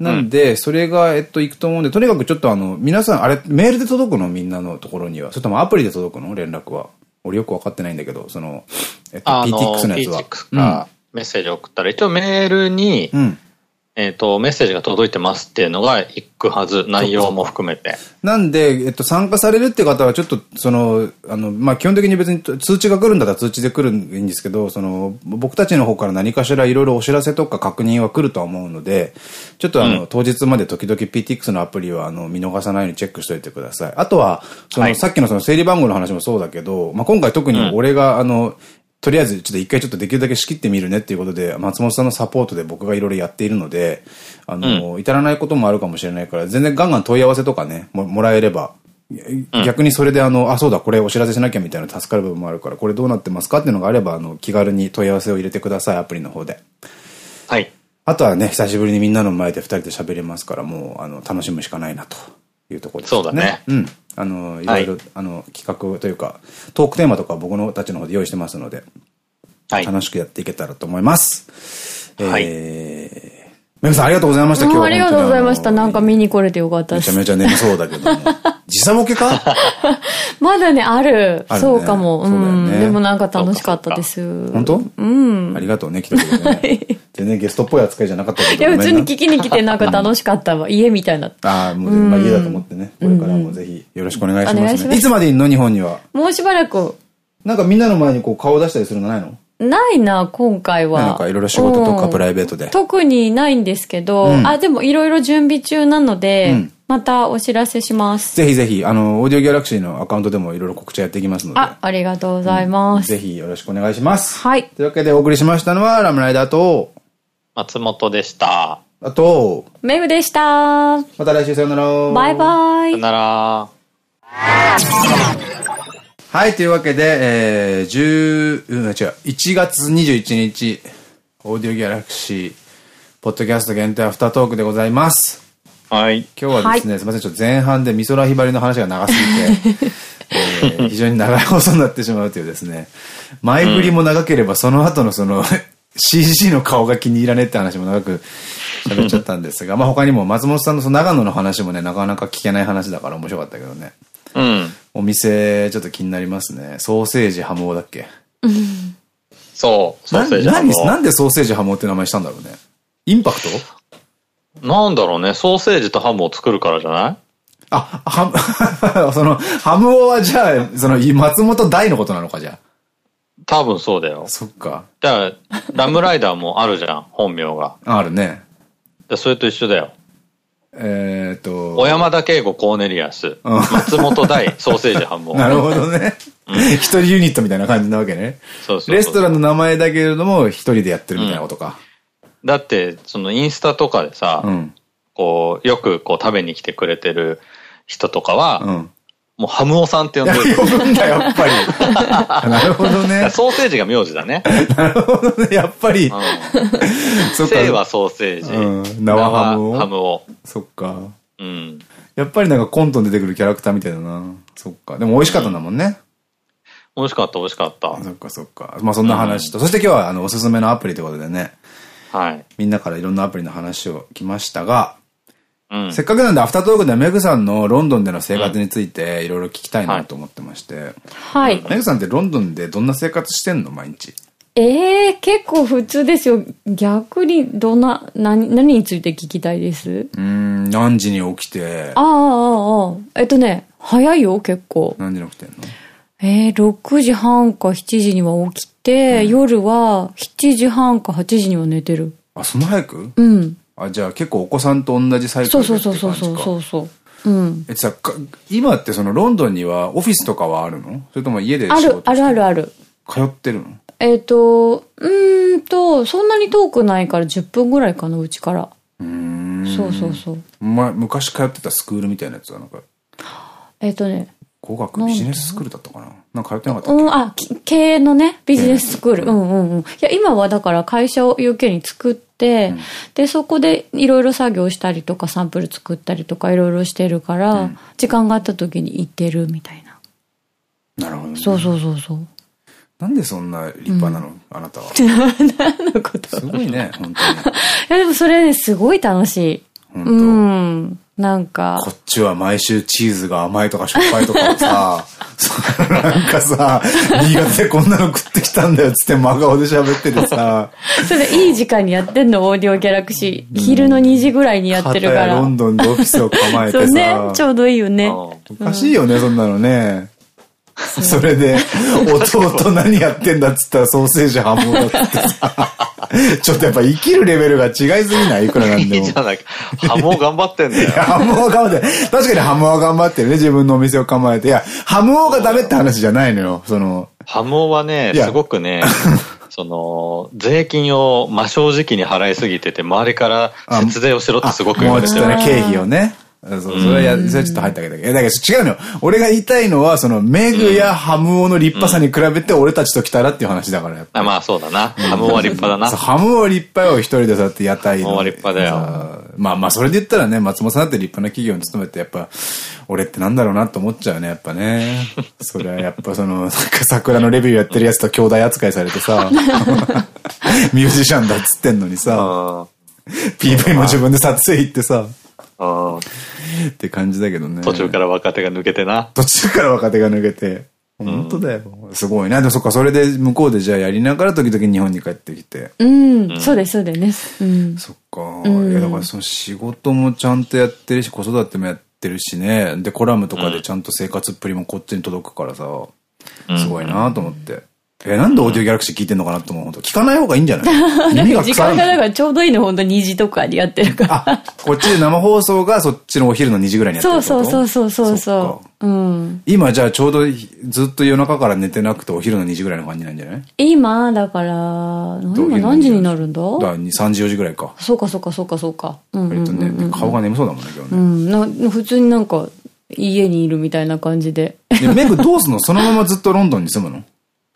Speaker 1: はい、なんで、それが、えっと、行くと思うんで、とにかくちょっとあの、皆さん、あれ、メールで届くのみんなのところには。それともアプリで届くの？連絡は。俺よくわかってないんだけど、その、
Speaker 2: えっと、PTX のやつは。メッセージを送ったら、一応メールに、うん、えっと、メッセージが届いてますっていうのが行くはず、内容も含めて。
Speaker 1: なんで、えっと、参加されるって方は、ちょっと、その、あの、まあ、基本的に別に通知が来るんだったら通知で来るんですけど、その、僕たちの方から何かしらいろいろお知らせとか確認は来るとは思うので、ちょっとあの、うん、当日まで時々 PTX のアプリは、あの、見逃さないようにチェックしといてください。あとは、その、はい、さっきのその整理番号の話もそうだけど、まあ、今回特に俺が、あの、とりあえずちょっと一回ちょっとできるだけ仕切ってみるねっていうことで、松本さんのサポートで僕がいろいろやっているので、あの、うん、至らないこともあるかもしれないから、全然ガンガン問い合わせとかね、ももらえれば、逆にそれであの、あ、そうだ、これお知らせしなきゃみたいな助かる部分もあるから、これどうなってますかっていうのがあれば、あの、気軽に問い合わせを入れてください、アプリの方で。
Speaker 2: はい。
Speaker 1: あとはね、久しぶりにみんなの前で二人で喋れますから、もう、あの、楽しむしかないなというところですね。
Speaker 2: そうだね。
Speaker 1: うん。あの、いろいろ、はい、あの、企画というか、トークテーマとか僕のたちの方で用意してますので、はい、楽しくやっていけたらと思います。はい、えーめぐさんありがとうございました、今日は。
Speaker 3: ありがとうございました。なんか見に来れてよかった
Speaker 1: です。めちゃめちゃ眠そうだけども。時差ボケか？
Speaker 3: まだね、ある。そうかも。うん。でもなんか楽しかったです。
Speaker 1: 本当うん。ありがとうね、来てくれてね。全然ゲストっぽい扱いじゃなかった。い
Speaker 3: や、普通に聞きに来てなんか楽しかったわ。家みたいな。
Speaker 1: ああ、もう、まあ家だと思ってね。これからもぜひよろしくお願いしますいつまでいんの日本には？
Speaker 3: もうしばらく。
Speaker 1: なんかみんなの前にこう顔出したりするのないの？
Speaker 3: ないな、今回は。
Speaker 1: なんかいろいろ仕事とかプライベートで。
Speaker 3: 特にないんですけど、うん、あ、でもいろいろ準備中なので、うん、またお知らせします。
Speaker 1: ぜひぜひ、あの、オーディオギャラクシーのアカウントでもいろいろ告知やっていきますので。
Speaker 3: あ、ありがとうございます。
Speaker 1: うん、ぜひよろしくお願いします。
Speaker 3: はい。
Speaker 1: というわけでお送りしましたのは、ラムライダーと、
Speaker 2: 松本でした。
Speaker 1: あと、
Speaker 3: メグでした。
Speaker 1: また来週さよなら。
Speaker 3: バイバイ。
Speaker 2: さよなら。
Speaker 1: はい、というわけで、えー、10、うん、違う、1月21日、オーディオギャラクシー、ポッドキャスト限定アフタートークでございます。
Speaker 2: はい。
Speaker 1: 今日はですね、はい、すみません、ちょっと前半で美空ひばりの話が長すぎて、えー、非常に長い放送になってしまうというですね、前振りも長ければ、その後のその CG の顔が気に入らねえって話も長く喋っちゃったんですが、まあ他にも松本さんのその長野の話もね、なかなか聞けない話だから面白かったけどね。
Speaker 2: うん。
Speaker 1: お店、ちょっと気になりますね。ソーセージハムオだっけ？
Speaker 2: そう、ソーセージ
Speaker 1: ハムオ。なんでソーセージハムオって名前したんだろうね。インパク
Speaker 2: ト？なんだろうね。ソーセージとハムを作るからじゃない？
Speaker 1: あ、ハム、その、ハムオはじゃあ、その、松本大のことなのか、じゃあ？
Speaker 2: 多分そうだよ。
Speaker 1: そっか。
Speaker 2: じゃあ、ラムライダーもあるじゃん、本名が。
Speaker 1: あるね。
Speaker 2: それと一緒だよ。
Speaker 1: えっと。
Speaker 2: 小山田圭吾コーネリアス。松本大 ソーセージハム
Speaker 1: なるほどね。一人ユニットみたいな感じなわけね。そうそうレストランの名前だけれども、一人でやってるみたいなことか。
Speaker 2: だって、そのインスタとかでさ、こう、よくこう食べに来てくれてる人とかは、もうハムオさんって呼んでる。
Speaker 1: 呼ぶんだ、やっぱり。なるほどね。
Speaker 2: ソーセージが名字だね。
Speaker 1: なるほどね、やっぱり。
Speaker 2: そっか。はソーセージ。
Speaker 1: うん。生ハムオ。
Speaker 2: ハムオ。
Speaker 1: そっか。
Speaker 2: うん。
Speaker 1: やっぱりなんかコントに出てくるキャラクターみたいだな。そっか。でも美味しかったんだもんね。
Speaker 2: 美味しかった、美味しかった。
Speaker 1: そっかそっか。まあそんな話と、そして今日はあの、おすすめのアプリということでね。
Speaker 2: はい。
Speaker 1: みんなからいろんなアプリの話をきましたが、せっかくなんでアフタートークでメグさんのロンドンでの生活についていろいろ聞きたいなと思ってまして。
Speaker 3: はい。
Speaker 1: メグさんってロンドンでどんな生活してんの毎日？
Speaker 3: ええー、結構普通ですよ。逆に、どんな、何、何について聞きたいです？
Speaker 1: うん、何時に起きて？
Speaker 3: ああ、ああ、えっとね、早いよ、結構。
Speaker 1: 何時に起きてんの？
Speaker 3: えー、6時半か7時には起きて、うん、夜は7時半か8時には寝てる。
Speaker 1: あ、そんな早く？
Speaker 3: うん。
Speaker 1: あ、じゃあ結構お子さんと同じサイクル
Speaker 3: そうそうそうそうそうそう。うん。
Speaker 1: え、さ、今ってそのロンドンにはオフィスとかはあるの？それとも家で
Speaker 3: ある、あるあるある。
Speaker 1: 通ってるの？
Speaker 3: えっと、うんと、そんなに遠くないから10分ぐらいかな、うちから。うん。そうそうそう。
Speaker 1: ま、昔通ってたスクールみたいなやつはなんか？
Speaker 3: えっとね。
Speaker 1: 語学ビジネススクールだったかな？なんか通ってなかった
Speaker 3: うん、あ、経営のね、ビジネススクール。うんうんうん。いや、今はだから会社を UK に作って、うん、で、そこでいろいろ作業したりとか、サンプル作ったりとかいろいろしてるから、うん、時間があった時に行ってるみたいな。
Speaker 1: なるほど、ね、
Speaker 3: そうそうそうそう。
Speaker 1: なんでそんな立派なの、うん、あなたは。
Speaker 3: 何のこと？
Speaker 1: すごいね、本当に。い
Speaker 3: や、でもそれね、すごい楽しい。うん。なんか。
Speaker 1: こっちは毎週チーズが甘いとかしょっぱいとかをさ、なんかさ、新潟でこんなの食ってきたんだよっつって真顔で喋っててさ。
Speaker 3: それいい時間にやってんのオーディオギャラクシー。昼の2時ぐらいにやってるから。
Speaker 1: ロンドンでオフィスを構えてさ。
Speaker 3: そうね、ちょうどいいよね。お
Speaker 1: かしいよね、そん。なのね。それで、弟何やってんだっつったらソーセージハムだってさ。ちょっとやっぱ生きるレベルが違いすぎない？いくらなんでも。いい
Speaker 2: じゃないか。ハ頑張ってんだよ。
Speaker 1: ハムを頑張って。確かにハムは頑張ってるね。自分のお店を構えて。いや、ハム王がダメって話じゃないのよ。その。
Speaker 2: ハム王はね、すごくね、その、税金を真正直に払いすぎてて、周りから節税をしろってすごく言われてる。
Speaker 1: もうちょっとね、経費をね。そう、それはや、それはちょっと入ったけど。え、だけど違うのよ。俺が言いたいのは、その、メグやハムオの立派さに比べて俺たちと来たらっていう話だから、やっ
Speaker 2: ぱ。あ、まあそうだな。ハムオは立派だな。
Speaker 1: ハムオは立派よ、一人でそうやって屋台
Speaker 2: ハムオは立派だよ。
Speaker 1: まあまあ、それで言ったらね、松本さんだって立派な企業に勤めて、やっぱ、俺ってなんだろうなって思っちゃうね、やっぱね。それはやっぱその、なんか桜のレビューやってるやつと兄弟扱いされてさ、ミュージシャンだっつってんのにさ、PV も自分で撮影行ってさ、って感じだけどね。
Speaker 2: 途中から若手が抜けてな。
Speaker 1: 途中から若手が抜けて。本当だよ。すごいな。でもそっか、それで向こうでじゃあやりながら時々日本に帰ってきて。
Speaker 3: うん、そうです、そうだよね。うん。
Speaker 1: そっか。いや、だからその仕事もちゃんとやってるし、子育てもやってるしね。で、コラムとかでちゃんと生活っぷりもこっちに届くからさ、すごいなと思って。え、なんでオーディオギャラクシー聞いてんのかなと思う。聞かない方がいいんじゃない？
Speaker 3: 耳が時間がだからちょうどいいの、本当2時とかにやってるから。あ、
Speaker 1: こっちで生放送がそっちのお昼の2時ぐらいにやってる
Speaker 3: そうそうそうそうそう。うん。
Speaker 1: 今じゃあちょうどずっと夜中から寝てなくてお昼の2時ぐらいの感じなんじゃない？
Speaker 3: 今、だから、今何時になるんだ？だ
Speaker 1: 3時4時ぐらいか。
Speaker 3: そうかそうかそうかそうか。
Speaker 1: 割とね、顔が眠そうだもんね、今日ね。
Speaker 3: うん。普通になんか家にいるみたいな感じで。
Speaker 1: メグどうすんの？そのままずっとロンドンに住むの？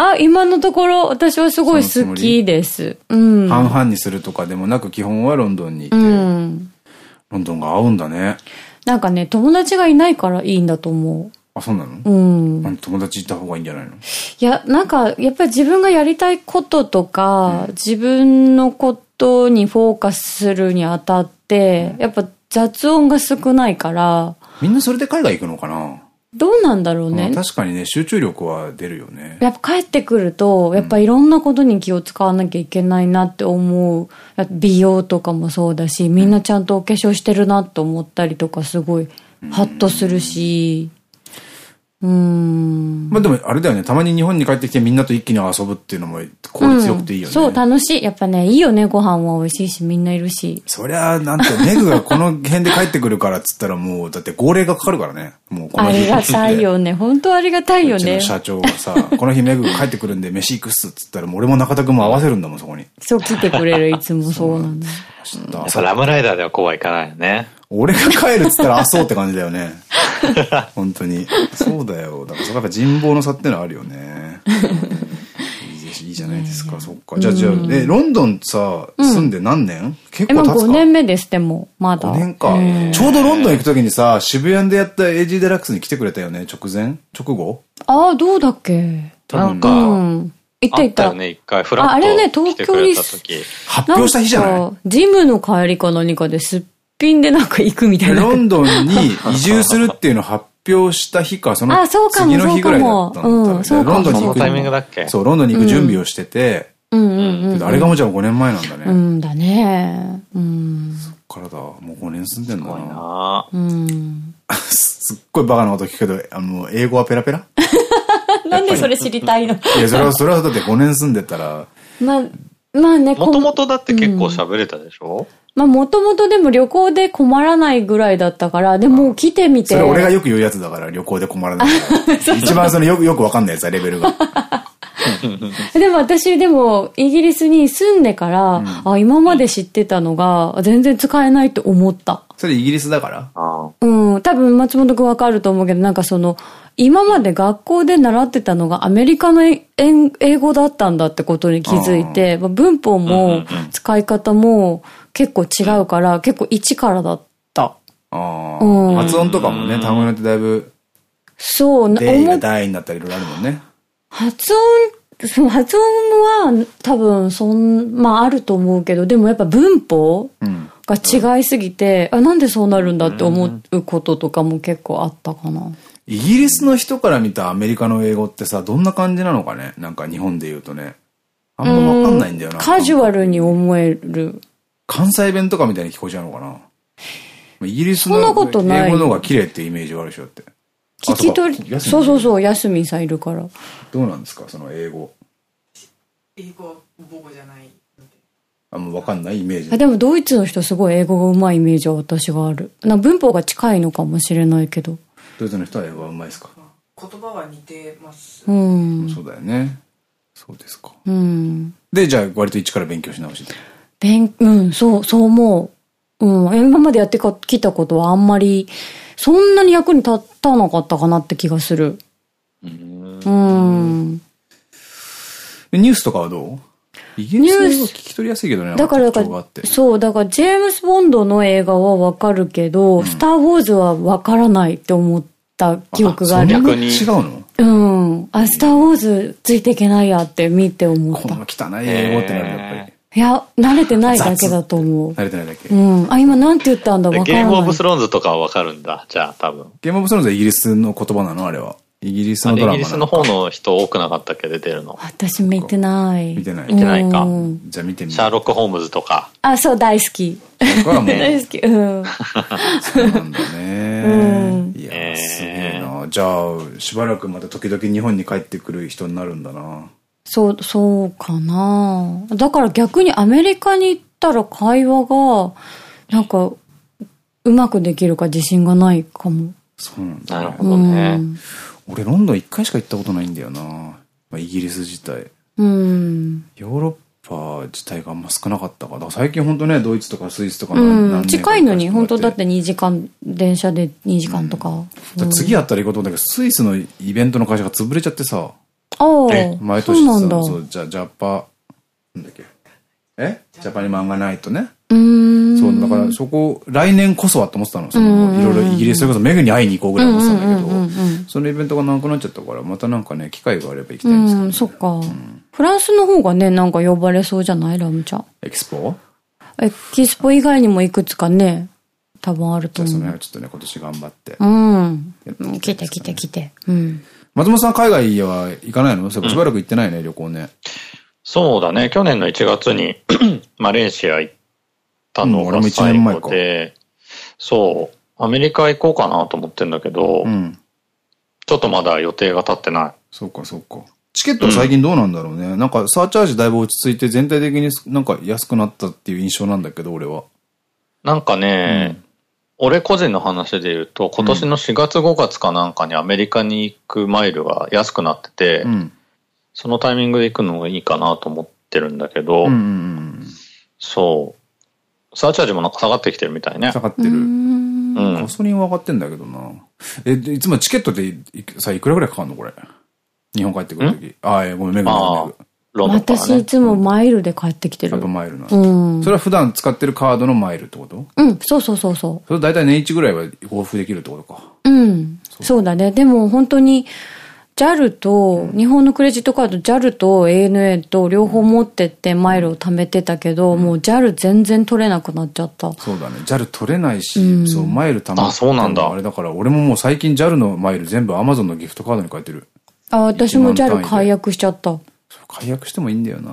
Speaker 3: あ、今のところ私はすごい好きです。うん。
Speaker 1: 半々にするとかでもなく基本はロンドンにいて。うん、ロンドンが合うんだね。
Speaker 3: なんかね、友達がいないからいいんだと思う。
Speaker 1: あ、そうなの？
Speaker 3: うん。
Speaker 1: 友達いた方がいいんじゃないの？
Speaker 3: いや、なんか、やっぱり自分がやりたいこととか、うん、自分のことにフォーカスするにあたって、うん、やっぱ雑音が少ないから。
Speaker 1: みんなそれで海外行くのかな？
Speaker 3: どうなんだろうね。
Speaker 1: 確かにね、集中力は出るよね。
Speaker 3: やっぱ帰ってくると、やっぱいろんなことに気を使わなきゃいけないなって思う。美容とかもそうだし、みんなちゃんとお化粧してるなと思ったりとかすごい、ハッとするし。うん。
Speaker 1: まあでもあれだよね、たまに日本に帰ってきてみんなと一気に遊ぶっていうのも効率よくていいよね、うん、
Speaker 3: そう、楽しい。やっぱね、いいよね、ご飯は美味しいし、みんないるし。
Speaker 1: そりゃ、なんて、メグがこの辺で帰ってくるからっつったらもう、だって号令がかかるからね。もうこ
Speaker 3: の日。ありがたいよね。本当ありがたいよね。
Speaker 1: 社長がさ、この日メグが帰ってくるんで飯行くっすっつったら、もう俺も中田くんも合わせるんだもん、そこに。
Speaker 3: そう来てくれる、いつもそうなんだ。
Speaker 2: やっぱラムライダーではこうはいかないよね。
Speaker 1: 俺が帰るっつったら、あ、そうって感じだよね。本当に。そうだよ。だからそこやっぱ人望の差ってのはあるよね。いいじゃないですか、そっか。じゃあ、じゃあ、え、ロンドンさ、住んで何年？結構経つか
Speaker 3: ?5 年目です、でも、まだ。
Speaker 1: 5年か。ちょうどロンドン行くときにさ、渋谷でやった AG デラックスに来てくれたよね、直前？直後？
Speaker 3: ああ、どうだっけ？
Speaker 2: なんか、行
Speaker 3: った行った。
Speaker 2: あね、一回、フラット
Speaker 3: あれね、東京に、
Speaker 1: 発表した日じゃない？
Speaker 3: ジムの帰りか何かですっぴんでなんか行くみたいな。
Speaker 1: ロンドンに移住するっていうのを発表した日か、その次の日ぐらいだったんだ。うん、
Speaker 2: そうロンドンに行く。タイミングだっけ？
Speaker 1: そう、ロンドンに行く準備をしてて、うんうんうん。あれがもうじゃあ5年前なんだね。
Speaker 3: うんだね。うん。
Speaker 1: そっからだ。もう5年住んでんだな。
Speaker 2: な
Speaker 3: うん。
Speaker 1: すっごいバカなこと聞くけど、あの、英語はペラペラ？
Speaker 3: なんでそれ知りたいの？
Speaker 1: いや、それは、それはだって5年住んでたら。
Speaker 3: まあ、まあね、
Speaker 2: もともとだって結構喋れたでしょ、うん
Speaker 3: まあもともとでも旅行で困らないぐらいだったから、でも来てみて。
Speaker 1: それ俺がよく言うやつだから旅行で困らない 一番そのよくよくわかんないやつはレベルが。
Speaker 3: でも私でもイギリスに住んでから、うん、あ、今まで知ってたのが全然使えないと思った。
Speaker 1: それイギリスだから
Speaker 3: うん。多分松本くんわかると思うけど、なんかその、今まで学校で習ってたのがアメリカの英語だったんだってことに気づいて、文法も使い方も結構違うから、結構一からだった。
Speaker 1: ああ、うん、発音とかもね、単語によってだいぶ。
Speaker 3: そう、
Speaker 1: になったりいろいろあるもんね。
Speaker 3: 発音、その発音は多分そん、まああると思うけど、でもやっぱ文法が違いすぎて、うん、あ、なんでそうなるんだって思うこととかも結構あったかな。
Speaker 1: イギリスの人から見たアメリカの英語ってさ、どんな感じなのかね？なんか日本で言うとね。あんまわかんないんだよな。
Speaker 3: カジュアルに思える。
Speaker 1: 関西弁とかみたいに聞こえちゃうのかな？イギリスの英語の方が綺麗ってイメージがあるでしょって。
Speaker 3: 聞き取り、そうそうそう、ヤスミンさんいるから。
Speaker 1: どうなんですかその英語？
Speaker 4: 英語母語じゃない
Speaker 1: あんま分かんないイメージ。
Speaker 3: あでもドイツの人すごい英語が上手いイメージは私がある。な文法が近いのかもしれないけど。
Speaker 1: ドイツの人は英語は上手いですか？
Speaker 4: 言葉は似てます。
Speaker 3: うん。
Speaker 1: そうだよね。そうですか。
Speaker 3: うん。
Speaker 1: で、じゃあ割と一から勉強し直し
Speaker 3: て。勉、うん、そう、そう思う。うん。今までやってきたことはあんまり、そんなに役に立たなかったかなって気がする。うん。うん。
Speaker 1: ニュースとかはどう？イギリス英語聞き取りやすいけどね。
Speaker 3: だから、だから、そう、だから、ジェームス・ボンドの映画はわかるけど、うん、スター・ウォーズはわからないって思った記憶がある。
Speaker 1: 逆に違うの
Speaker 3: うん。あ、スター・ウォーズついていけないやって見て思った。こ
Speaker 1: の汚い英語ってなるやっぱり。
Speaker 3: いや、慣れてないだけだと思う。
Speaker 1: 慣れてないだけ。
Speaker 3: うん。あ、今なんて言ったんだわか
Speaker 2: らない。ゲームオブスローンズとかはわかるんだ。じゃあ、多分。
Speaker 1: ゲームオブスローンズはイギリスの言葉なのあれは。イギリスのドラマイ
Speaker 2: ギリスの方の人多くなかったっけ？出てるの。
Speaker 3: 私見てない。
Speaker 1: 見てない。
Speaker 2: 見てないか。
Speaker 1: じゃあ見てみ
Speaker 2: シャーロック・ホームズとか。
Speaker 3: あ、そう、大好き。大好き。うん。
Speaker 1: そうなんだね。いや、すげえな。じゃあ、しばらくまた時々日本に帰ってくる人になるんだな。
Speaker 3: そう、そうかな。だから逆にアメリカに行ったら会話が、なんか、うまくできるか自信がないかも。
Speaker 1: そうなんだ、
Speaker 2: ね。なるほどね。
Speaker 1: 俺ロンドン一回しか行ったことないんだよな。まあ、イギリス自体。
Speaker 3: うん。
Speaker 1: ヨーロッパ自体があんま少なかったから。最近本当ね、ドイツとかスイスとか
Speaker 3: うん、近いのに、本当だって2時間、電車で2時間とか。
Speaker 1: うん、次やったら行こうと思ったけど、スイスのイベントの会社が潰れちゃってさ。
Speaker 3: ああ。
Speaker 1: 毎年さ、そう、じゃ、ジャパ、なんだっけ。え？ジャパニマンがないとね。
Speaker 3: うん。
Speaker 1: そう、だからそこ、来年こそはと思ってたの。その、いろいろイギリス、それこそメグに会いに行こうぐらい思ってたんだけど、そのイベントがなくなっちゃったから、またなんかね、機会があれば行きたいんですけど、ね。うん、
Speaker 3: そっか。フランスの方がね、なんか呼ばれそうじゃない？ラムちゃん。
Speaker 1: エキスポ？
Speaker 3: エキスポ以外にもいくつかね、多分あると思う。
Speaker 1: その辺はちょっとね、今年頑張って。
Speaker 3: うん。来て来て来て。うん。
Speaker 1: 松本さん海外は行かないの？しばらく行ってないね、旅行ね。
Speaker 2: そうだね。去年の1月に マレーシア行ったのが最後で、そう、アメリカ行こうかなと思ってんだけど、うん、ちょっとまだ予定が立ってない。
Speaker 1: そうか、そうか。チケットは最近どうなんだろうね。うん、なんかサーチャージだいぶ落ち着いて全体的になんか安くなったっていう印象なんだけど、俺は。
Speaker 2: なんかね、うん俺個人の話で言うと、今年の4月5月かなんかにアメリカに行くマイルが安くなってて、うん、そのタイミングで行くのがいいかなと思ってるんだけど、そう。サーチャージもなんか下がってきてるみたいね。
Speaker 1: 下がってる。うん。ガソリンは上がってんだけどな。え、いつもチケットでさ、いくらぐらいかかるのこれ？日本帰ってくるとき。ああ、ごめん、めぐめぐ。
Speaker 3: ロンドン、ね、私いつもマイルで帰ってきてる。
Speaker 1: やっぱマイルなうん。それは普段使ってるカードのマイルってこと？
Speaker 3: うん、そうそうそうそう。
Speaker 1: それ大体年一ぐらいは往復できるってことか。
Speaker 3: うん。そうだね。でも本当に、JAL と、日本のクレジットカード JAL と ANA と両方持ってってマイルを貯めてたけど、うん、もう JAL 全然取れなくなっちゃった。
Speaker 1: そうだね。JAL 取れないし、うん、そう、マイル貯まってあ、
Speaker 2: そうなんだ。
Speaker 1: あれだから、俺ももう最近 JAL のマイル全部 Amazon のギフトカードに変えてる。
Speaker 3: あ、私も JAL 解約しちゃった。
Speaker 1: 解約してもいいんだよな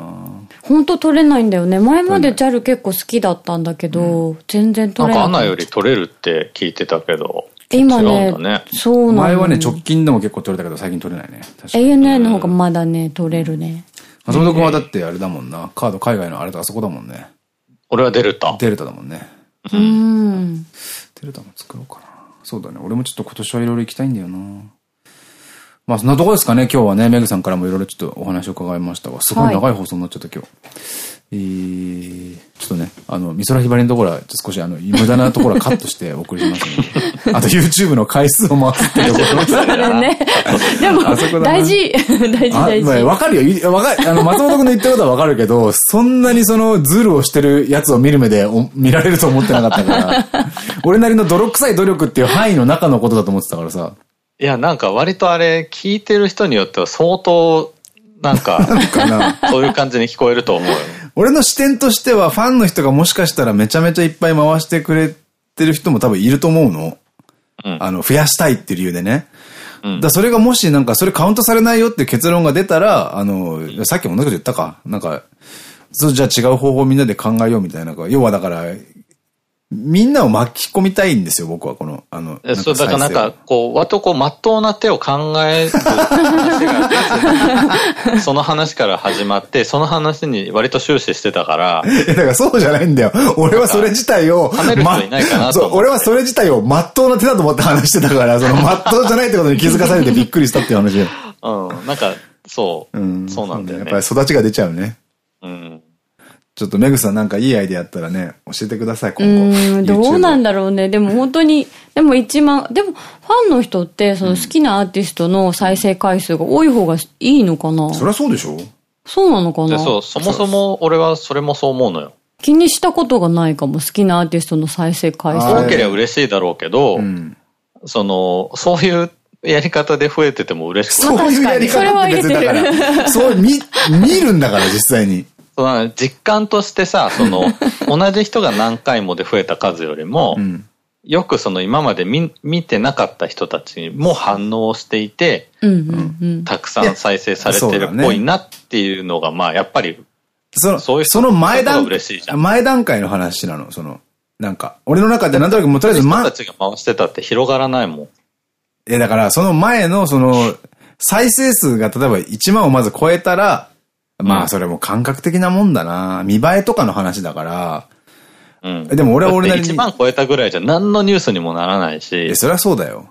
Speaker 3: 本当取れないんだよね。前まで JAL 結構好きだったんだけど、うん、全然取れない。
Speaker 2: なんかアナより取れるって聞いてたけど。
Speaker 3: 今ね、ねそうなの。
Speaker 1: 前はね、直近でも結構取れたけど、最近取れないね。
Speaker 3: ANA の方がまだね、取れるね。
Speaker 1: 松本君はだってあれだもんな。カード海外のあれとあそこだもんね。
Speaker 2: 俺はデルタ。
Speaker 1: デルタだもんね。
Speaker 3: うん。
Speaker 1: デルタも作ろうかな。そうだね。俺もちょっと今年はいろいろ行きたいんだよな。まあそんなとこですかね。今日はね、メグさんからもいろいろちょっとお話を伺いましたが、すごい長い放送になっちゃった今日。えー、ちょっとね、あの、美空ひばりのところは少しあの、無駄なところはカットしてお送りしますので。あと YouTube の回数を回すっていうことで す
Speaker 3: ね。でも、大事、大事大事。
Speaker 1: わかるよ。わかる。あの、松本君の言ってることはわかるけど、そんなにその、ズルをしてるやつを見る目で見られると思ってなかったから、俺なりの泥臭い努力っていう範囲の中のことだと思ってたからさ。
Speaker 2: いや、なんか割とあれ、聞いてる人によっては相当、なんか、そういう感じに聞こえると思うよ。
Speaker 1: 俺の視点としては、ファンの人がもしかしたらめちゃめちゃいっぱい回してくれてる人も多分いると思うの。うん、あの、増やしたいっていう理由でね。うん、だそれがもしなんかそれカウントされないよって結論が出たら、あの、さっきも同じこと言ったか。なんか、そうじゃあ違う方法をみんなで考えようみたいな。要はだから、みんなを巻き込みたいんですよ、僕は、この、あの。
Speaker 2: そう、だからなんか、こう、割とこう、まっとうな手を考える話が その話から始まって、その話に割と終始してたから。
Speaker 1: いや、だからそうじゃないんだよ。俺はそれ自体を。
Speaker 2: はめる人いないかなと、
Speaker 1: そう、俺はそれ自体をまっとうな手だと思って話してたから、そのまっとうじゃないってことに気づかされてびっくりしたっていう話よ。
Speaker 2: うん、なんか、そう。うん、そうなんだよね。
Speaker 1: やっぱり育ちが出ちゃうね。うん。ちょっとメグさんなんかいいアイディアあったらね、教えてください、今
Speaker 3: 後。うん、どうなんだろうね。でも本当に、でも一番、でもファンの人って、その好きなアーティストの再生回数が多い方がいいのかな、
Speaker 1: うん、そりゃそうでしょ
Speaker 3: そうなのかな？
Speaker 2: そう、そもそも俺はそれもそう思うのよ。
Speaker 3: 気にしたことがないかも、好きなアーティストの再生回数。
Speaker 2: 多ければ嬉しいだろうけど、うん、その、そういうやり方で増えてても嬉しく
Speaker 1: ない。そういうやり方って別にだから、そう、見、見るんだから実際に。
Speaker 2: 実感としてさ、その、同じ人が何回もで増えた数よりも、うん、よくその今まで見見てなかった人たちも反応していて、たくさん再生されてるっぽいなっていうのが、まあやっぱり、
Speaker 1: その、そういうその前段前段階の話なの、その、なんか、俺の中でなんとなくもうとりあえず、
Speaker 2: ま、人たちが回してたって広がらないもん。
Speaker 1: え、だから、その前の、その、再生数が例えば1万をまず超えたら、まあ、それも感覚的なもんだな。見栄えとかの話だから。うん。でも俺は俺なりに。
Speaker 2: 1万超えたぐらいじゃ何のニュースにもならないし。
Speaker 1: え、そりゃそうだよ。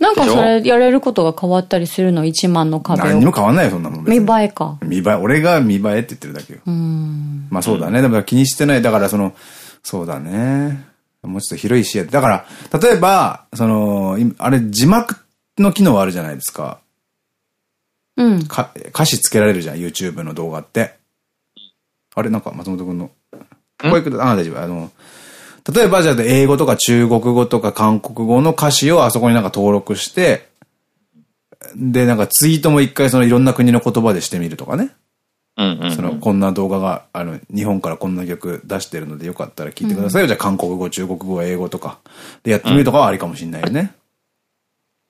Speaker 3: なんかそれやれることが変わったりするの ?1 万の壁
Speaker 1: を。何にも変わんないよ、そんなもん。
Speaker 3: 見栄えか。
Speaker 1: 見栄え、俺が見栄えって言ってるだけよ。うん。まあそうだね。でも気にしてない。だからその、そうだね。もうちょっと広い視野で。だから、例えば、その、あれ字幕の機能あるじゃないですか。うん。か歌詞つけられるじゃん、YouTube の動画って。あれなんか松本くん？の。これ、あ、大丈夫。あの、例えばじゃあ英語とか中国語とか韓国語の歌詞をあそこになんか登録して、で、なんかツイートも一回そのいろんな国の言葉でしてみるとかね。その、こんな動画が、あの、日本からこんな曲出してるのでよかったら聞いてくださいよ。うん、じゃあ韓国語、中国語、英語とか。でやってみるとかはありかもしんないよね。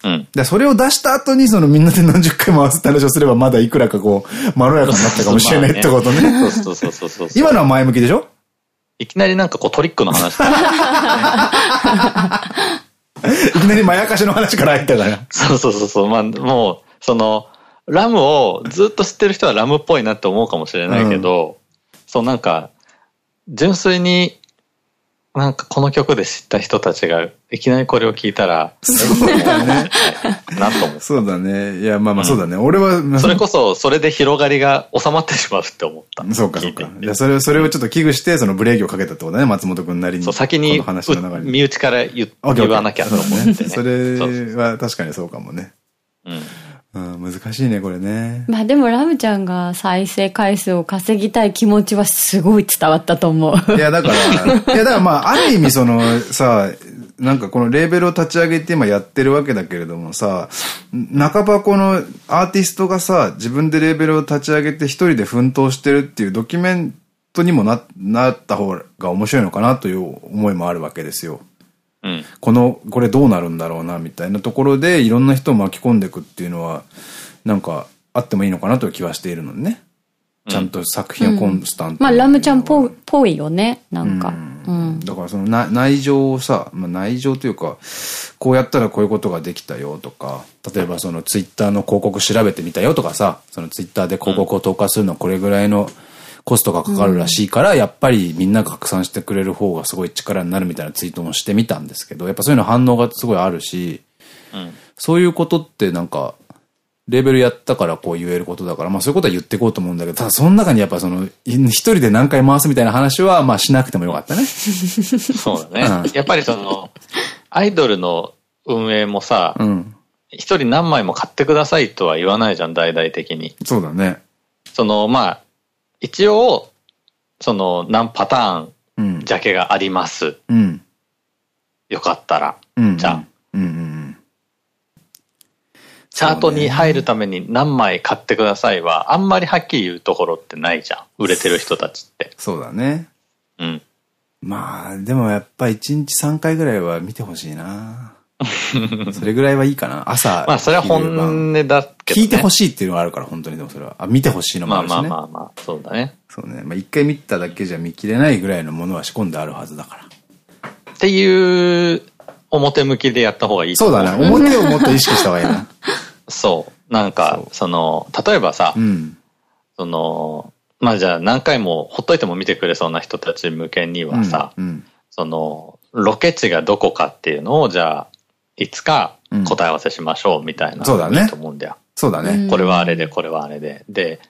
Speaker 1: うん。で、それを出した後に、そのみんなで何十回回すって話をすれば、まだいくらかこう、まろやかになったかもしれないってことね。
Speaker 2: そうそうそうそう
Speaker 1: 今のは前向きでしょ？
Speaker 2: いきなりなんかこうトリックの話。
Speaker 1: いきなりまやかしの話から入ったから。
Speaker 2: そうそうそうそう。まあ、もう、その、ラムをずっと知ってる人はラムっぽいなって思うかもしれないけど、うん、そうなんか、純粋になんかこの曲で知った人たちがいきなりこれを聞いたら、そうだね。なと思う。
Speaker 1: そうだね。いや、まあまあそうだね。俺は、
Speaker 2: それこそ、それで広がりが収まってしまうって思った。
Speaker 1: そうか、そうか。いや、それを、それをちょっと危惧して、そのブレーキをかけたってことね、松本くんなりに。
Speaker 2: そう、先に、身内から言わなきゃと思ってね。
Speaker 1: それは確かにそうかもね。うん。うん、難しいね、これね。
Speaker 3: まあでもラムちゃんが再生回数を稼ぎたい気持ちはすごい伝わったと思う。
Speaker 1: いや、だから、いや、だからまあ、ある意味その、さ、なんかこのレーベルを立ち上げて今やってるわけだけれどもさ、半ばこのアーティストがさ、自分でレーベルを立ち上げて一人で奮闘してるっていうドキュメントにもな、なった方が面白いのかなという思いもあるわけですよ。うん、この、これどうなるんだろうな、みたいなところで、いろんな人を巻き込んでいくっていうのは、なんか、あってもいいのかなという気はしているのでね。ちゃんと作品をコンスタント、
Speaker 3: まあ、ラムちゃんぽぽいよね、なんか。
Speaker 1: うん。だからそのな内情をさ、まあ、内情というか、こうやったらこういうことができたよとか、例えばそのツイッターの広告調べてみたよとかさ、そのツイッターで広告を投下するのはこれぐらいのコストがかかるらしいから、やっぱりみんなが拡散してくれる方がすごい力になるみたいなツイートもしてみたんですけど、やっぱそういうの反応がすごいあるし、うん、そういうことってなんか、レベルやったからこう言えることだから、まあそういうことは言っていこうと思うんだけど、ただその中にやっぱその、一人で何回回すみたいな話は、まあしなくてもよかったね。
Speaker 2: そうだね。うん、やっぱりその、アイドルの運営もさ、一、うん、人何枚も買ってくださいとは言わないじゃん、大々的に。
Speaker 1: そうだね。
Speaker 2: その、まあ、一応、その、何パターン、ジャケがあります。うん、よかったら、じゃあ、チャートに入るために何枚買ってくださいは、あんまりはっきり言うところってないじゃん。売れてる人たちって。
Speaker 1: そうだね。うん。まあ、でもやっぱ1日3回ぐらいは見てほしいな。それぐらいはいいかな。朝。
Speaker 2: まあ、それは本音だけ
Speaker 1: ど、ね、聞いてほしいっていうのがあるから、本当にでもそれは。あ、見てほしいのもあるしね。
Speaker 2: まあまあまあまあ、そうだね。
Speaker 1: そうね。まあ一回見ただけじゃ見切れないぐらいのものは仕込んであるはずだから。
Speaker 2: っていう表向きでやった方がいい
Speaker 1: そうだね。表をもっと意識した方がいいな。
Speaker 2: そう。なんか、その、例えばさ、うん、その、まあじゃあ何回もほっといても見てくれそうな人たち向けにはさ、うんうん、その、ロケ地がどこかっていうのを、じゃあ、いつか答え合わせしましょうみたいな、
Speaker 1: そうだね。
Speaker 2: と思うんだよ。
Speaker 1: そうだね。
Speaker 2: これはあれで、これはあれで。で、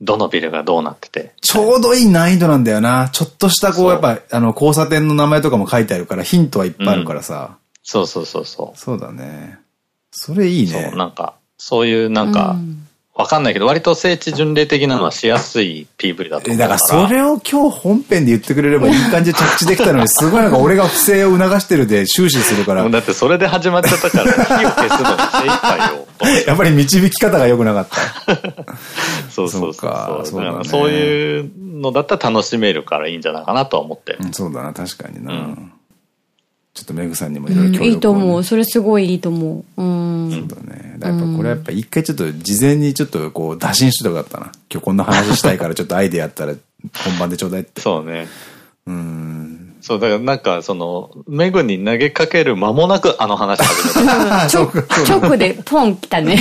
Speaker 2: どのビルがどうなってて。
Speaker 1: ちょうどいい難易度なんだよな。ちょっとしたこう、やっぱ、あの、交差点の名前とかも書いてあるから、ヒントはいっぱいあるからさ。うん、
Speaker 2: そうそうそうそう。
Speaker 1: そうだね。それいいね。
Speaker 2: そう、なんか、そういうなんか、わかんないけど、割と聖地巡礼的なのはしやすい PV だと思う
Speaker 1: だからそれを今日本編で言ってくれればいい感じで着地できたのに、すごいなんか俺が不正を促してるで終始するから。
Speaker 2: だってそれで始まっちゃったから、火を消すのに精一杯よ。
Speaker 1: やっぱり導き方が良くなかった。
Speaker 2: そうそうそう。そう、ね、そういうのだったら楽しめるからいいんじゃないかなとは思って。
Speaker 1: うん、そうだな、確かにな。うんちょっとメグさんにもいろいろ協
Speaker 3: 力、ねうん、いいと思う。それすごいいいと思う。うん。
Speaker 1: そうだね。やっぱこれやっぱ一回ちょっと事前にちょっとこう打診しとかったな。今日こんな話したいからちょっとアイデアやったら本番でちょうだいって。
Speaker 2: そうね。うん。そう、だからなんかその、メグに投げかける間もなくあの話始めた。
Speaker 3: 直でポン来たね。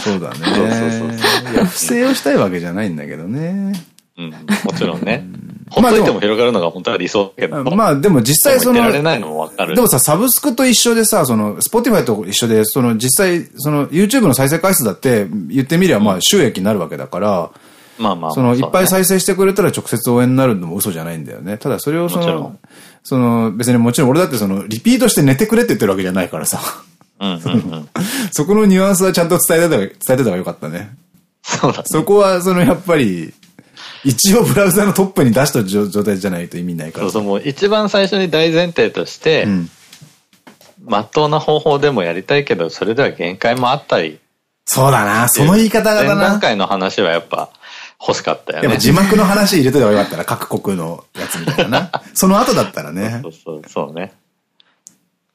Speaker 1: そうだね。そうそうそう。いや、不正をしたいわけじゃないんだけどね。
Speaker 2: うん、もちろんね。ほっといても広がるのが本当は理想だけど。
Speaker 1: まあでも実際その、
Speaker 2: で
Speaker 1: もさ、サブスクと一緒でさ、その、 Spotify と一緒で、その実際、その YouTube の再生回数だって言ってみりゃまあ収益になるわけだから、まあまあ。その、いっぱい再生してくれたら直接応援になるのも嘘じゃないんだよね。ただそれをその、その、別にもちろん俺だってその、リピートして寝てくれって言ってるわけじゃないからさ。そこのニュアンスはちゃんと伝えてた、伝えてた方がよかったね。
Speaker 2: そうだ、ね、
Speaker 1: そこは、その、やっぱり、一応ブラウザのトップに出した状態じゃないと意味ないから。
Speaker 2: そうそう、もう一番最初に大前提として、ま、うん、っとうな方法でもやりたいけど、それでは限界もあったり。
Speaker 1: そうだな、その言い方がだな。前
Speaker 2: 段階の話はやっぱ欲しかったよね。
Speaker 1: でも字幕の話入れとけばよかったら、各国のやつみたいなな。その後だったらね。
Speaker 2: そうそう、そうね。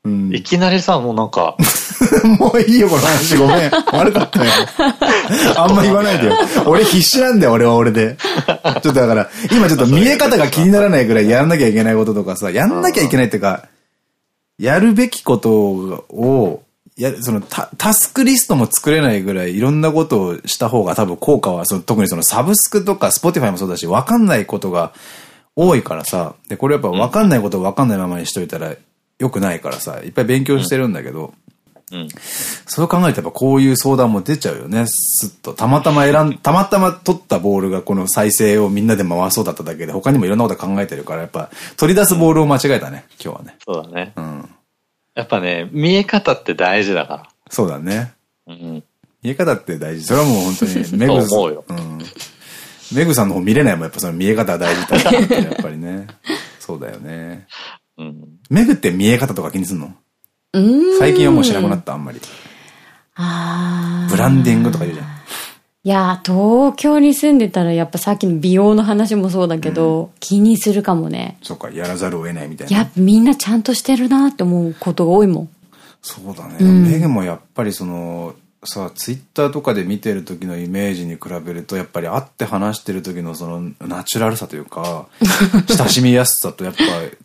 Speaker 2: うん、いきなりさ、もうなんか。
Speaker 1: もういいよ、この話。ごめん。悪かったよ。あんま言わないでよ。俺必死なんだよ、俺は俺で。ちょっとだから、今ちょっと見え方が気にならないぐらいやんなきゃいけないこととかさ、やんなきゃいけないっていうか、やるべきことを、や、そのタ、タスクリストも作れないぐらいいろんなことをした方が多分効果は、その特にそのサブスクとか Spotify もそうだし、わかんないことが多いからさ、で、これやっぱわかんないことをわかんないままにしといたら、良くないからさ、いっぱい勉強してるんだけど、うん、そう考えてやっぱこういう相談も出ちゃうよね。すっと。たまたま選ん、たまたま取ったボールがこの再生をみんなで回そうだっただけで、他にもいろんなこと考えてるから、やっぱ取り出すボールを間違えたね、今日はね。
Speaker 2: そうだね。うん。やっぱね、見え方って大事だから。
Speaker 1: そうだね。うん。見え方って大事。それはもう本当に、メグ
Speaker 2: さん。うよ。う
Speaker 1: ん。メグさんの方見れないもん、やっぱその見え方大事だやっぱりね。そうだよね。うん。メグって見え方とか気にすんの？最近はもうしなくなった、あんまり。ああ。ブランディングとか言うじゃん。
Speaker 3: いや、東京に住んでたらやっぱさっきの美容の話もそうだけど、うん、気にするかもね。
Speaker 1: そうか、やらざるを得ないみたいな。
Speaker 3: やっぱみんなちゃんとしてるなって思うことが多いもん。
Speaker 1: そうだね。うん、メグもやっぱりその、さ、ツイッターとかで見てる時のイメージに比べると、やっぱり会って話してる時のそのナチュラルさというか、親しみやすさと、やっぱ、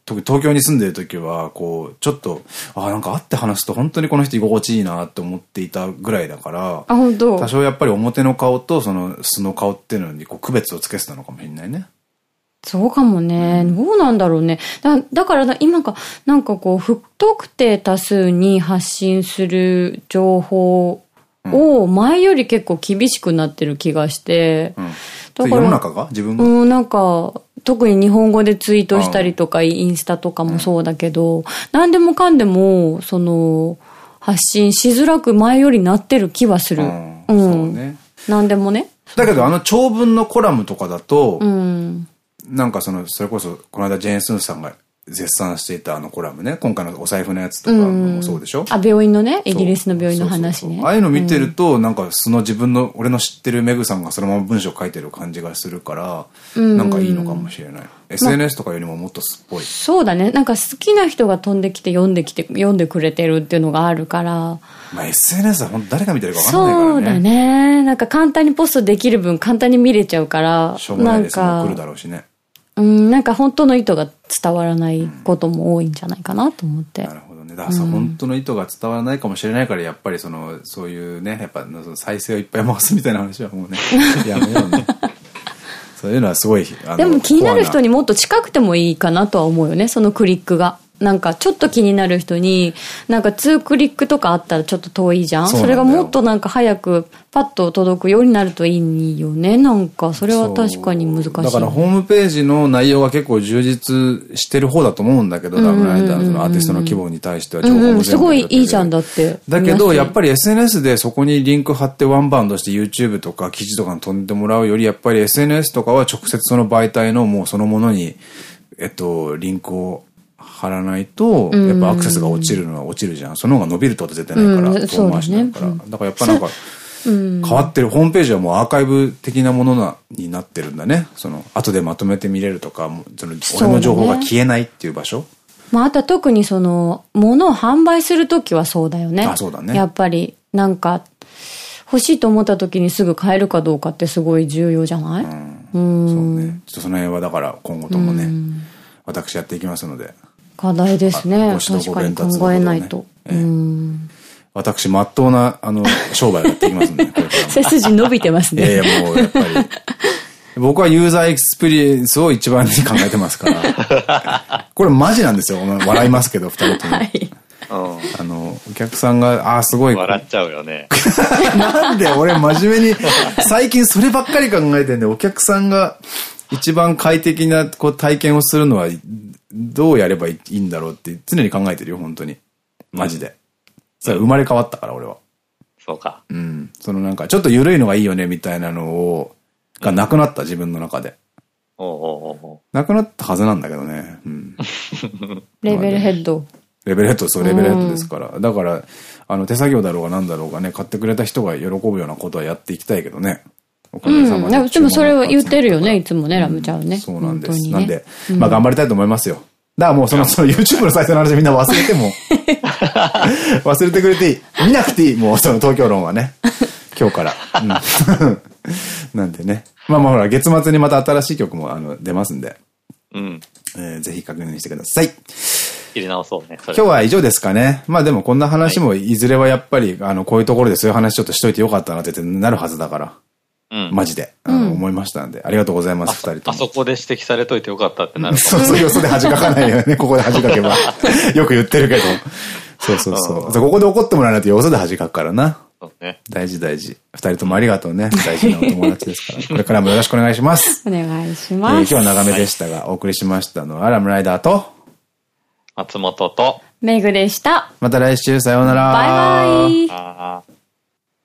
Speaker 1: 特に東京に住んでる時は、こう、ちょっと、あ、なんか会って話すと本当にこの人居心地いいなって思っていたぐらいだから、
Speaker 3: あ、本当
Speaker 1: 多少やっぱり表の顔とその素の顔っていうのにこう区別をつけてたのかもしれないね。
Speaker 3: そうかもね。どうなんだろうね。だだから今か、なんかこう、不特定多数に発信する情報を前より結構厳しくなってる気がして。うん、
Speaker 1: だから世の中が？自分が
Speaker 3: うん、なんか、特に日本語でツイートしたりとか、インスタとかもそうだけど、うん、何でもかんでも、その、発信しづらく前よりなってる気はする。うん。うん、そうね。何でもね。
Speaker 1: だけどあの長文のコラムとかだと、うん、なんかその、それこそ、この間ジェーン・スンさんが絶賛していたあのコラムね。今回のお財布のやつとかもそうでしょ、うん、
Speaker 3: あ、病院のね、イギリスの病院の話ね。
Speaker 1: ああいうの見てると、うん、なんかその自分の、俺の知ってるメグさんがそのまま文章書いてる感じがするから、うん、なんかいいのかもしれない。SNS とかよりももっとすっぽい。
Speaker 3: そうだね。なんか好きな人が飛んできて読んできて、読んでくれてるっていうのがあるから。
Speaker 1: まあ SNS は本当誰が見てるか分かんないからね。
Speaker 3: そうだね。なんか簡単にポストできる分簡単に見れちゃうから。
Speaker 1: しょうもないですも来るだろうしね。
Speaker 3: うん、なんか本当の意図が伝わらないことも多いんじゃないかなと思って。
Speaker 1: なるほどね。だからさ、うん、本当の意図が伝わらないかもしれないから、やっぱりその、そういうね、やっぱその再生をいっぱい回すみたいな話はもうね、やめようね。そういうのはすごい。
Speaker 3: でも気になる人にもっと近くてもいいかなとは思うよね、そのクリックが。なんかちょっと気になる人に、なんか2クリックとかあったらちょっと遠いじゃん？それがもっとなんか早くパッと届くようになるといいよね。なんかそれは確かに難しい。
Speaker 1: だからホームページの内容が結構充実してる方だと思うんだけど、ダブルライターのアーティストの規模に対しては情報も
Speaker 3: すごいいいじゃんだって。
Speaker 1: だけどやっぱり SNS でそこにリンク貼ってワンバウンドして YouTube とか記事とかに飛んでもらうよりやっぱり SNS とかは直接その媒体のもうそのものにえっと、リンクを貼らないと、やっぱアクセスが落ちるのは落ちるじゃん。その方が伸びるってこと絶対ないから、遠回しだから。だからやっぱなんか、変わってる、ホームページはもうアーカイブ的なものな、になってるんだね。その、後でまとめて見れるとか、その、俺の情報が消えないっていう場所。
Speaker 3: まあ、あとは特にその、物を販売するときはそうだよね。
Speaker 1: あ、そうだね。
Speaker 3: やっぱり、なんか、欲しいと思った時にすぐ買えるかどうかってすごい重要じゃない？うん。
Speaker 1: そうね。ちょっとその辺はだから今後ともね、私やっていきますので、
Speaker 3: 課題ですね。確かに考えないと。
Speaker 1: 私、まっとうな、あの、商売をやっていきます んで、
Speaker 3: 背筋伸びてますね。
Speaker 1: いやいや、もう、やっぱり。僕はユーザーエクスペリエンスを一番に考えてますから。これマジなんですよ。笑いますけど、二人とも。はい。あの、お客さんが、ああ、すごい。
Speaker 2: 笑っちゃうよね。
Speaker 1: なんで俺真面目に、最近そればっかり考えてんで、お客さんが一番快適なこう体験をするのはどうやればいいんだろうって常に考えてるよ、本当に。マジで。それ生まれ変わったから、俺は。
Speaker 2: そうか。
Speaker 1: うん。そのなんか、ちょっと緩いのがいいよね、みたいなのを、がなくなった、自分の中で。おおおなくなったはずなんだけどね。うん。
Speaker 3: レベルヘッド。
Speaker 1: レベルヘッド、そう、レベルヘッドですから。だから、あの、手作業だろうが何だろうがね、買ってくれた人が喜ぶようなことはやっていきたいけどね。
Speaker 3: おかげさまで。うん、でもそれを言ってるよね、いつもね、ラムちゃんね。
Speaker 1: そうなんです。なんで、まあ頑張りたいと思いますよ。だからもうその、その YouTube の再生の話みんな忘れても 忘れてくれていい。見なくていい。もうその東京論はね。今日から。なんでね。まあまあほら、月末にまた新しい曲もあの出ますんで。うん。えー、ぜひ確認してください。
Speaker 2: 入れ直そうね。
Speaker 1: 今日は以上ですかね。まあでもこんな話もいずれはやっぱり、あの、こういうところでそういう話ちょっとしといてよかったなってなるはずだから。マジで、あの、思いましたんで、ありがとうございます、二人と
Speaker 2: も。あそこで指摘されといてよかったってなる
Speaker 1: そうそう、よそで恥かかないよね。ここで恥かけば。よく言ってるけど。そうそうそう。ここで怒ってもらわないとよそで恥かくからな。そうね。大事大事。二人ともありがとうね。大事なお友達ですから。これからもよろしくお願いします。
Speaker 3: お願いします。今
Speaker 1: 日は長めでしたが、お送りしましたのは、アラムライダーと、
Speaker 2: 松本と、
Speaker 3: メグでした。
Speaker 1: また来週、さようなら。
Speaker 3: バイバイ。